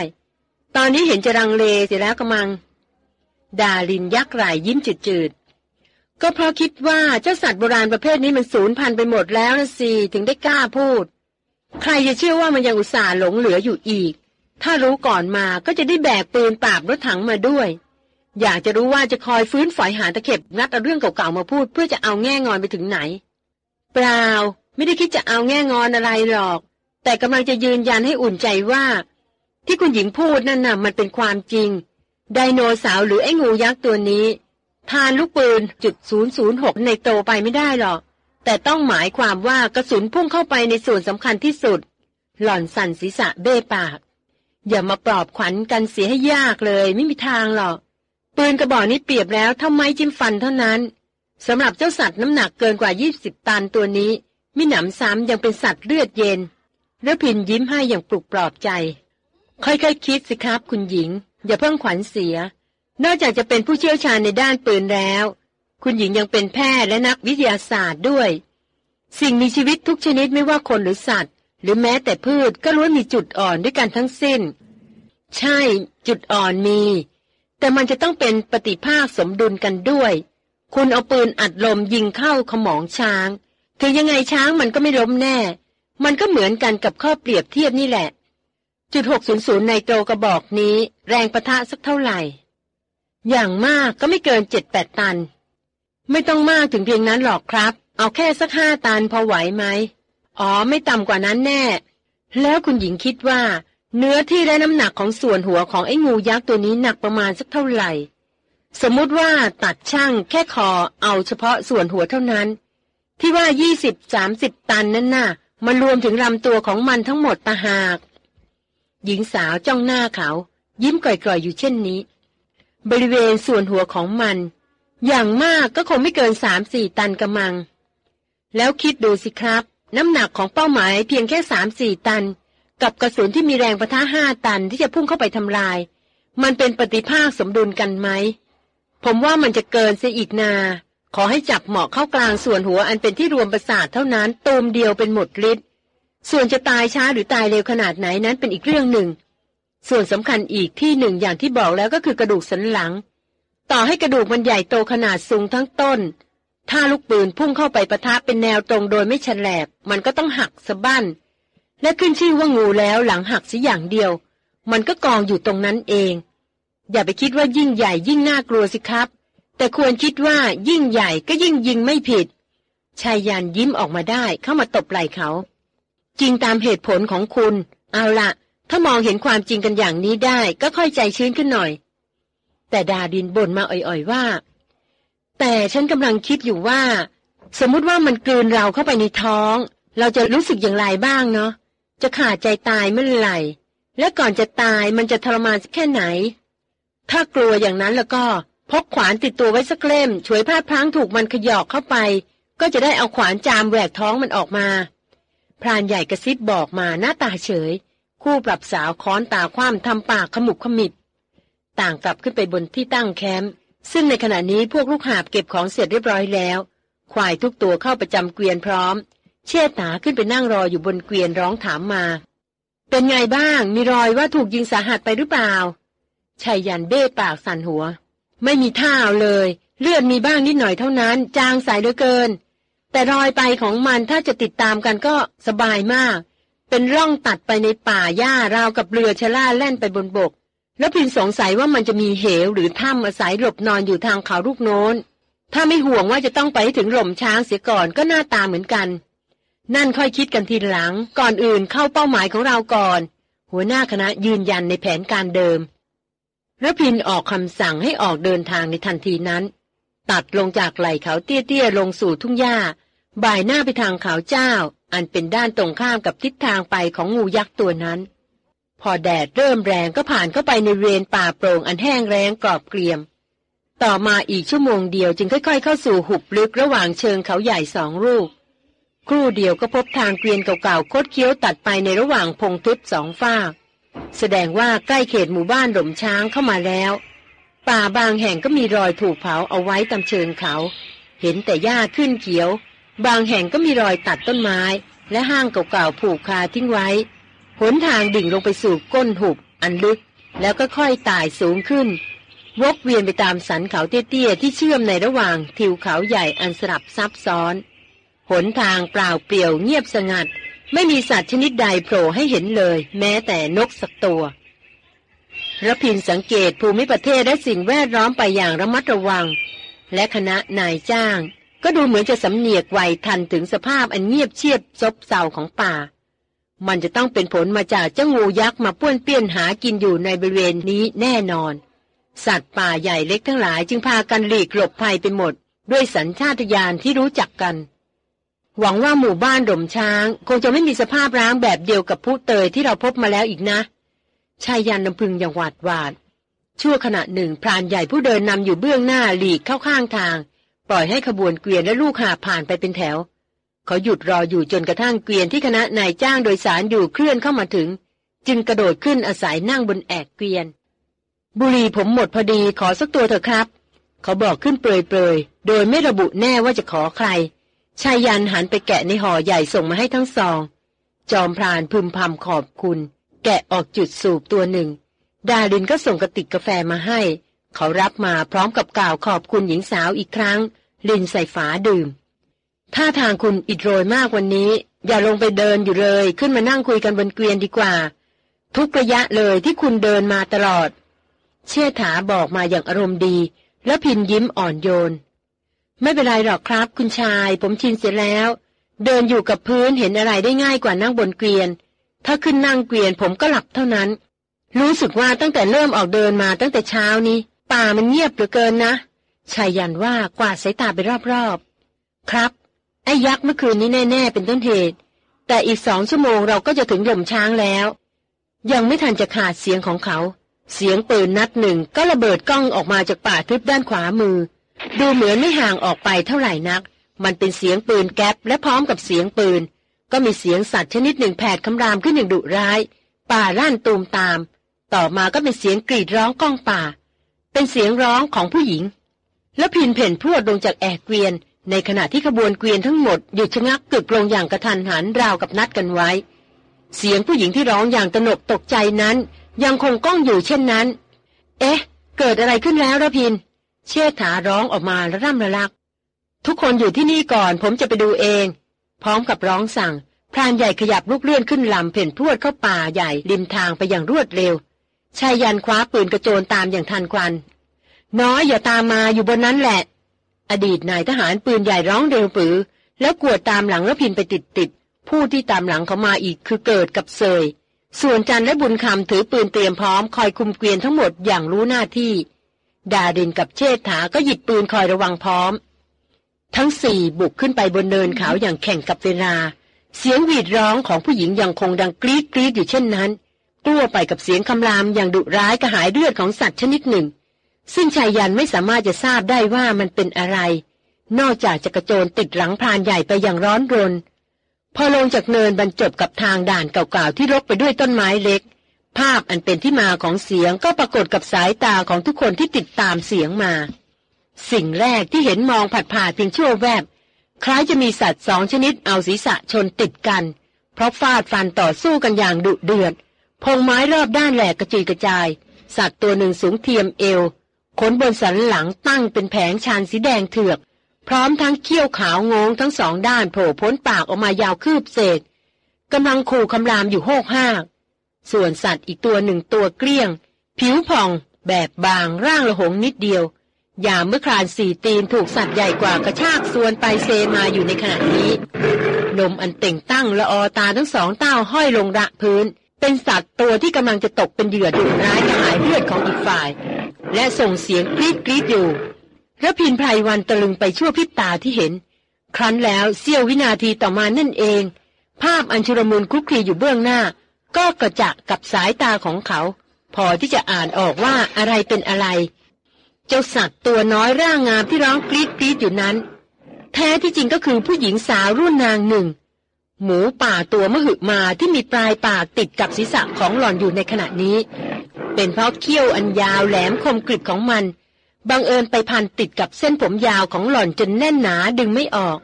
ตอนนี้เห็นจะลังเลเสียแล้วกระมัง ดารินยักไหล่ยิ้มจืดๆ ก็เพราะคิดว่าเจ้าสัตว์โบราณประเภทนี้มันสูญพันธุ์ไปหมดแล้วนะสิถึงได้กล้าพูด ใครจะเชื่อว่ามันยังอุตส่าห์หลงเหลืออยู่อีก ถ้ารู้ก่อนมาก็จะได้แบกปืนปราบรถถังมาด้วย อยากจะรู้ว่าจะคอยฟื้นฝอยหาตะเข็บงัดเอาเรื่องเก่าๆมาพูด เพื่อจะเอาแง่งอนไปถึงไหน เปล่า ไม่ได้คิดจะเอาแง่งอนอะไรหรอก แต่กำลังจะยืนยันให้อุ่นใจว่า ที่คุณหญิงพูดนั่นน่ะมันเป็นความจริง ไดโนเสาร์หรือไอ้งูยักษ์ตัวนี้ ทานลูกปืนจุดศูนย์ศูนย์หกในโตไปไม่ได้หรอก แต่ต้องหมายความว่ากระสุนพุ่งเข้าไปในส่วนสำคัญที่สุด หล่อนสั่นศีรษะเบ้ปาก อย่ามาปลอบขวัญกันเสียให้ยากเลยไม่มีทางหรอก ปืนกระบอกนี้เปรียบแล้วเท่าไม้จิ้มฟันเท่านั้นสำหรับเจ้าสัตว์น้ำหนักเกินกว่า 20 ตันตัวนี้ มิหนำซ้ำยังเป็นสัตว์เลือดเย็นแล้วพินยิ้มให้อย่างปลุกปลอบใจ ค่อยๆคคิดสิครับคุณหญิง อย่าเพิ่งขวัญเสีย นอกจากจะเป็นผู้เชี่ยวชาญในด้านปืนแล้ว คุณหญิงยังเป็นแพทย์และนักวิทยาศาสตร์ด้วย สิ่งมีชีวิตทุกชนิดไม่ว่าคนหรือสัตว์ หรือแม้แต่พืชก็ล้วนมีจุดอ่อนด้วยกันทั้งสิ้น ใช่ จุดอ่อนมี แต่มันจะต้องเป็นปฏิภาคสมดุลกันด้วย คุณเอาปืนอัดลมยิงเข้าขมองช้าง ถึงยังไงช้างมันก็ไม่ล้มแน่ มันก็เหมือนกันกับข้อเปรียบเทียบนี่แหละ จุดหกศูนย์ศูนย์ในโตกระบอกนี้ แรงประทะสักเท่าไหร่ อย่างมากก็ไม่เกินเจ็ดแปดตัน ไม่ต้องมากถึงเพียงนั้นหรอกครับ เอาแค่สักห้าตันพอไหวไหม อ๋อไม่ต่ำกว่านั้นแน่ แล้วคุณหญิงคิดว่า เนื้อที่และน้ำหนักของส่วนหัวของไอ้งูยักษ์ตัวนี้หนักประมาณสักเท่าไหร่ สมมุติว่าตัดช่างแค่คอเอาเฉพาะส่วนหัวเท่านั้น ที่ว่ายี่สิบสามสิบตันนั่นน่ะ มันรวมถึงลำตัวของมันทั้งหมดตาหาก หญิงสาวจ้องหน้าเขา ยิ้มก่อยๆอยู่เช่นนี้ บริเวณส่วนหัวของมัน อย่างมากก็คงไม่เกินสามสี่ตันกระมัง แล้วคิดดูสิครับ น้ำหนักของเป้าหมายเพียงแค่สามสี่ตัน กับกระสุนที่มีแรงประทะห้าตันที่จะพุ่งเข้าไปทำลาย มันเป็นปฏิภาคสมดุลกันไหม ผมว่ามันจะเกินเสียอีกนา ขอให้จับเหมาะเข้ากลางส่วนหัวอันเป็นที่รวมประสาทเท่านั้นตูมเดียวเป็นหมดฤทธิ์ส่วนจะตายช้าหรือตายเร็วขนาดไหนนั้นเป็นอีกเรื่องหนึ่ง ส่วนสำคัญอีกที่หนึ่งอย่างที่บอกแล้วก็คือกระดูกสันหลัง ต่อให้กระดูกมันใหญ่โตขนาดสูงทั้งต้น ถ้าลูกปืนพุ่งเข้าไปประทะเป็นแนวตรงโดยไม่ฉลบมันก็ต้องหักสะบั้น และขึ้นชื่อว่างูแล้วหลังหักสิอย่างเดียว มันก็กองอยู่ตรงนั้นเอง อย่าไปคิดว่ายิ่งใหญ่ยิ่งน่ากลัวสิครับ แต่ควรคิดว่ายิ่งใหญ่ก็ยิ่งยิงไม่ผิด ชายยันยิ้มออกมาได้เข้ามาตบไหล่เขา จริงตามเหตุผลของคุณ เอาละถ้ามองเห็นความจริงกันอย่างนี้ได้ก็ค่อยใจชื้นขึ้นหน่อย แต่ดาดินบ่นมาอ่อยๆว่า แต่ฉันกำลังคิดอยู่ว่า สมมติว่ามันกลืนเราเข้าไปในท้อง เราจะรู้สึกอย่างไรบ้างเนาะ จะขาดใจตายเมื่อไหร่ และก่อนจะตายมันจะทรมานแค่ไหน ถ้ากลัวอย่างนั้นแล้วก็พกขวานติดตัวไว้สักเล่มช่วยพลาดพลั้งถูกมันขยอกเข้าไป ก็จะได้เอาขวานจามแหวกท้องมันออกมา พรานใหญ่กระซิบบอกมาหน้าตาเฉย คู่ปรับสาวค้อนตาคว่ำทำปากขมุบขมิบต่างกลับขึ้นไปบนที่ตั้งแคมป์ซึ่งในขณะนี้พวกลูกหาบเก็บของเสร็จเรียบร้อยแล้ว ควายทุกตัวเข้าประจำเกวียนพร้อม เชิดตาขึ้นไปนั่งรออยู่บนเกวียนร้องถามมา เป็นไงบ้าง มีรอยว่าถูกยิงสาหัสไปหรือเปล่าชายยันเบ้ปากสั่นหัว ไม่มีท่าเลย เลือดมีบ้างนิดหน่อยเท่านั้น จางใสเหลือเกิน แต่รอยไปของมันถ้าจะติดตามกันก็สบายมาก เป็นร่องตัดไปในป่าหญ้าราวกับเรือชะล่าแล่นไปบนบก แล้วพินสงสัยว่ามันจะมีเหวหรือถ้ำอาศัยหลบนอนอยู่ทางเขาลูกโน้น ถ้าไม่ห่วงว่าจะต้องไปถึงหล่มช้างเสียก่อนก็หน้าตาเหมือนกัน นั่นค่อยคิดกันทีหลัง ก่อนอื่นเข้าเป้าหมายของเราก่อน หัวหน้าคณะยืนยันในแผนการเดิมระพินออกคำสั่งให้ออกเดินทางในทันทีนั้น ตัดลงจากไหล่เขาเตี้ยๆลงสู่ทุ่งหญ้า บ่ายหน้าไปทางเขาเจ้า อันเป็นด้านตรงข้ามกับทิศทางไปของงูยักษ์ตัวนั้น พอแดดเริ่มแรงก็ผ่านเข้าไปในเวรป่าโปร่งอันแห้งแรงกรอบเกลียม ต่อมาอีกชั่วโมงเดียวจึงค่อย ๆ เข้าสู่หุบลึกระหว่างเชิงเขาใหญ่สองรูป ครู่เดียวก็พบทางเกวียนเก่าๆคดเคี้ยวตัดไปในระหว่างพงทึบสองฝ้าแสดงว่าใกล้เขตหมู่บ้านหล่มช้างเข้ามาแล้ว ป่าบางแห่งก็มีรอยถูกเผาเอาไว้ตามเชิงเขา เห็นแต่หญ้าขึ้นเขียว บางแห่งก็มีรอยตัดต้นไม้ และห้างเก่าๆผูกคาทิ้งไว้หนทางดิ่งลงไปสู่ก้นหุบ อันลึก แล้วก็ค่อยไต่สูงขึ้น วกเวียนไปตามสันเขาเตี้ยๆที่เชื่อมในระหว่างทิวเขาใหญ่อันสลับซับซ้อน หนทางเปล่าเปลี่ยวเงียบสงัด ไม่มีสัตว์ชนิดใดโผล่ให้เห็นเลย แม้แต่นกสักตัวระพินสังเกตภูมิประเทศและสิ่งแวดล้อมไปอย่างระมัดระวัง และคณะนายจ้าง ก็ดูเหมือนจะสำเนียกไวทันถึงสภาพอันเงียบเชียบซบเซาของป่า มันจะต้องเป็นผลมาจากเจ้างูยักษ์มาป้วนเปี้ยนหากินอยู่ในบริเวณนี้แน่นอน สัตว์ป่าใหญ่เล็กทั้งหลายจึงพากันหลีกหลบภัยไปหมด ด้วยสัญชาตญาณที่รู้จักกัน หวังว่าหมู่บ้านดมช้าง คงจะไม่มีสภาพร้างแบบเดียวกับผู้เตยที่เราพบมาแล้วอีกนะ ชายยันลำพึงอย่างหวาดหวาด ชั่วขณะหนึ่งพรานใหญ่ผู้เดินนำอยู่เบื้องหน้าหลีกเข้าข้างทาง ปล่อยให้ขบวนเกวียนและลูกหาผ่านไปเป็นแถว เขาหยุดรออยู่จนกระทั่งเกวียนที่คณะนายจ้างโดยสารอยู่เคลื่อนเข้ามาถึง จึงกระโดดขึ้นอาศัยนั่งบนแอกเกวียน บุรีผมหมดพอดีขอสักตัวเถอะครับ เขาบอกขึ้นเปรยๆโดยไม่ระบุแน่ว่าจะขอใคร ชายยันหันไปแกะในห่อใหญ่ส่งมาให้ทั้งสอง จอมพรานพึมพำขอบคุณ แกะออกจุดสูบตัวหนึ่ง ดารินก็ส่งกระติกกาแฟมาให้ เขารับมาพร้อมกับกล่าวขอบคุณหญิงสาวอีกครั้ง ลินใส่ฝาดื่ม ท่าทางคุณอิดโรยมากวันนี้ อย่าลงไปเดินอยู่เลย ขึ้นมานั่งคุยกันบนเกวียนดีกว่า ทุกระยะเลยที่คุณเดินมาตลอด เชี่ยถาบอกมาอย่างอารมณ์ดี แล้วพินยิ้มอ่อนโยน ไม่เป็นไรหรอกครับ คุณชาย ผมชินเสียแล้ว เดินอยู่กับพื้นเห็นอะไรได้ง่ายกว่านั่งบนเกวียน ถ้าขึ้นนั่งเกวียนผมก็หลับเท่านั้น รู้สึกว่าตั้งแต่เริ่มออกเดินมาตั้งแต่เช้านี้ ป่ามันเงียบเหลือเกินนะชายยันว่ากวาดสายตาไปรอบๆ ครับ ไอ้ยักษ์เมื่อคืนนี้แน่ ๆ เป็นต้นเหตุ แต่อีกสองชั่วโมงเราก็จะถึงหล่มช้างแล้ว ยังไม่ทันจะขาดเสียงของเขา เสียงปืนนัดหนึ่งก็ระเบิดกล้องออกมาจากป่าทึบด้านขวามือ ดูเหมือนไม่ห่างออกไปเท่าไหร่นัก มันเป็นเสียงปืนแก๊ปและพร้อมกับเสียงปืน ก็มีเสียงสัตว์ชนิดหนึ่งแผดคำรามขึ้นอย่างดุร้าย ป่าลั่นตูมตาม ต่อมาก็เป็นเสียงกรีดร้องก้องป่า เป็นเสียงร้องของผู้หญิง แล้วพินเพ่นพรวดลงจากแอกเกวียน ในขณะที่ขบวนเกวียนทั้งหมดหยุดชะงักกึกลงอย่างกระทันหันราวกับนัดกันไว้ เสียงผู้หญิงที่ร้องอย่างตนกตกใจนั้น ยังคงก้องอยู่เช่นนั้น เอ๊ะ เกิดอะไรขึ้นแล้วระพิน เชี่ถาร้องออกมาระร่ำระลัก ทุกคนอยู่ที่นี่ก่อนผมจะไปดูเอง พร้อมกับร้องสั่ง พรานใหญ่ขยับลูกเลื่อนขึ้นลำเพ่นพรวดเข้าป่าใหญ่ริมทางไปอย่างรวดเร็วชายยันคว้าปืนกระโจนตามอย่างทันควัน น้อยอย่าตามมาอยู่บนนั้นแหละ อดีตนายทหารปืนใหญ่ร้องเร็วปือ แล้วกวดตามหลังแล้วพินไปติดติดผู้ที่ตามหลังเขามาอีกคือเกิดกับเซย ส่วนจันและบุญคำถือปืนเตรียมพร้อมคอยคุมเกวียนทั้งหมดอย่างรู้หน้าที่ ดาเดนกับเชษฐาก็หยิบปืนคอยระวังพร้อม ทั้งสี่บุกขึ้นไปบนเนินเขาอย่างแข่งกับเวลา เสียงหวีดร้องของผู้หญิงยังคงดังกรีดกรีดอยู่เช่นนั้นกลัวไปกับเสียงคำรามอย่างดุร้ายกระหายเลือดของสัตว์ชนิดหนึ่ง ซึ่งชายยันไม่สามารถจะทราบได้ว่ามันเป็นอะไร นอกจากจะกระโจนติดหลังพรานใหญ่ไปอย่างร้อนรน พอลงจากเนินบรรจบกับทางด่านเก่าๆที่รกไปด้วยต้นไม้เล็ก ภาพอันเป็นที่มาของเสียงก็ปรากฏกับสายตาของทุกคนที่ติดตามเสียงมา สิ่งแรกที่เห็นมองผัดผ่าเพียงชั่วแวบ คล้ายจะมีสัตว์สองชนิดเอาศีรษะชนติดกัน เพราะฟาดฟันต่อสู้กันอย่างดุเดือด พงไม้รอบด้านแหลกกระจุยกระจาย สัตว์ตัวหนึ่งสูงเทียมเอว ขนบนสันหลังตั้งเป็นแผงชานสีแดงเถือกพร้อมทั้งเขี้ยวขาวงงทั้งสองด้านโผล่พ้นปากออกมายาวคืบเศษกำลังขู่คำรามอยู่โหกห้า ส่วนสัตว์อีกตัวหนึ่งตัวเกลี้ยง ผิวผ่อง แบบบางร่างละหงนิดเดียว ยามเมื่อครานสี่ตีนถูกสัตว์ใหญ่กว่ากระชากส่วนไปเซมาอยู่ในขณะนี้ นมอันเต่งตั้งละออตาทั้งสองเต้าห้อยลงระพื้น เป็นสัตว์ตัวที่กำลังจะตกเป็นเหยื่อดุร้ายกระหายเลือดของอีกฝ่าย และส่งเสียงกรีดกรีดอยู่ระพินไพรวันตะลึงไปชั่วพริบตาที่เห็น ครั้นแล้วเสี้ยววินาทีต่อมานั่นเอง ภาพอัญชุรมุนคุกคีอยู่เบื้องหน้า ก็กระจะกับสายตาของเขา พอที่จะอ่านออกว่าอะไรเป็นอะไร เจ้าสัตว์ตัวน้อยร่างงามที่ร้องกรีดกรีดอยู่นั้น แท้ที่จริงก็คือผู้หญิงสาวรุ่นนางหนึ่ง หมูป่าตัวมหึมาที่มีปลายปากติดกับศีรษะของหล่อนอยู่ในขณะนี้ เป็นเพราะเขี้ยวอันยาวแหลมคมกริบของมันบังเอิญไปพันติดกับเส้นผมยาวของหล่อนจนแน่นหนาดึงไม่ออก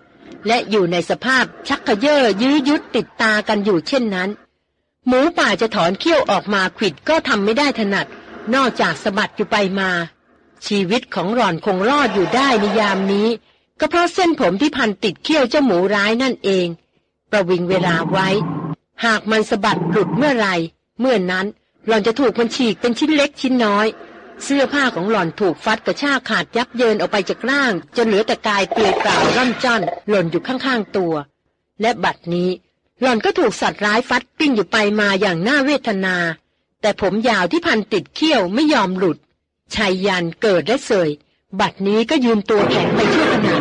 และอยู่ในสภาพชักกระเยอยื้อยุดติดตากันอยู่เช่นนั้น หมูป่าจะถอนเขี้ยวออกมาขิดก็ทำไม่ได้ถนัด นอกจากสะบัดอยู่ไปมา ชีวิตของหล่อนคงรอดอยู่ได้ในยามนี้ ก็เพราะเส้นผมที่พันติดเขี้ยวเจ้าหมูร้ายนั่นเอง ประวิงเวลาไว้ หากมันสะบัดหลุดเมื่อไรเมื่อนนั้นหล่อนจะถูกมันฉีกเป็นชิ้นเล็กชิ้นน้อย เสื้อผ้าของหล่อนถูกฟัดกระชากขาดยับเยินออกไปจากร่าง จนเหลือแต่กายเปลือยเปล่าร่อนจ้อนหล่นอยู่ข้างๆตัว และบัดนี้ หล่อนก็ถูกสัตว์ร้ายฟัดปิ้งอยู่ไปมาอย่างน่าเวทนา แต่ผมยาวที่พันติดเขี้ยวไม่ยอมหลุดชายยันเกิดและเสย บัดนี้ก็ยืนตัวแข็งไปชั่วขณะ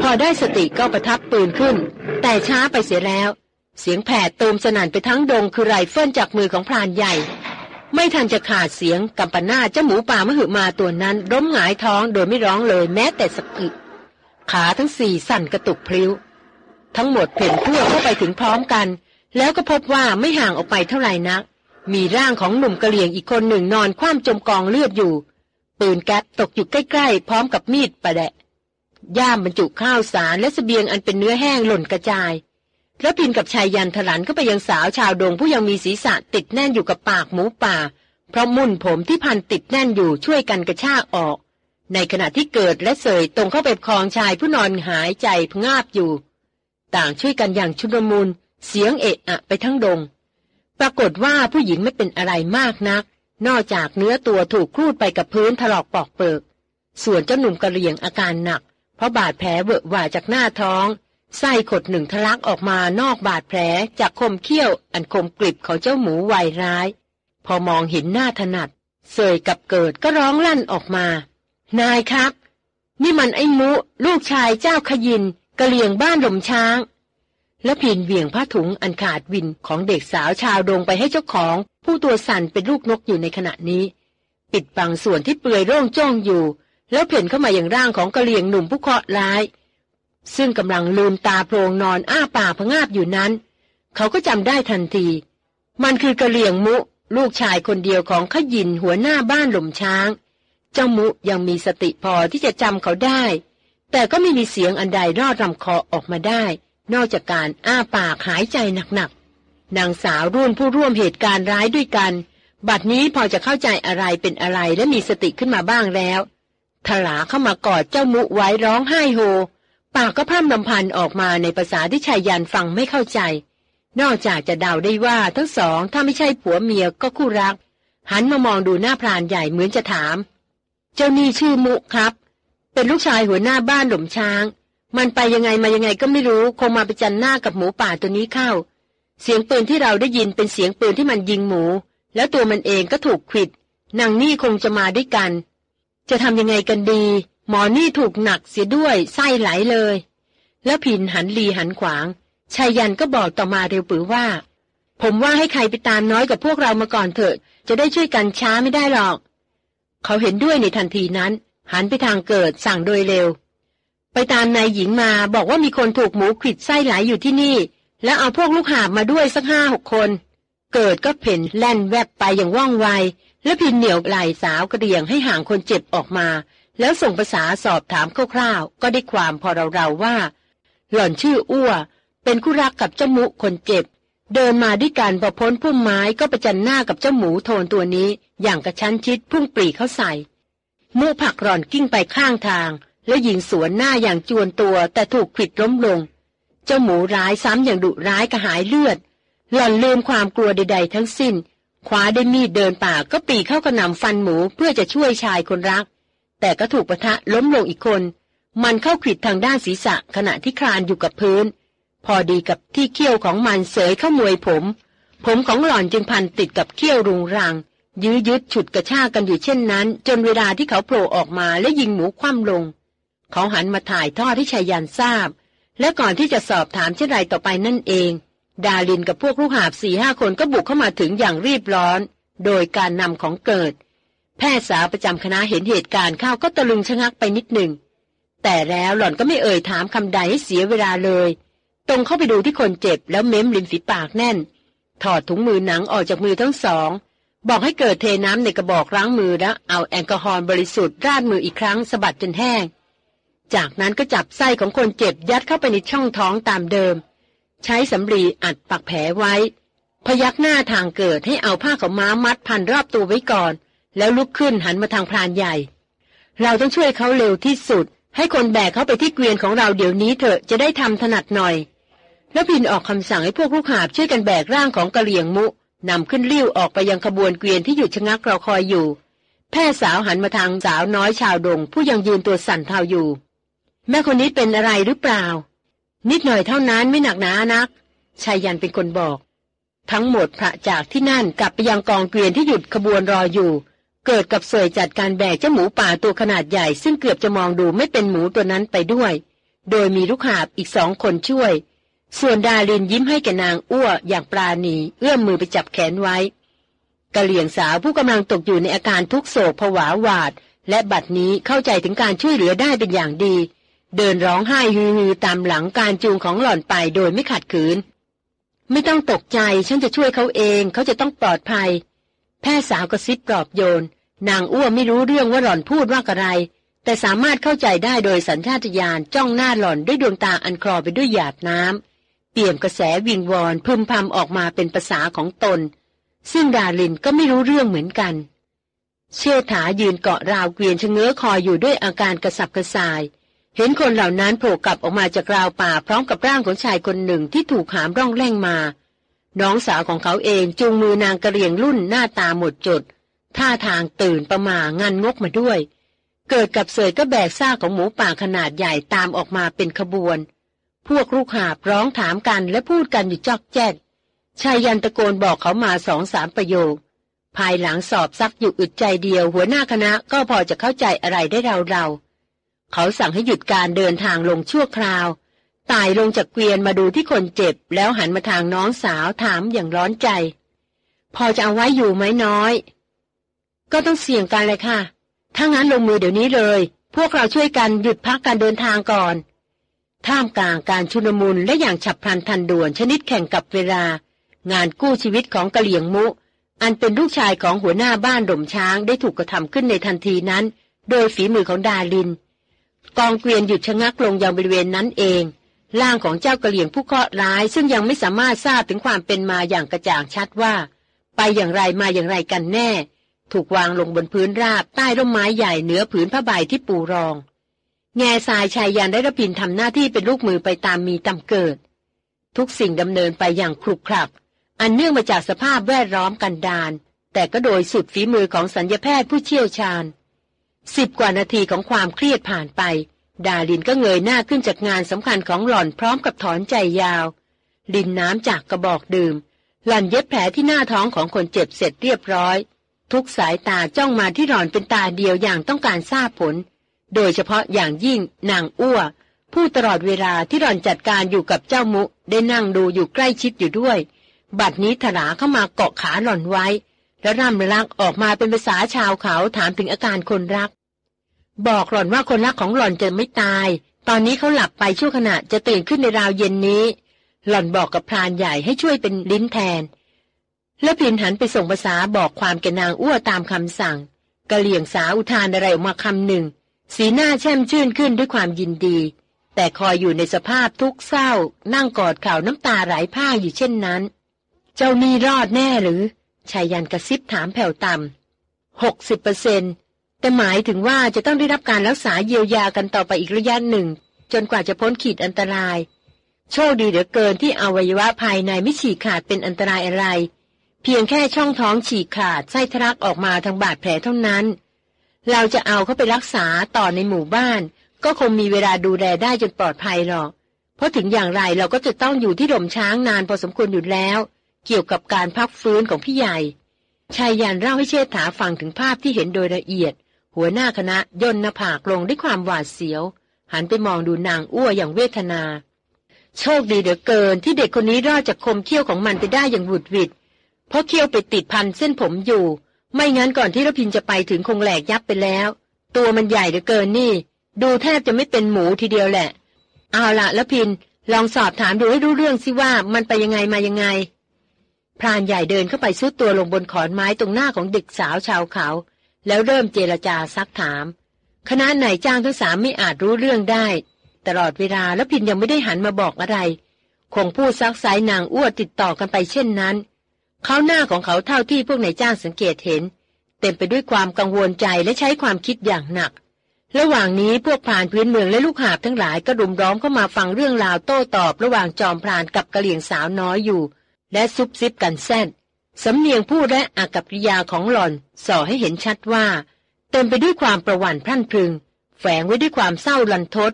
พอได้สติก็ประทับปืนขึ้น แต่ช้าไปเสียแล้ว เสียงแผดตูมสนั่นไปทั้งดงคือไรเฟิลจากมือของพรานใหญ่ ไม่ทันจะขาดเสียงกัมปนาเจ้าหมูป่ามหึมาตัวนั้นร้มหงายท้องโดยไม่ร้องเลยแม้แต่สักอึขาทั้งสี่สั่นกระตุกพลิ้ว ทั้งหมดเพ่นทั่วเข้าไปถึงพร้อมกัน แล้วก็พบว่าไม่ห่างออกไปเท่าไหร่นัก มีร่างของหนุ่มกะเหลี่ยงอีกคนหนึ่งนอนคว่ำจมกองเลือดอยู่ ปืนแก๊ปตกอยู่ใกล้ๆ พร้อมกับมีดประแดะ ย่ามบรรจุข้าวสารและสเสบียงอันเป็นเนื้อแห้งหล่นกระจาย แล้วพินกับชายยันถลันก็ไปยังสาวชาวดงผู้ยังมีศีรษะติดแน่นอยู่กับปากหมูป่า เพราะมุ่นผมที่พันติดแน่นอยู่ช่วยกันกระชากออก ในขณะที่เกิดและเสยตรงเข้าไปคลองชายผู้นอนหายใจพงาบอยู่ ต่างช่วยกันอย่างชุลมุนเสียงเอะอะไปทั้งดง ปรากฏว่าผู้หญิงไม่เป็นอะไรมากนัก นอกจากเนื้อตัวถูกคลูดไปกับพื้นถลอกปอกเปิก ส่วนเจ้าหนุ่มกระเรียงอาการหนัก เพราะบาดแผลเวอะหวาจากหน้าท้องไส้ขดหนึ่งทะลักออกมานอกบาดแผลจากคมเขี้ยวอันคมกริบของเจ้าหมูวัยร้าย พอมองเห็นหน้าถนัด เสยกับเกิดก็ร้องลั่นออกมา นายครับ นี่มันไอ้มุ ลูกชายเจ้าขยิน กะเหลี่ยงบ้านหลมช้าง แล้วพินเวียงผ้าถุงอันขาดวินของเด็กสาวชาวดงไปให้เจ้าของ ผู้ตัวสั่นเป็นลูกนกอยู่ในขณะนี้ ปิดบังส่วนที่เปื่อยโร่งจ้องอยู่ แล้วเพ่นเข้ามาอย่างร่างของกะเหลี่ยงหนุ่มผู้เคราะห์ร้าย ซึ่งกำลังลืมตาโพลงนอนอ้าปากพงาบอยู่นั้น เขาก็จำได้ทันที มันคือกะเหลี่ยงมุ ลูกชายคนเดียวของขยินหัวหน้าบ้านหล่มช้าง เจ้ามุยังมีสติพอที่จะจำเขาได้ แต่ก็ไม่มีเสียงอันใดรอดลำคอออกมาได้ นอกจากการอ้าปากหายใจหนักๆนางสาวรุ่นผู้ร่วมเหตุการณ์ร้ายด้วยกัน บัดนี้พอจะเข้าใจอะไรเป็นอะไรและมีสติขึ้นมาบ้างแล้วถลาเข้ามากอดเจ้ามุไว้ร้องไห้โฮ ปากก็พร่ำลำพันออกมาในภาษาที่ชายยันฟังไม่เข้าใจ นอกจากจะเดาได้ว่าทั้งสองถ้าไม่ใช่ผัวเมียก็คู่รัก หันมามองดูหน้าพรานใหญ่เหมือนจะถาม เจ้านี่ชื่อมุครับ เป็นลูกชายหัวหน้าบ้านหล่มช้าง มันไปยังไงมายังไงก็ไม่รู้ คงมาไปจันหน้ากับหมูป่าตัวนี้เข้า เสียงปืนที่เราได้ยินเป็นเสียงปืนที่มันยิงหมู แล้วตัวมันเองก็ถูกขิดนางนี่คงจะมาด้วยกัน จะทำยังไงกันดี หมอนี่ถูกหนักเสียด้วยไส้ไหลเลย แล้วพินหันลีหันขวางชายยันก็บอกต่อมาเร็วปือว่า ผมว่าให้ใครไปตามน้อยกับพวกเรามาก่อนเถอะ จะได้ช่วยกันช้าไม่ได้หรอก เขาเห็นด้วยในทันทีนั้น หันไปทางเกิดสั่งโดยเร็ว ไปตามนายหญิงมาบอกว่ามีคนถูกหมูขิดไส้ไหลอยู่ที่นี่ แล้วเอาพวกลูกหาบมาด้วยสักห้าหกคน เกิดก็เพ่นแล่นแวบไปอย่างว่องไว แล้วพินเหนียวไหลสาวกระเดียงให้ห่างคนเจ็บออกมา แล้วส่งภาษาสอบถามคร่าวๆก็ได้ความพอเราๆว่า หล่อนชื่ออ้วเป็นคู่รักกับเจ้าหมูคนเจ็บ เดินมาด้วยกันพอพ้นพุ่มไม้ก็ประจันหน้ากับเจ้าหมูโทนตัวนี้ อย่างกระชั้นชิดพุ่งปรีเข้าใส่ มูผักหล่อนกิ้งไปข้างทาง แล้วยิงสวนหน้าอย่างจวนตัวแต่ถูกขิดล้มลง เจ้าหมูร้ายซ้ำอย่างดุร้ายกระหายเลือด หล่อนลืมความกลัวใด ๆ ทั้งสิ้นคว้าได้มีดเดินป่าก็ปีเข้ากระหน่ำฟันหมูเพื่อจะช่วยชายคนรัก แต่ก็ถูกปะทะล้มลงอีกคน มันเข้าขิดทางด้านศีรษะขณะที่คลานอยู่กับพื้น พอดีกับที่เขี้ยวของมันเสยเข้ามวยผม ผมของหล่อนจึงพันติดกับเขี้ยวรุงรัง ยื้อยึดฉุดกระชากกันอยู่เช่นนั้น จนเวลาที่เขาโผล่ออกมาและยิงหมูคว่ำลง เขาหันมาถ่ายทอดให้ชายันทราบ และก่อนที่จะสอบถามเช่นไรต่อไปนั่นเอง ดาลินกับพวกลูกหาบสี่ห้าคนก็บุกเข้ามาถึงอย่างรีบร้อน โดยการนำของเกิด แพทย์สาวประจำคณะเห็นเหตุการณ์เข้าก็ตะลึงชะงักไปนิดหนึ่งแต่แล้วหล่อนก็ไม่เอ่ยถามคำใดให้เสียเวลาเลย ตรงเข้าไปดูที่คนเจ็บแล้วเม้มริมฝีปากแน่น ถอดถุงมือหนังออกจากมือทั้งสอง บอกให้เกิดเทน้ำในกระบอกล้างมือแล้วเอาแอลกอฮอล์บริสุทธิ์ราดมืออีกครั้งสะบัดจนแห้ง จากนั้นก็จับไส้ของคนเจ็บยัดเข้าไปในช่องท้องตามเดิม ใช้สำลีอัดปักแผลไว้ พยักหน้าทางเกิดให้เอาผ้าขาวม้ามัดพันรอบตัวไว้ก่อน แล้วลุกขึ้นหันมาทางพรานใหญ่ เราต้องช่วยเขาเร็วที่สุด ให้คนแบกเขาไปที่เกวียนของเราเดี๋ยวนี้เถอะจะได้ทำถนัดหน่อย แล้วพินออกคำสั่งให้พวกลูกหาบช่วยกันแบกร่างของกะเหลี่ยงมุ นำขึ้นลิ้วออกไปยังขบวนเกวียนที่หยุดชะงักรอคอยอยู่ แพทย์สาวหันมาทางสาวน้อยชาวดง ผู้ยังยืนตัวสั่นเทาอยู่ แม่คนนี้เป็นอะไรหรือเปล่า นิดหน่อยเท่านั้นไม่หนักหนานักชายยันเป็นคนบอก ทั้งหมดพระจากที่นั่นกลับไปยังกองเกวียนที่หยุดขบวนรออยู่ เกิดกับเสยจัดการแบกเจ้าหมูป่าตัวขนาดใหญ่ ซึ่งเกือบจะมองดูไม่เป็นหมูตัวนั้นไปด้วย โดยมีลูกหาบอีกสองคนช่วย ส่วนดาลินยิ้มให้แกนางอ้วอย่างปราณีเอื้อมมือไปจับแขนไว้กะเหลี่ยงสาวผู้กำลังตกอยู่ในอาการทุกโศกผวาหวาด และบัดนี้เข้าใจถึงการช่วยเหลือได้เป็นอย่างดี เดินร้องไห้ฮือๆตามหลังการจูงของหล่อนไปโดยไม่ขัดขืน ไม่ต้องตกใจฉันจะช่วยเขาเองเขาจะต้องปลอดภัย แพทย์สาวกระซิบปลอบโยน นางอ้วไม่รู้เรื่องว่าหล่อนพูดว่าอะไร แต่สามารถเข้าใจได้โดยสัญชาตญาณจ้องหน้าหล่อนด้วยดวงตาอันคลอไปด้วยหยาดน้ำ เปี่ยมกระแสวิงวอนพึมพำออกมาเป็นภาษาของตน ซึ่งดาลินก็ไม่รู้เรื่องเหมือนกัน เชี่ยถายืนเกาะราวเกวียนชะเง้อคอยอยู่ด้วยอาการกระสับกระส่าย เห็นคนเหล่านั้นโผล่กลับออกมาจากราวป่าพร้อมกับร่างของชายคนหนึ่งที่ถูกหามร่องแร่งมา น้องสาวของเขาเองจูงมือนางกระเรียงรุ่นหน้าตาหมดจด ท่าทางตื่นประมางันงกมาด้วยเกิดกับเสยก็แบกซากของหมูป่าขนาดใหญ่ตามออกมาเป็นขบวน พวกลูกหาบร้องถามกันและพูดกันอยู่จอกแจ๊กชายยันตะโกนบอกเขามาสองสามประโยค ภายหลังสอบซักอยู่อึดใจเดียว หัวหน้าคณะก็พอจะเข้าใจอะไรได้เราเราเขาสั่งให้หยุดการเดินทางลงชั่วคราวตายลงจากเกวียนมาดูที่คนเจ็บ แล้วหันมาทางน้องสาวถามอย่างร้อนใจ พอจะเอาไว้อยู่ไหมน้อย ก็ต้องเสี่ยงกันเลยค่ะ ถ้างั้นลงมือเดี๋ยวนี้เลย พวกเราช่วยกันหยุดพักการเดินทางก่อน ท่ามกลางการชุนมุนและอย่างฉับพลันทันด่วนชนิดแข่งกับเวลา งานกู้ชีวิตของกะเหลี่ยงมุ อันเป็นลูกชายของหัวหน้าบ้านดมช้างได้ถูกกระทำขึ้นในทันทีนั้น โดยฝีมือของดาลิน กองเกวียนหยุดชะงักลงยังบริเวณนั้นเองร่างของเจ้ากะเหลี่ยงผู้เคราะห์ร้าย ซึ่งยังไม่สามารถทราบถึงความเป็นมาอย่างกระจ่างชัดว่า ไปอย่างไรมาอย่างไรกันแน่ ถูกวางลงบนพื้นราบใต้ร่มไม้ใหญ่เหนือผืนผ้าใบที่ปูรอง แง่ทรายชายยันได้ระพินทำหน้าที่เป็นลูกมือไปตามมีตามเกิด ทุกสิ่งดำเนินไปอย่างคลุกคลัก อันเนื่องมาจากสภาพแวดล้อมกันดานแต่ก็โดยสุดฝีมือของสัญญแพทย์ผู้เชี่ยวชาญสิบกว่านาทีของความเครียดผ่านไป ดาลินก็เงยหน้าขึ้นจากงานสำคัญของหล่อนพร้อมกับถอนใจยาว ลินน้ำจากกระบอกดื่ม หล่อนเย็บแผลที่หน้าท้องของคนเจ็บเสร็จเรียบร้อย ทุกสายตาจ้องมาที่หล่อนเป็นตาเดียวอย่างต้องการทราบผล โดยเฉพาะอย่างยิ่งนางอ้วผู้ตลอดเวลาที่หล่อนจัดการอยู่กับเจ้ามุได้นั่งดูอยู่ใกล้ชิดอยู่ด้วย บัดนี้ถลาเข้ามาเกาะขาหล่อนไว้ แล้วร่ำรักออกมาเป็นภาษาชาวเขาถามถึงอาการคนรัก บอกหล่อนว่าคนรักของหล่อนจะไม่ตาย ตอนนี้เขาหลับไปชั่วขณะจะตื่นขึ้นในราวเย็นนี้ หล่อนบอกกับพรานใหญ่ให้ช่วยเป็นลิ้นแทน แล้วพินหันไปส่งภาษาบอกความแกนางอ้วตามคำสั่งกะเหลี่ยงสาอุทานอะไรออกมาคำหนึ่ง สีหน้าแช่มชื่นขึ้นด้วยความยินดี แต่คอยอยู่ในสภาพทุกข์เศร้า นั่งกอดเข่าน้ำตาไหลผ้าอยู่เช่นนั้น เจ้านี่รอดแน่หรือชายยันกระซิบถามแผ่วต่ำหกสิบเปอร์เซ็นต์แต่หมายถึงว่าจะต้องได้รับการรักษาเยียวยากันต่อไปอีกระยะหนึ่ง จนกว่าจะพ้นขีดอันตราย โชคดีเหลือเกินที่อวัยวะภายในไม่ฉีกขาดเป็นอันตรายอะไร เพียงแค่ช่องท้องฉีกขาดไส้ทะลักออกมาทางบาดแผลเท่านั้น เราจะเอาเขาไปรักษาต่อในหมู่บ้าน ก็คงมีเวลาดูแลได้จนปลอดภัยหรอก เพราะถึงอย่างไรเราก็จะต้องอยู่ที่หล่มช้างนานพอสมควรอยู่แล้ว เกี่ยวกับการพักฟื้นของพี่ใหญ่ชายยันเล่าให้เชษฐาฟังถึงภาพที่เห็นโดยละเอียด หัวหน้าคณะย่นหน้าผากลงด้วยความหวาดเสียว หันไปมองดูนางอ้วอย่างเวทนา โชคดีเหลือเกินที่เด็กคนนี้รอดจากคมเขี้ยวของมันไปได้อย่างหวุดหวิดเพราะเขี้ยวไปติดพันเส้นผมอยู่ ไม่งั้นก่อนที่รพินจะไปถึงคงแหลกยับไปแล้ว ตัวมันใหญ่เหลือเกินนี่ ดูแทบจะไม่เป็นหมูทีเดียวแหละ เอาละละพินลองสอบถามดูให้รู้เรื่องสิว่ามันไปยังไงมายังไง พรานใหญ่เดินเข้าไปซุดตัวลงบนขอนไม้ตรงหน้าของเด็กสาวชาวเขา แล้วเริ่มเจรจาซักถาม คณะนายจ้างทั้งสามไม่อาจรู้เรื่องได้ ตลอดเวลาแล้วพินยังไม่ได้หันมาบอกอะไร คงพูดซักไซนางอ้วติดต่อกันไปเช่นนั้น เขาหน้าของเขาเท่าที่พวกนายจ้างสังเกตเห็น เต็มไปด้วยความกังวลใจและใช้ความคิดอย่างหนัก ระหว่างนี้พวกพรานพื้นเมืองและลูกหาบทั้งหลายก็รุมร้อมเข้ามาฟังเรื่องราวโต้ตอบ ระหว่างจอมพรานกับกะเหลี่ยงสาวน้อยอยู่ และซุบซิบกันแซดสำเนียงพูดและอากับกิริยาของหล่อนส่อให้เห็นชัดว่า เต็มไปด้วยความประหวั่นพรั่นพรึง แฝงไว้ด้วยความเศร้าลันทด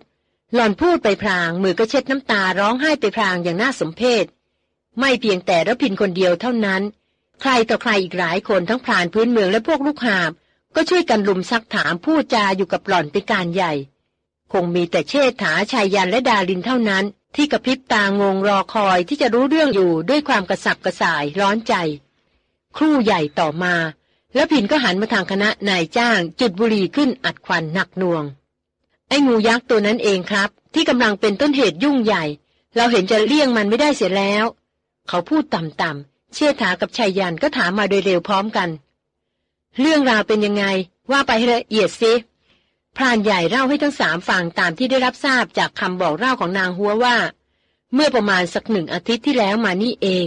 หล่อนพูดไปพรางมือก็เช็ดน้ำตาร้องไห้ไปพรางอย่างน่าสมเพช ไม่เพียงแต่ระพินคนเดียวเท่านั้น ใครต่อใครอีกหลายคนทั้งพรานพื้นเมืองและพวกลูกหาบ ก็ช่วยกันลุมซักถามพูดจาอยู่กับหล่อนเป็นการใหญ่ คงมีแต่เชษฐาชายยันและดาลินเท่านั้น ที่กระพริบตางงรอคอยที่จะรู้เรื่องอยู่ด้วยความกระสับกระส่ายร้อนใจ ครู่ใหญ่ต่อมา แล้วผินก็หันมาทางคณะนายจ้าง จุดบุหรี่ขึ้นอัดควันหนักหน่วง ไอ้งูยักษ์ตัวนั้นเองครับ ที่กำลังเป็นต้นเหตุยุ่งใหญ่ เราเห็นจะเลี่ยงมันไม่ได้เสียแล้ว เขาพูดต่ำๆเชี่ยถากับชายยันก็ถามมาโดยเร็วพร้อมกัน เรื่องราวเป็นยังไง ว่าไปละเอียดสิพรานใหญ่เล่าให้ทั้งสามฟังตามที่ได้รับทราบจากคำบอกเล่าของนางหัวว่า เมื่อประมาณสักหนึ่งอาทิตย์ที่แล้วมานี่เอง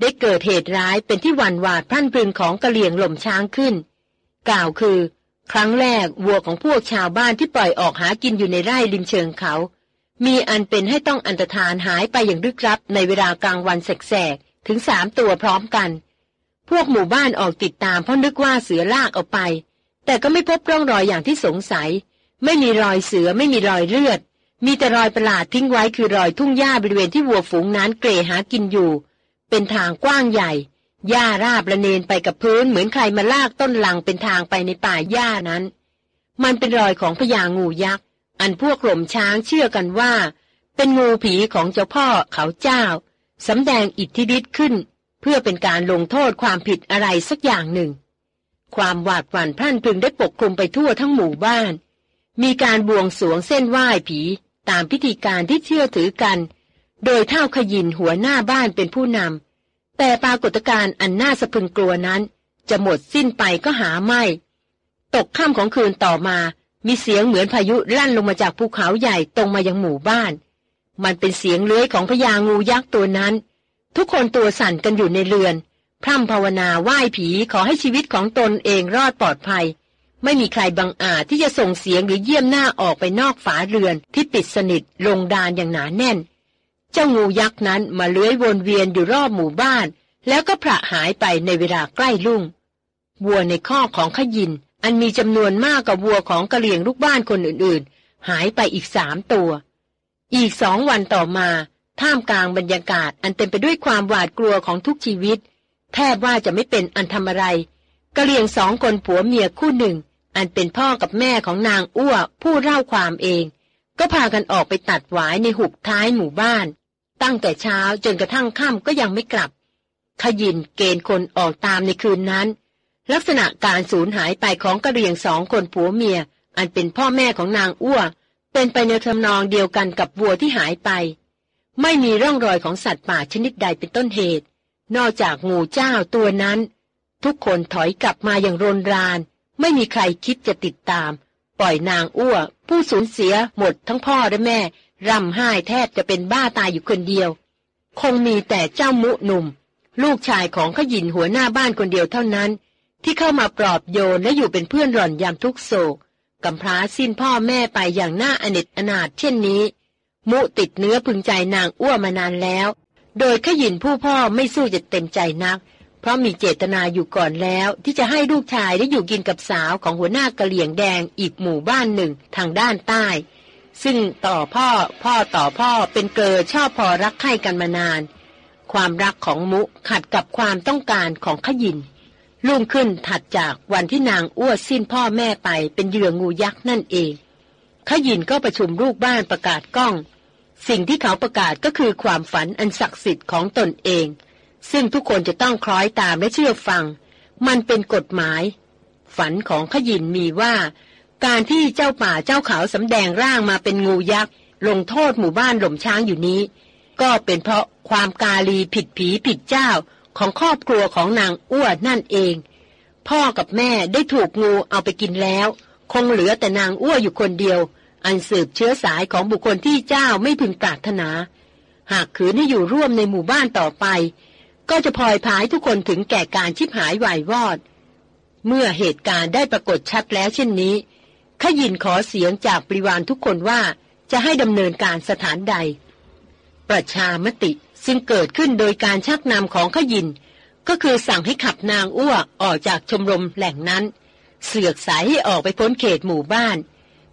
ได้เกิดเหตุร้ายเป็นที่วันหวาดพรั่นพรึงของกะเหลี่ยงหล่มช้างขึ้น กล่าวคือ ครั้งแรกวัวของพวกชาวบ้านที่ปล่อยออกหากินอยู่ในไร่ริมเชิงเขา มีอันเป็นให้ต้องอันตรธานหายไปอย่างลึกลับในเวลากลางวันแสกๆถึงสามตัวพร้อมกัน พวกหมู่บ้านออกติดตามเพราะนึกว่าเสือลากเอาไป แต่ก็ไม่พบร่องรอยอย่างที่สงสัย ไม่มีรอยเสือไม่มีรอยเลือด มีแต่รอยประหลาดทิ้งไว้คือรอยทุ่งหญ้าบริเวณที่วัวฝูงนั้นเกรหากินอยู่ เป็นทางกว้างใหญ่หญ้าราบระเนนไปกับพื้นเหมือนใครมาลากต้นลังเป็นทางไปในป่าหญ้านั้น มันเป็นรอยของพญางูยักษ์ อันพวกหล่มช้างเชื่อกันว่า เป็นงูผีของเจ้าพ่อเขาเจ้าสำแดงอิทธิฤทธิ์ขึ้น เพื่อเป็นการลงโทษความผิดอะไรสักอย่างหนึ่ง ความหวาดหวั่นพรั่นพรึงได้ปกคลุมไปทั่วทั้งหมู่บ้าน มีการบวงสรวงเส้นไหว้ผีตามพิธีการที่เชื่อถือกัน โดยเท่าขยินหัวหน้าบ้านเป็นผู้นำแต่ปรากฏการณ์อันน่าสะพรึงกลัวนั้น จะหมดสิ้นไปก็หาไม่ ตกค่ำของคืนต่อมา มีเสียงเหมือนพายุลั่นลงมาจากภูเขาใหญ่ตรงมายังหมู่บ้าน มันเป็นเสียงเลื้อยของพญางูยักษ์ตัวนั้น ทุกคนตัวสั่นกันอยู่ในเรือน พร่ำภาวนาไหว้ผีขอให้ชีวิตของตนเองรอดปลอดภัย ไม่มีใครบังอาจที่จะส่งเสียงหรือเยี่ยมหน้าออกไปนอกฝาเรือนที่ปิดสนิทลงดานอย่างหนาแน่น เจ้างูยักษ์นั้นมาเลื้อยวนเวียนอยู่รอบหมู่บ้าน แล้วก็พระหายไปในเวลาใกล้ลุ่งวัวในข้อของขยิน อันมีจำนวนมากกว่าวัวของกะเหลี่ยงลูกบ้านคนอื่นๆ หายไปอีกสามตัว อีกสองวันต่อมา ท่ามกลางบรรยากาศอันเต็มไปด้วยความหวาดกลัวของทุกชีวิต แทบว่าจะไม่เป็นอันทำอะไรกะเหลี่ยงสองคนผัวเมียคู่หนึ่ง อันเป็นพ่อกับแม่ของนางอ้วผู้เล่าความเอง ก็พากันออกไปตัดหวายในหุบท้ายหมู่บ้าน ตั้งแต่เช้าจนกระทั่งค่ำก็ยังไม่กลับขยินเกณฑ์คนออกตามในคืนนั้น ลักษณะการสูญหายไปของกระเรียงสองคนผัวเมีย อันเป็นพ่อแม่ของนางอ้วเป็นไปในทำนองเดียวกันกับวัวที่หายไป ไม่มีร่องรอยของสัตว์ป่าชนิดใดเป็นต้นเหตุ นอกจากงูเจ้าตัวนั้น ทุกคนถอยกลับมาอย่างรนราน ไม่มีใครคิดจะติดตาม ปล่อยนางอ้วผู้สูญเสียหมดทั้งพ่อและแม่ร่ำไห้แทบจะเป็นบ้าตายอยู่คนเดียว คงมีแต่เจ้ามุหนุ่ม ลูกชายของขยินหัวหน้าบ้านคนเดียวเท่านั้น ที่เข้ามาปลอบโยนและอยู่เป็นเพื่อนหล่อนยามทุกโศกกำพร้าสิ้นพ่อแม่ไปอย่างน่าอเนจอนาถเช่นนี้ มุติดเนื้อพึงใจนางอ้วมานานแล้ว โดยขยินผู้พ่อไม่สู้จะเต็มใจนัก เพราะมีเจตนาอยู่ก่อนแล้ว ที่จะให้ลูกชายได้อยู่กินกับสาวของหัวหน้ากะเหลี่ยงแดงอีกหมู่บ้านหนึ่งทางด้านใต้ ซึ่งต่อพ่อพ่อต่อพ่อเป็นเกอชอบพอรักใคร่กันมานาน ความรักของมุขัดกับความต้องการของขยิน ลุ่งขึ้นถัดจากวันที่นางอ้วสิ้นพ่อแม่ไปเป็นเหยื่องูยักษ์นั่นเองขยินก็ประชุมลูกบ้านประกาศกล้อง สิ่งที่เขาประกาศก็คือความฝันอันศักดิ์สิทธิ์ของตนเอง ซึ่งทุกคนจะต้องคล้อยตามและเชื่อฟัง มันเป็นกฎหมาย ฝันของขยินมีว่า การที่เจ้าป่าเจ้าเขาสำแดงร่างมาเป็นงูยักษ์ลงโทษหมู่บ้านหล่มช้างอยู่นี้ ก็เป็นเพราะความกาลีผิดผีผิดเจ้า ของครอบครัวของนางอ้วนนั่นเอง พ่อกับแม่ได้ถูกงูเอาไปกินแล้ว คงเหลือแต่นางอ้วอยู่คนเดียว อันสืบเชื้อสายของบุคคลที่เจ้าไม่พึงปรารถนา หากขืนให้อยู่ร่วมในหมู่บ้านต่อไป ก็จะพลอยพายทุกคนถึงแก่การชิบหายวายวอด เมื่อเหตุการณ์ได้ปรากฏชัดแล้วเช่นนี้ขยินขอเสียงจากบริวารทุกคนว่าจะให้ดำเนินการสถานใด ประชามติ ซึ่งเกิดขึ้นโดยการชักนำของขยิน ก็คือสั่งให้ขับนางอ้วกออกจากชมรมแหล่งนั้น เสือกสายให้ออกไปพ้นเขตหมู่บ้าน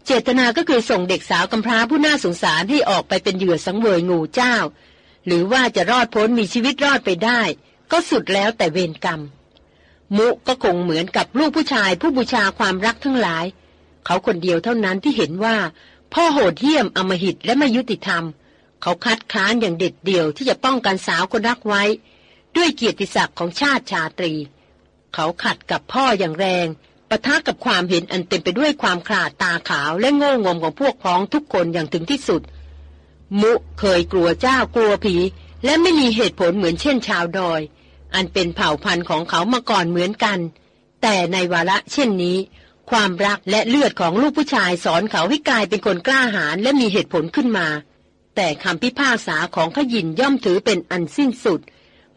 เจตนาก็คือส่งเด็กสาวกำพร้าผู้น่าสงสารให้ออกไปเป็นเหยื่อสังเวยงูเจ้า หรือว่าจะรอดพ้นมีชีวิตรอดไปได้ ก็สุดแล้วแต่เวรกรรม มุก็คงเหมือนกับลูกผู้ชายผู้บูชาความรักทั้งหลาย เขาคนเดียวเท่านั้นที่เห็นว่าพ่อโหดเหี้ยมอมหิตและไม่ยุติธรรม เขาคัดค้านอย่างเด็ดเดี่ยวที่จะป้องกันสาวคนรักไว้ ด้วยเกียรติศักดิ์ของชาติชาตรี เขาขัดกับพ่ออย่างแรงปะทะกับความเห็นอันเต็มไปด้วยความขลาดตาขาวและโง่งมของพวกพ้องทุกคนอย่างถึงที่สุด มุเคยกลัวเจ้ากลัวผี และไม่มีเหตุผลเหมือนเช่นชาวดอย อันเป็นเผ่าพันธุ์ของเขามาก่อนเหมือนกัน แต่ในวาระเช่นนี้ ความรักและเลือดของลูกผู้ชายสอนเขาให้กลายเป็นคนกล้าหาญและมีเหตุผลขึ้นมา แต่คำพิพากษาของขยินย่อมถือเป็นอันสิ้นสุด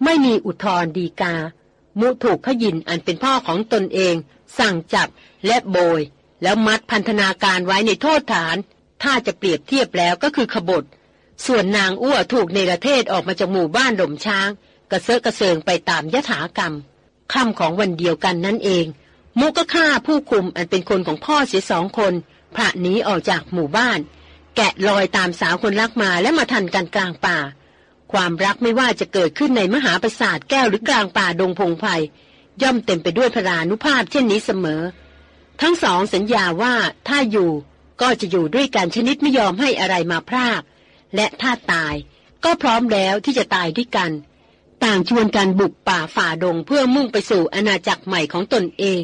ไม่มีอุทธรดีกา มุถูกขยินอันเป็นพ่อของตนเอง สั่งจับและโบย แล้วมัดพันธนาการไว้ในโทษฐาน ถ้าจะเปรียบเทียบแล้วก็คือขบฏส่วนนางอ้วถูกในประเทศออกมาจากหมู่บ้านหล่มช้าง กระเซาะกระเซิงไปตามยถากรรมค่ำของวันเดียวกันนั่นเอง มุกก็ฆ่าผู้คุมอันเป็นคนของพ่อเสียสองคนพระหนีออกจากหมู่บ้าน แกะรอยตามสาวคนรักมาและมาทันกันกลางป่า ความรักไม่ว่าจะเกิดขึ้นในมหาปราสาทแก้วหรือกลางป่าดงพงไพ่ย่อมเต็มไปด้วยพรานุภาพเช่นนี้เสมอ ทั้งสองสัญญาว่าถ้าอยู่ก็จะอยู่ด้วยกันชนิดไม่ยอมให้อะไรมาพราก และถ้าตายก็พร้อมแล้วที่จะตายด้วยกัน ต่างชวนกันบุกป่าฝ่าดงเพื่อมุ่งไปสู่อาณาจักรใหม่ของตนเอง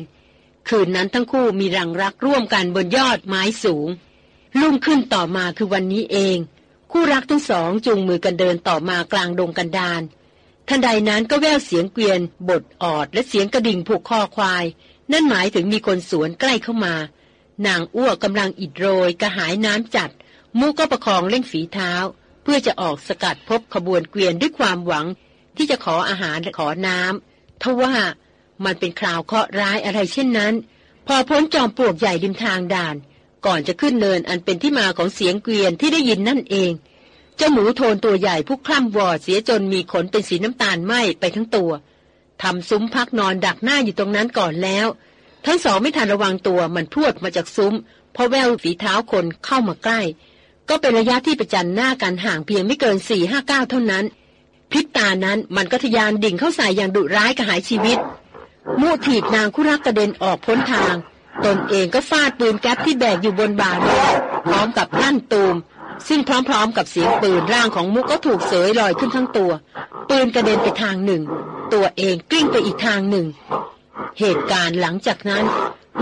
คืนนั้นทั้งคู่มีรังรักร่วมกันบนยอดไม้สูง ลุ่งขึ้นต่อมาคือวันนี้เอง คู่รักทั้งสองจูงมือกันเดินต่อมากลางดงกันดานทันใดนั้นก็แววเสียงเกวียนบทออด และเสียงกระดิ่งผูกคอควาย นั่นหมายถึงมีคนสวนใกล้เข้ามา นางอ้วกกำลังอิดโรย กระหายน้ำจัด มูก็ประคองเล่งฝีเท้า เพื่อจะออกสกัดพบขบวนเกวียนด้วยความหวัง ที่จะขออาหารและขอน้ำทว่ามันเป็นคราวเคราะห์ร้ายอะไรเช่นนั้น พอพ้นจอมปลวกใหญ่ริมทางด่าน ก่อนจะขึ้นเนินอันเป็นที่มาของเสียงเกวียนที่ได้ยินนั่นเอง เจ้าหมูโทนตัวใหญ่ผู้คล่ำวอดเสียจนมีขนเป็นสีน้ำตาลไหมไปทั้งตัวทำซุ้มพักนอนดักหน้าอยู่ตรงนั้นก่อนแล้ว ทั้งสองไม่ทันระวังตัวมันพรวดมาจากซุ้มพราะแววฝีเท้าคนเข้ามาใกล้ ก็เป็นระยะที่ประจันหน้ากันห่างเพียงไม่เกินสี่ห้าก้าเท่านั้นพริบตานั้นมันก็ทะยานดิ่งเข้าใส่อย่างดุร้ายกระหายชีวิต มู่ถีบนางคุรักกระเด็นออกพ้นทาง ตนเองก็ฟาดปืนแก๊ปที่แบกอยู่บนบ่าด้วยพร้อมกับลั่นตูม ซึ่งพร้อมๆ กับเสียงปืนร่างของมุกก็ถูกเสยลอยขึ้นทั้งตัว ปืนกระเด็นไปทางหนึ่ง ตัวเองกลิ้งไปอีกทางหนึ่ง เหตุการณ์หลังจากนั้น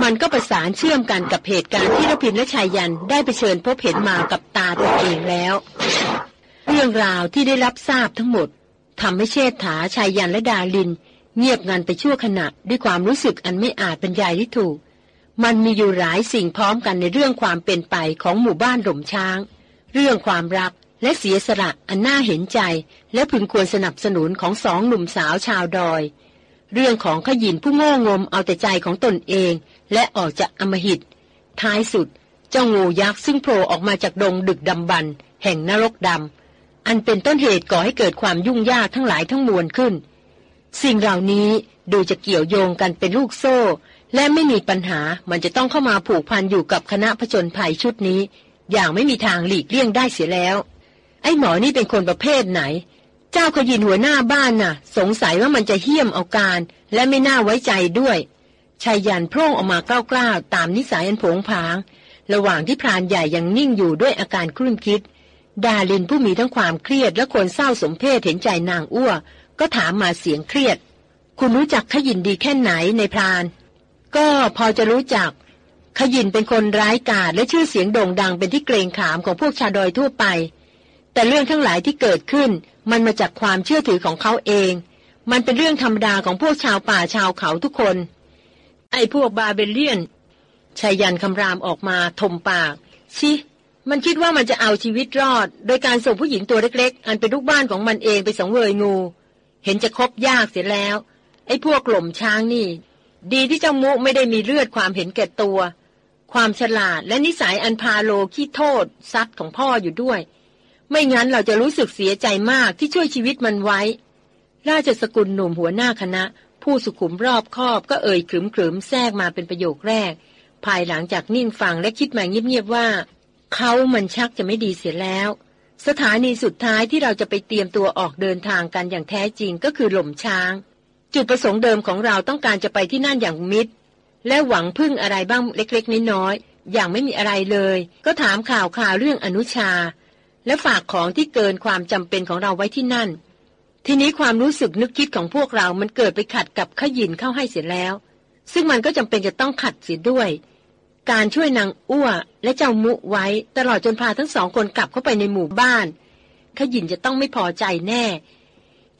มันก็ประสานเชื่อมกันกับเหตุการณ์ที่รพินและชายยันได้ไปเชิญพบเห็นมากับตาตัวเองแล้ว เรื่องราวที่ได้รับทราบทั้งหมดทำให้เชษฐาชายยันและดาลิน เงียบงันไปชั่วขณะด้วยความรู้สึกอันไม่อาจบรรยายที่ถูก มันมีอยู่หลายสิ่งพร้อมกันในเรื่องความเป็นไปของหมู่บ้านหล่มช้าง เรื่องความรักและเสียสละอันน่าเห็นใจ และพึงควรสนับสนุนของสองหนุ่มสาวชาวดอย เรื่องของขยินผู้โง่งมเอาแต่ใจของตนเอง และออกจากอมหิต ท้ายสุด เจ้างูยักษ์ซึ่งโผล่ออกมาจากดงดึกดำบรรแห่งนรกดำอันเป็นต้นเหตุก่อให้เกิดความยุ่งยากทั้งหลายทั้งมวลขึ้น สิ่งเหล่านี้ดูจะเกี่ยวโยงกันเป็นลูกโซ่ และไม่มีปัญหามันจะต้องเข้ามาผูกพันอยู่กับคณะผจญภัยชุดนี้ อย่างไม่มีทางหลีกเลี่ยงได้เสียแล้ว ไอ้หมอนี่เป็นคนประเภทไหน เจ้าขยินหัวหน้าบ้านน่ะ สงสัยว่ามันจะเหี้ยมเอาการ และไม่น่าไว้ใจด้วยชายยันโพร่งออกมากล้าวๆตามนิสัยอันผงผาง ระหว่างที่พรานใหญ่ยังนิ่งอยู่ด้วยอาการครุ่นคิด ดาลินผู้มีทั้งความเครียดและคนเศร้าสมเพศเห็นใจนางอ้วก็ถามมาเสียงเครียด คุณรู้จักขยินดีแค่ไหนในพราน ก็พอจะรู้จัก ขยินเป็นคนร้ายกาจและชื่อเสียงโด่งดังเป็นที่เกรงขามของพวกชาดอยทั่วไป แต่เรื่องทั้งหลายที่เกิดขึ้น มันมาจากความเชื่อถือของเขาเอง มันเป็นเรื่องธรรมดาของพวกชาวป่าชาวเขาทุกคน ไอ้พวกบาเบเลียนชายันคำรามออกมาทมปากชิมันคิดว่ามันจะเอาชีวิตรอด โดยการส่งผู้หญิงตัวเล็กๆ อันเป็นลูกบ้านของมันเองไปสังเวยงู เห็นจะคบยากเสียแล้ว ไอ้พวกหล่มช้างนี่ ดีที่เจ้ามุไม่ได้มีเลือดความเห็นแก่ตัว ความฉลาดและนิสัยอันพาโลขี้โทษซัดของพ่ออยู่ด้วย ไม่งั้นเราจะรู้สึกเสียใจมากที่ช่วยชีวิตมันไว้ ราชสกุลหนุ่มหัวหน้าคณะ ผู้สุขุมรอบคอบก็เอ่ยขรึมขึมแทรกมาเป็นประโยคแรก ภายหลังจากนิ่งฟังและคิดมาเงียบๆว่า เขามันชักจะไม่ดีเสียแล้ว สถานีสุดท้ายที่เราจะไปเตรียมตัวออกเดินทางกันอย่างแท้จริงก็คือหล่มช้าง จุดประสงค์เดิมของเราต้องการจะไปที่นั่นอย่างมิตร และหวังพึ่งอะไรบ้างเล็กๆน้อยๆอย่างไม่มีอะไรเลย ก็ถามข่าวข่าวเรื่องอนุชา และฝากของที่เกินความจำเป็นของเราไว้ที่นั่น ทีนี้ความรู้สึกนึกคิดของพวกเรามันเกิดไปขัดกับขยินเข้าให้เสร็จแล้ว ซึ่งมันก็จำเป็นจะต้องขัดเสียด้วย การช่วยนางอ้วและเจ้ามุไว้ตลอดจนพาทั้งสองคนกลับเข้าไปในหมู่บ้านขยินจะต้องไม่พอใจแน่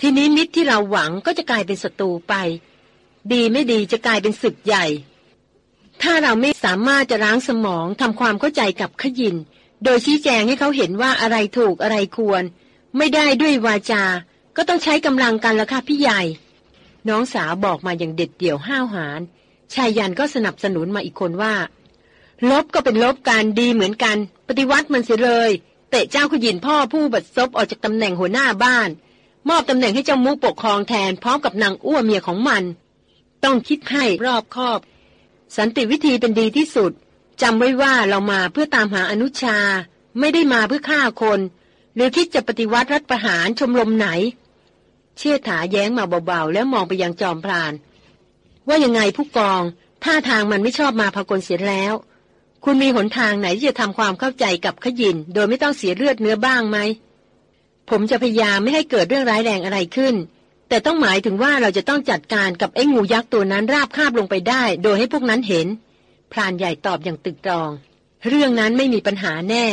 ทีนี้มิตรที่เราหวังก็จะกลายเป็นศัตรูไป ดีไม่ดีจะกลายเป็นศึกใหญ่ ถ้าเราไม่สามารถจะล้างสมองทำความเข้าใจกับขยิน โดยชี้แจงให้เขาเห็นว่าอะไรถูกอะไรควร ไม่ได้ด้วยวาจา ก็ต้องใช้กำลังกันละค่ะพี่ใหญ่ น้องสาวบอกมาอย่างเด็ดเดี่ยวห้าวหาญชายยันก็สนับสนุนมาอีกคนว่า ลบก็เป็นลบกันดีเหมือนกัน ปฏิวัติมันเสียเลย เตะเจ้าขยินพ่อผู้บัดซบออกจากตำแหน่งหัวหน้าบ้าน มอบตำแหน่งให้เจ้ามุกปกครองแทนพร้อมกับนางอ้วเมียของมัน ต้องคิดให้รอบคอบ สันติวิธีเป็นดีที่สุดจำไว้ว่าเรามาเพื่อตามหาอนุชา ไม่ได้มาเพื่อฆ่าคน หรือคิดจะปฏิวัติรัฐประหารชมรมไหน เชี่ยถาแย้งมาเบาๆ แล้วมองไปยังจอมพราน ว่ายังไงผู้กองท่าทางมันไม่ชอบมาพากลเสียแล้ว คุณมีหนทางไหนที่จะทำความเข้าใจกับขยินโดยไม่ต้องเสียเลือดเนื้อบ้างไหม ผมจะพยายามไม่ให้เกิดเรื่องร้ายแรงอะไรขึ้น แต่ต้องหมายถึงว่าเราจะต้องจัดการกับไอ้งูยักษ์ตัวนั้นราบคาบลงไปได้ โดยให้พวกนั้นเห็น พรานใหญ่ตอบอย่างตึกตรอง เรื่องนั้นไม่มีปัญหาแน่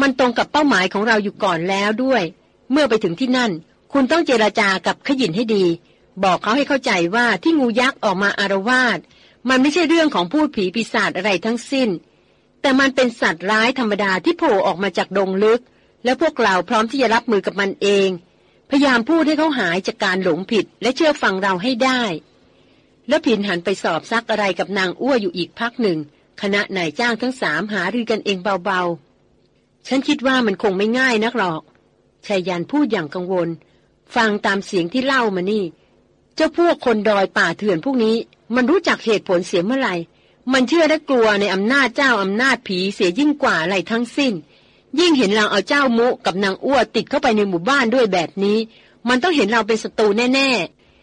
มันตรงกับเป้าหมายของเราอยู่ก่อนแล้วด้วย เมื่อไปถึงที่นั่น คุณต้องเจราจากับขยินให้ดี บอกเขาให้เข้าใจว่าที่งูยักษ์ออกมาอารวาสมันไม่ใช่เรื่องของพูดผีปีศาจอะไรทั้งสิ้น แต่มันเป็นสัตว์ร้ายธรรมดาที่โผล่ออกมาจากดงลึก และพวกเราพร้อมที่จะรับมือกับมันเอง พยายามพูดให้เขาหายจากการหลงผิดและเชื่อฟังเราให้ได้ แล้วผินหันไปสอบซักอะไรกับนางอ้วอยู่อีกพักหนึ่ง คณะนายจ้างทั้งสามหารือกันเองเบาๆ ฉันคิดว่ามันคงไม่ง่ายนักหรอกชายยันพูดอย่างกังวล ฟังตามเสียงที่เล่ามานี่ เจ้าพวกคนดอยป่าเถื่อนพวกนี้ มันรู้จักเหตุผลเสียเมื่อไหร่ มันเชื่อและกลัวในอำนาจเจ้าอำนาจผีเสียยิ่งกว่าอะไรทั้งสิ้น ยิ่งเห็นเราเอาเจ้ามุกับนางอ้วติดเข้าไปในหมู่บ้านด้วยแบบนี้ มันต้องเห็นเราเป็นศัตรูแน่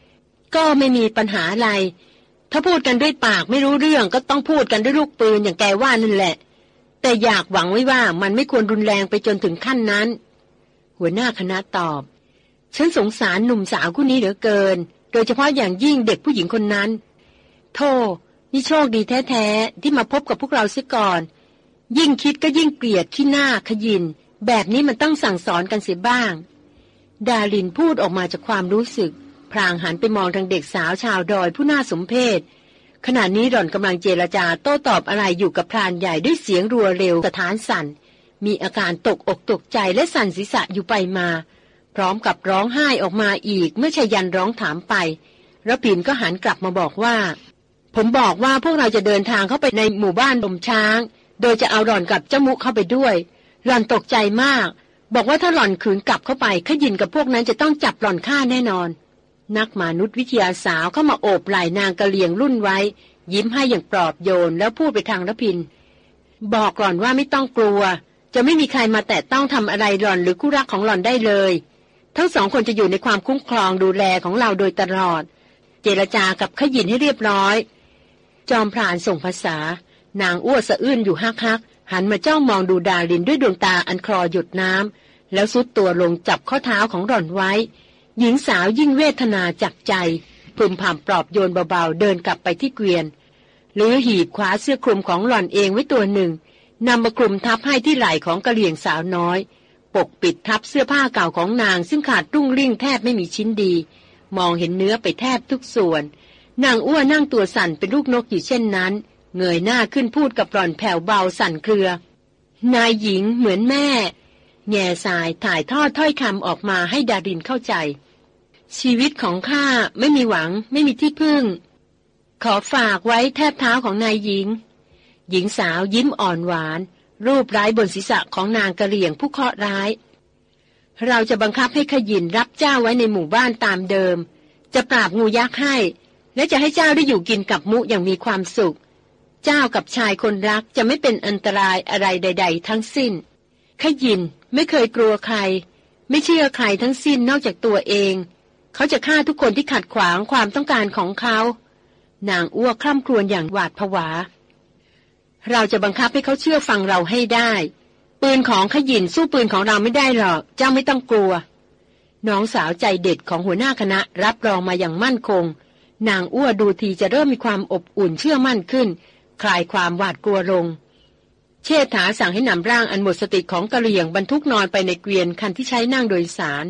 ๆ ก็ไม่มีปัญหาอะไร ถ้าพูดกันด้วยปากไม่รู้เรื่องก็ต้องพูดกันด้วยลูกปืนอย่างแกว่านั่นแหละ แต่อยากหวังไว้ว่ามันไม่ควรรุนแรงไปจนถึงขั้นนั้น หัวหน้าคณะตอบ ฉันสงสารหนุ่มสาวคู่นี้เหลือเกิน โดยเฉพาะอย่างยิ่งเด็กผู้หญิงคนนั้นโธ่นี่โชคดีแท้ๆที่มาพบกับพวกเราเสียก่อน ยิ่งคิดก็ยิ่งเกลียดขี้หน้าขยิน แบบนี้มันต้องสั่งสอนกันเสียบ้าง ดาลินพูดออกมาจากความรู้สึก พรางหันไปมองทางเด็กสาวชาวดอยผู้น่าสมเพชขณะนี้หล่อนกำลังเจรจาโต้ตอบอะไรอยู่กับพรานใหญ่ด้วยเสียงรัวเร็วสถานสั่น มีอาการตกอกตกใจและสั่นศีรษะอยู่ไปมา พร้อมกับร้องไห้ออกมาอีกเมื่อชายันร้องถามไประพินก็หันกลับมาบอกว่า ผมบอกว่าพวกเราจะเดินทางเข้าไปในหมู่บ้านดมช้าง โดยจะเอาหล่อนกับเจ้ามุเข้าไปด้วย หล่อนตกใจมาก บอกว่าถ้าหล่อนขืนกลับเข้าไปขยินกับพวกนั้นจะต้องจับหล่อนฆ่าแน่นอน นักมนุษยวิทยาสาวเข้ามาโอบไหล่นางกะเหลียงรุ่นไว้ ยิ้มให้อย่างปลอบโยนแล้วพูดไปทางระพิน บอกหล่อนว่าไม่ต้องกลัว จะไม่มีใครมาแตะต้องทำอะไรหล่อนหรือคู่รักของหล่อนได้เลย ทั้งสองคนจะอยู่ในความคุ้มครองดูแลของเราโดยตลอด เจรจากับขยินให้เรียบร้อย จอมพรานส่งภาษา นางอ้วสะอื้นอยู่ฮักฮักหันมาจ้องมองดูดาลินด้วยดวงตาอันคลอหยดน้ำ แล้วซุดตัวลงจับข้อเท้าของหล่อนไว้ หญิงสาวยิ่งเวทนาจักใจพึมพำปลอบโยนเบาๆ เดินกลับไปที่เกวียน หรือหีบขวาเสื้อคลุมของหล่อนเองไว้ตัวหนึ่งนำมาคลุมทับให้ที่ไหล่ของกะเหลี่ยงสาวน้อย ปกปิดทับเสื้อผ้าเก่าของนาง ซึ่งขาดรุ่งริ่งแทบไม่มีชิ้นดี มองเห็นเนื้อไปแทบทุกส่วน นางอ้วนนั่งตัวสั่นเป็นลูกนกอยู่เช่นนั้น เงยหน้าขึ้นพูดกับหล่อนแผ่วเบาสั่นเครือ นายหญิงเหมือนแม่ แง่สายถ่ายทอดถ้อยคำออกมาให้ดารินเข้าใจ ชีวิตของข้าไม่มีหวังไม่มีที่พึ่ง ขอฝากไว้แทบเท้าของนายหญิง หญิงสาวยิ้มอ่อนหวาน รูปร้ายบนศีรษะของนางกระเหลี่ยงผู้เคราะห์ร้าย เราจะบังคับให้ขยินรับเจ้าไว้ในหมู่บ้านตามเดิม จะปราบงูยักษ์ให้และจะให้เจ้าได้อยู่กินกับมุอย่างมีความสุข เจ้ากับชายคนรักจะไม่เป็นอันตรายอะไรใด ๆ ทั้งสิ้น ขยินไม่เคยกลัวใคร ไม่เชื่อใครทั้งสิ้นนอกจากตัวเอง เขาจะฆ่าทุกคนที่ขัดขวางความต้องการของเขา นางอ้วกคร่ำครวญอย่างหวาดผวา เราจะบังคับให้เขาเชื่อฟังเราให้ได้ ปืนของขยินสู้ปืนของเราไม่ได้หรอก เจ้าไม่ต้องกลัว น้องสาวใจเด็ดของหัวหน้าคณะรับรองมาอย่างมั่นคง นางอ้วดูทีจะเริ่มมีความอบอุ่นเชื่อมั่นขึ้น คลายความหวาดกลัวลง เชษฐาสั่งให้นำร่างอันหมดสติของกะเหลี่ยงบรรทุกนอนไปในเกวียนคันที่ใช้นั่งโดยสาร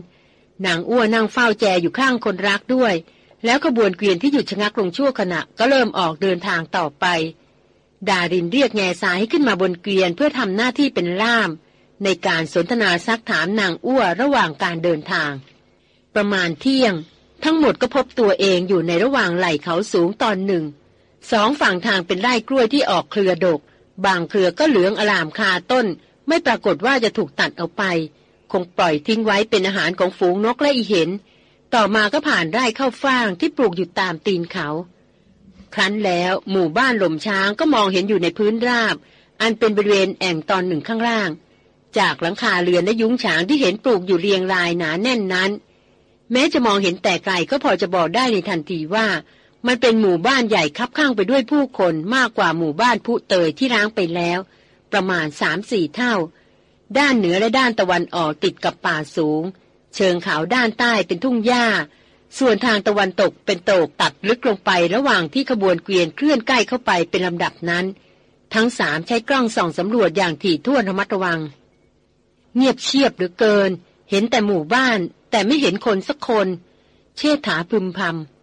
นางอ้วนั่งเฝ้าแจอยู่ข้างคนรักด้วย แล้วขบวนเกวียนที่หยุดชะงักลงชั่วขณะก็เริ่มออกเดินทางต่อไป ดารินเรียกแง่สายให้ขึ้นมาบนเกวียนเพื่อทำหน้าที่เป็นล่าม ในการสนทนาซักถามนางอ้วระหว่างการเดินทาง ประมาณเที่ยง ทั้งหมดก็พบตัวเองอยู่ในระหว่างไหล่เขาสูงตอนหนึ่ง สองฝั่งทางเป็นไร่กล้วยที่ออกเครือดก บางเครือก็เหลืองอลามคาต้น ไม่ปรากฏว่าจะถูกตัดเอาไป คงปล่อยทิ้งไว้เป็นอาหารของฝูงนกและอีเห็น ต่อมาก็ผ่านไร่เข้าฟ่างที่ปลูกอยู่ตามตีนเขา ครั้นแล้วหมู่บ้านหล่มช้างก็มองเห็นอยู่ในพื้นราบ อันเป็นบริเวณแอ่งตอนหนึ่งข้างล่าง จากหลังคาเรือนและยุ้งฉางที่เห็นปลูกอยู่เรียงรายหนาแน่นนั้น แม้จะมองเห็นแต่ไกลก็พอจะบอกได้ในทันทีว่า มันเป็นหมู่บ้านใหญ่คับข้างไปด้วยผู้คนมากกว่าหมู่บ้านผู้เตยที่ร้างไปแล้ว ประมาณสามสี่เท่า ด้านเหนือและด้านตะวันออกติดกับป่าสูง เชิงเขาด้านใต้เป็นทุ่งหญ้า ส่วนทางตะวันตกเป็นโตกตัดลึกลงไประหว่างที่ขบวนเกวียนเคลื่อนใกล้เข้าไปเป็นลำดับนั้น ทั้งสามใช้กล้องส่องสำรวจอย่างถี่ถ้วนระมัดระวัง เงียบเชียบเหลือเกิน เห็นแต่หมู่บ้าน แต่ไม่เห็นคนสักคน เชษฐาพึมพำ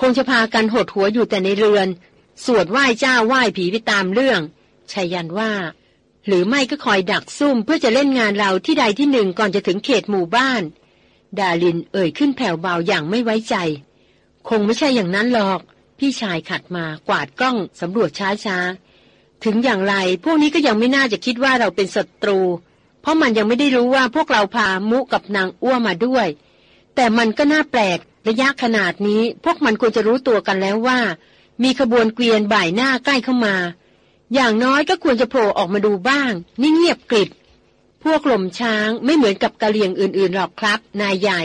คงจะพากันหดหัวอยู่แต่ในเรือน สวดไหว้เจ้าไหว้ผีไปตามเรื่องชายันว่า หรือไม่ก็คอยดักซุ่มเพื่อจะเล่นงานเราที่ใดที่หนึ่งก่อนจะถึงเขตหมู่บ้าน ดาลินเอ่ยขึ้นแผ่วเบาอย่างไม่ไว้ใจ คงไม่ใช่อย่างนั้นหรอก พี่ชายขัดมากวาดกล้องสำรวจช้าๆถึงอย่างไรพวกนี้ก็ยังไม่น่าจะคิดว่าเราเป็นศัตรู เพราะมันยังไม่ได้รู้ว่าพวกเราพามุกับนางอ้วมาด้วย แต่มันก็น่าแปลก ระยะขนาดนี้พวกมันควรจะรู้ตัวกันแล้วว่า มีขบวนเกวียนบ่ายหน้าใกล้เข้ามา อย่างน้อยก็ควรจะโผล่ออกมาดูบ้าง นี่เงียบกริบ พวกหล่มช้างไม่เหมือนกับกะเหลี่ยงอื่นๆหรอกครับ นายใหญ่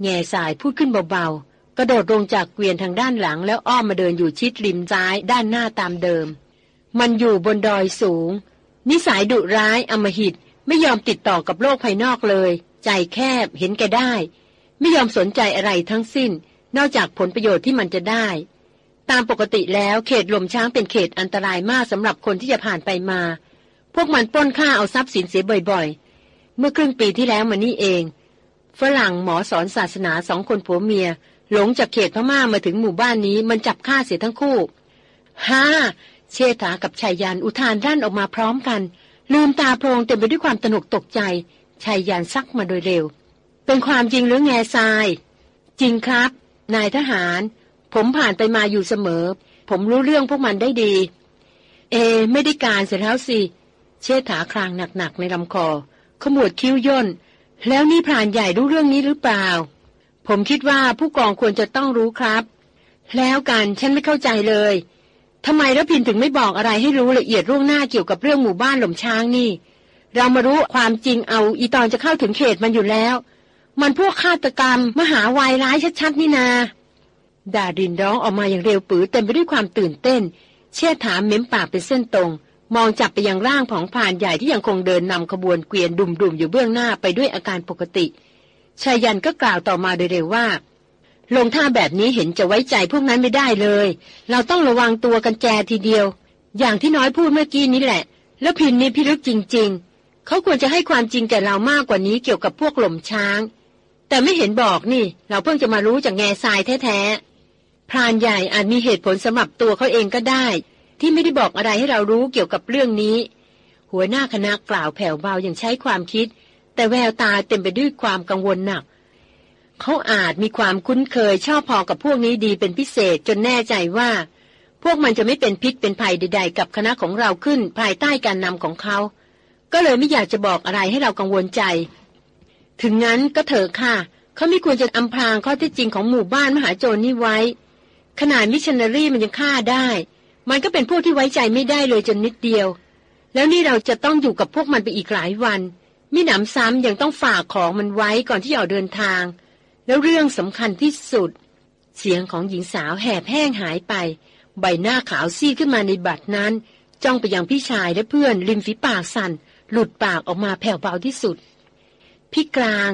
แง่สายพูดขึ้นเบาๆ กระโดดลงจากเกวียนทางด้านหลัง แล้วอ้อมมาเดินอยู่ชิดริมซ้ายด้านหน้าตามเดิม มันอยู่บนดอยสูง นิสัยดุร้ายอมหิตไม่ยอมติดต่อกับโลกภายนอกเลย ใจแคบเห็นแก่ได้ ไม่ยอมสนใจอะไรทั้งสิ้น นอกจากผลประโยชน์ที่มันจะได้ ตามปกติแล้วเขตลมช้างเป็นเขตอันตรายมากสำหรับคนที่จะผ่านไปมา พวกมันปล้นฆ่าเอาทรัพย์สินเสียบ่อยๆ เมื่อครึ่งปีที่แล้วมานี่เอง ฝรั่งหมอสอนศาสนาสองคนผัวเมีย หลงจากเขตพม่ามาถึงหมู่บ้านนี้มันจับฆ่าเสียทั้งคู่ฮ่าเชษฐากับชายยานอุทานร่านออกมาพร้อมกัน ลืมตาโพลงเต็มไปด้วยความตนกตกใจชายยานซักมาโดยเร็ว เป็นความจริงหรือแง่ทราย จริงครับ นายทหาร ผมผ่านไปมาอยู่เสมอ ผมรู้เรื่องพวกมันได้ดี เอ ไม่ได้การเสร็จแล้วสิ เชษฐาครางหนักๆในลำคอ ขมวดคิ้วย่น แล้วนี่พรานใหญ่รู้เรื่องนี้หรือเปล่า ผมคิดว่าผู้กองควรจะต้องรู้ครับ แล้วกันฉันไม่เข้าใจเลยทำไมรพินถึงไม่บอกอะไรให้รู้ละเอียดล่วงหน้าเกี่ยวกับเรื่องหมู่บ้านหล่มช้างนี่ เรามารู้ความจริงเอาอีตอนจะเข้าถึงเขตมันอยู่แล้ว มันพวกฆาตกรรม มหาวายร้ายชัดๆนี่นา ดาดินร้องออกมาอย่างเร็วปือเต็มไปด้วยความตื่นเต้น เชี่ยถามเม้มปากเป็นเส้นตรง มองจับไปยังร่างของผ่านใหญ่ที่ยังคงเดินนำขบวนเกวียนดุมๆอยู่เบื้องหน้าไปด้วยอาการปกติชายันก็กล่าวต่อมาโดยเร็วว่า ลงท่าแบบนี้เห็นจะไว้ใจพวกนั้นไม่ได้เลย เราต้องระวังตัวกันแจทีเดียว อย่างที่น้อยพูดเมื่อกี้นี้แหละ แล้วพินนี่พิลึกจริง ๆ เขาควรจะให้ความจริงแก่เรามากกว่านี้เกี่ยวกับพวกหล่มช้าง แต่ไม่เห็นบอกนี่ เราเพิ่งจะมารู้จากแง่ทรายแท้ๆพรานใหญ่อาจมีเหตุผลสำหรับตัวเขาเองก็ได้ ที่ไม่ได้บอกอะไรให้เรารู้เกี่ยวกับเรื่องนี้ หัวหน้าคณะกล่าวแผ่วเบาอย่างใช้ความคิด แต่แววตาเต็มไปด้วยความกังวลหนักเขาอาจมีความคุ้นเคยชอบพอกับพวกนี้ดีเป็นพิเศษจนแน่ใจว่า พวกมันจะไม่เป็นพิษเป็นภัยใด ๆ กับคณะของเราขึ้นภายใต้การนำของเขา ก็เลยไม่อยากจะบอกอะไรให้เรากังวลใจ ถึงงั้นก็เถอะค่ะเขาไม่ควรจะอำพรางข้อเท็จจริงของหมู่บ้านมหาโจรนี่ไว้ ขนาดมิชชันนารีมันยังฆ่าได้ มันก็เป็นพวกที่ไว้ใจไม่ได้เลยจนนิดเดียว แล้วนี่เราจะต้องอยู่กับพวกมันไปอีกหลายวันมิหนำซ้ำยังต้องฝากของมันไว้ก่อนที่จะออกเดินทาง แล้วเรื่องสำคัญที่สุด เสียงของหญิงสาวแหบแห้งหายไป ใบหน้าขาวซีดขึ้นมาในบัดนั้น จ้องไปยังพี่ชายและเพื่อนริมฝีปากสั่น หลุดปากออกมาแผ่วเบาที่สุด พี่กลาง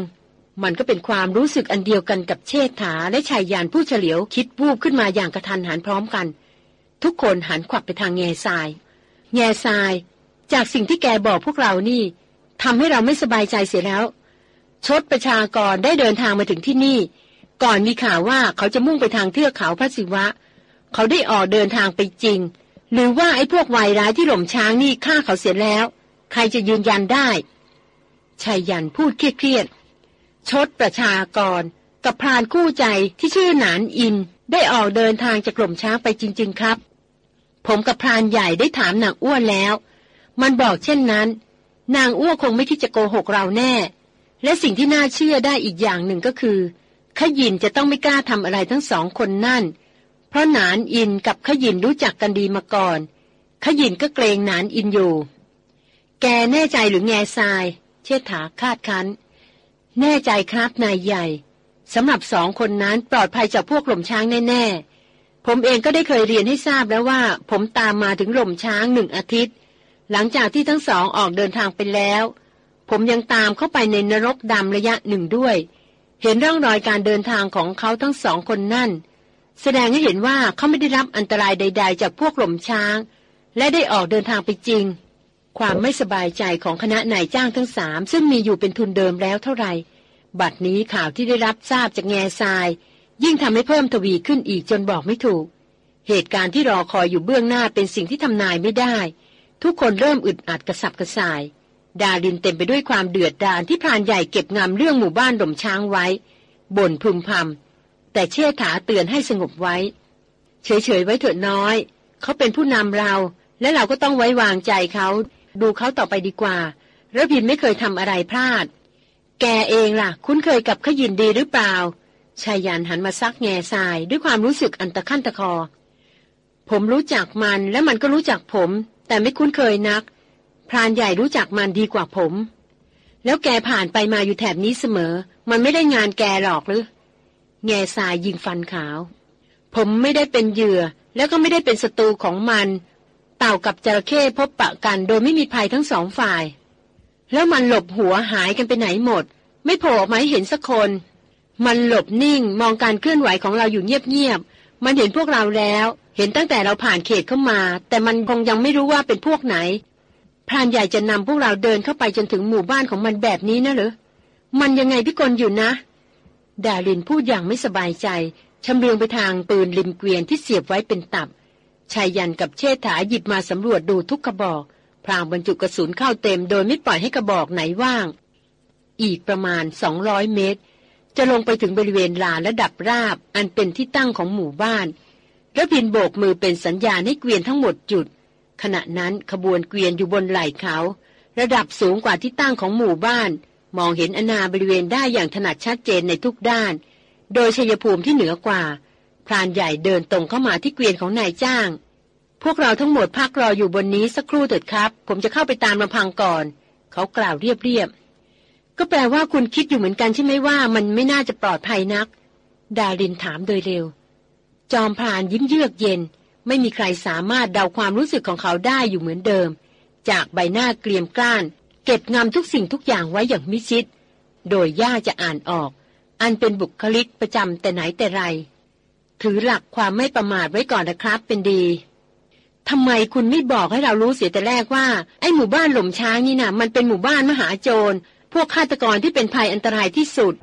มันก็เป็นความรู้สึกอันเดียวกันกับเชษฐาและชายยานผู้เฉลียวคิดวูบขึ้นมาอย่างกระทันหันพร้อมกัน ทุกคนหันขวับไปทางแง่ทราย แง่ทราย จากสิ่งที่แกบอกพวกเรานี่ทำให้เราไม่สบายใจเสียแล้ว ชดประชากรได้เดินทางมาถึงที่นี่ ก่อนมีข่าวว่าเขาจะมุ่งไปทางเทือกเขาพระศิวะ เขาได้ออกเดินทางไปจริง หรือว่าไอ้พวกวายร้ายที่หล่มช้างนี่ฆ่าเขาเสียแล้ว ใครจะยืนยันได้ ชายยันพูดเครียดๆชดประชากร กับพรานคู่ใจที่ชื่อหนานอิน ได้ออกเดินทางจากหล่มช้างไปจริง ๆ ครับ ผมกับพรานใหญ่ได้ถามนางอ้วนแล้ว มันบอกเช่นนั้น นางอ้วนคงไม่คิดจะโกหกเราแน่ และสิ่งที่น่าเชื่อได้อีกอย่างหนึ่งก็คือขยินจะต้องไม่กล้าทำอะไรทั้งสองคนนั่น เพราะหนานอินกับขยินรู้จักกันดีมาก่อน ขยินก็เกรงหนานอินอยู่ แกแน่ใจหรือแง่ทราย เชษฐาคาดคันแน่ใจครับนายใหญ่สำหรับสองคนนั้นปลอดภัยจากพวกหล่มช้างแน่ ๆ ผมเองก็ได้เคยเรียนให้ทราบแล้วว่า ผมตามมาถึงหล่มช้างหนึ่งอาทิตย์ หลังจากที่ทั้งสองออกเดินทางไปแล้ว ผมยังตามเข้าไปในนรกดำระยะหนึ่งด้วย เห็นร่องรอยการเดินทางของเขาทั้งสองคนนั่น แสดงให้เห็นว่าเขาไม่ได้รับอันตรายใด ๆ จากพวกหล่มช้าง และได้ออกเดินทางไปจริง ความไม่สบายใจของคณะนายจ้างทั้งสามซึ่งมีอยู่เป็นทุนเดิมแล้วเท่าไหร่ บัดนี้ข่าวที่ได้รับทราบจากแง่ทราย ยิ่งทำให้เพิ่มทวีขึ้นอีกจนบอกไม่ถูก เหตุการณ์ที่รอคอยอยู่เบื้องหน้าเป็นสิ่งที่ทำนายไม่ได้ ทุกคนเริ่มอึดอัดกระสับกระส่าย ดารินเต็มไปด้วยความเดือดดาลที่พรานใหญ่เก็บงำเรื่องหมู่บ้านดมช้างไว้บ่นพึมพำแต่เชี่ยถาเตือนให้สงบไว้ เฉยๆไว้เถิดน้อย เขาเป็นผู้นำเรา และเราก็ต้องไว้วางใจเขา ดูเขาต่อไปดีกว่าระพินไม่เคยทำอะไรพลาด แกเองล่ะ คุ้นเคยกับขยินดีหรือเปล่าชายันหันมาซักแง่ทรายด้วยความรู้สึกอันตะขั้นตะคอ ผมรู้จักมันและมันก็รู้จักผม แต่ไม่คุ้นเคยนัก พรานใหญ่รู้จักมันดีกว่าผม แล้วแกผ่านไปมาอยู่แถบนี้เสมอ มันไม่ได้งานแกหรอกหรือ แง่ทรายยิงฟันขาว ผมไม่ได้เป็นเหยื่อ แล้วก็ไม่ได้เป็นศัตรูของมัน เต่ากับจระเข้พบปะกันโดยไม่มีภัยทั้งสองฝ่าย แล้วมันหลบหัวหายกันไปไหนหมด ไม่โผล่มาให้เห็นสักคน มันหลบนิ่งมองการเคลื่อนไหวของเราอยู่เงียบๆมันเห็นพวกเราแล้ว เห็นตั้งแต่เราผ่านเขตเข้ามา แต่มันคงยังไม่รู้ว่าเป็นพวกไหนพรานใหญ่จะนำพวกเราเดินเข้าไปจนถึงหมู่บ้านของมันแบบนี้นะหรือมันยังไงพี่กลอยู่นะ ดารินพูดอย่างไม่สบายใจชำเลืองไปทางปืนริมเกวียนที่เสียบไว้เป็นตับ ชายยันกับเชษฐาหยิบมาสำรวจดูทุกกระบอก พรางบรรจุกระสุนเข้าเต็ม โดยไม่ปล่อยให้กระบอกไหนว่าง อีกประมาณสองร้อยเมตร จะลงไปถึงบริเวณลานและดับราบ อันเป็นที่ตั้งของหมู่บ้านแล้วพินโบกมือเป็นสัญญาณให้เกวียนทั้งหมดจุด ขณะนั้นขบวนเกวียนอยู่บนไหล่เขา ระดับสูงกว่าที่ตั้งของหมู่บ้าน มองเห็นอนาบริเวณได้อย่างถนัดชัดเจนในทุกด้าน โดยชัยภูมิที่เหนือกว่า พรานใหญ่เดินตรงเข้ามาที่เกวียนของนายจ้าง พวกเราทั้งหมดพักรออยู่บนนี้สักครู่เถิดครับ ผมจะเข้าไปตามลำพังก่อน เขากล่าวเรียบๆ ก็แปลว่าคุณคิดอยู่เหมือนกันใช่ไหมว่า มันไม่น่าจะปลอดภัยนัก ดารินถามโดยเร็ว จอมพรานยิ้มเยือกเย็น ไม่มีใครสามารถเดาความรู้สึกของเขาได้อยู่เหมือนเดิม จากใบหน้าเกรียมกล้าน เก็บงำทุกสิ่งทุกอย่างไว้อย่างมิชิด โดยย่าจะอ่านออก อันเป็นบุคลิกประจำแต่ไหนแต่ไร ถือหลักความไม่ประมาทไว้ก่อนนะครับ เป็นดีทำไมคุณไม่บอกให้เรารู้เสียแต่แรกว่า ไอ้หมู่บ้านหล่มช้างนี่นะ่ะมันเป็นหมู่บ้านมหาโจร พวกฆาตกรที่เป็นภัยอันตรายที่สุด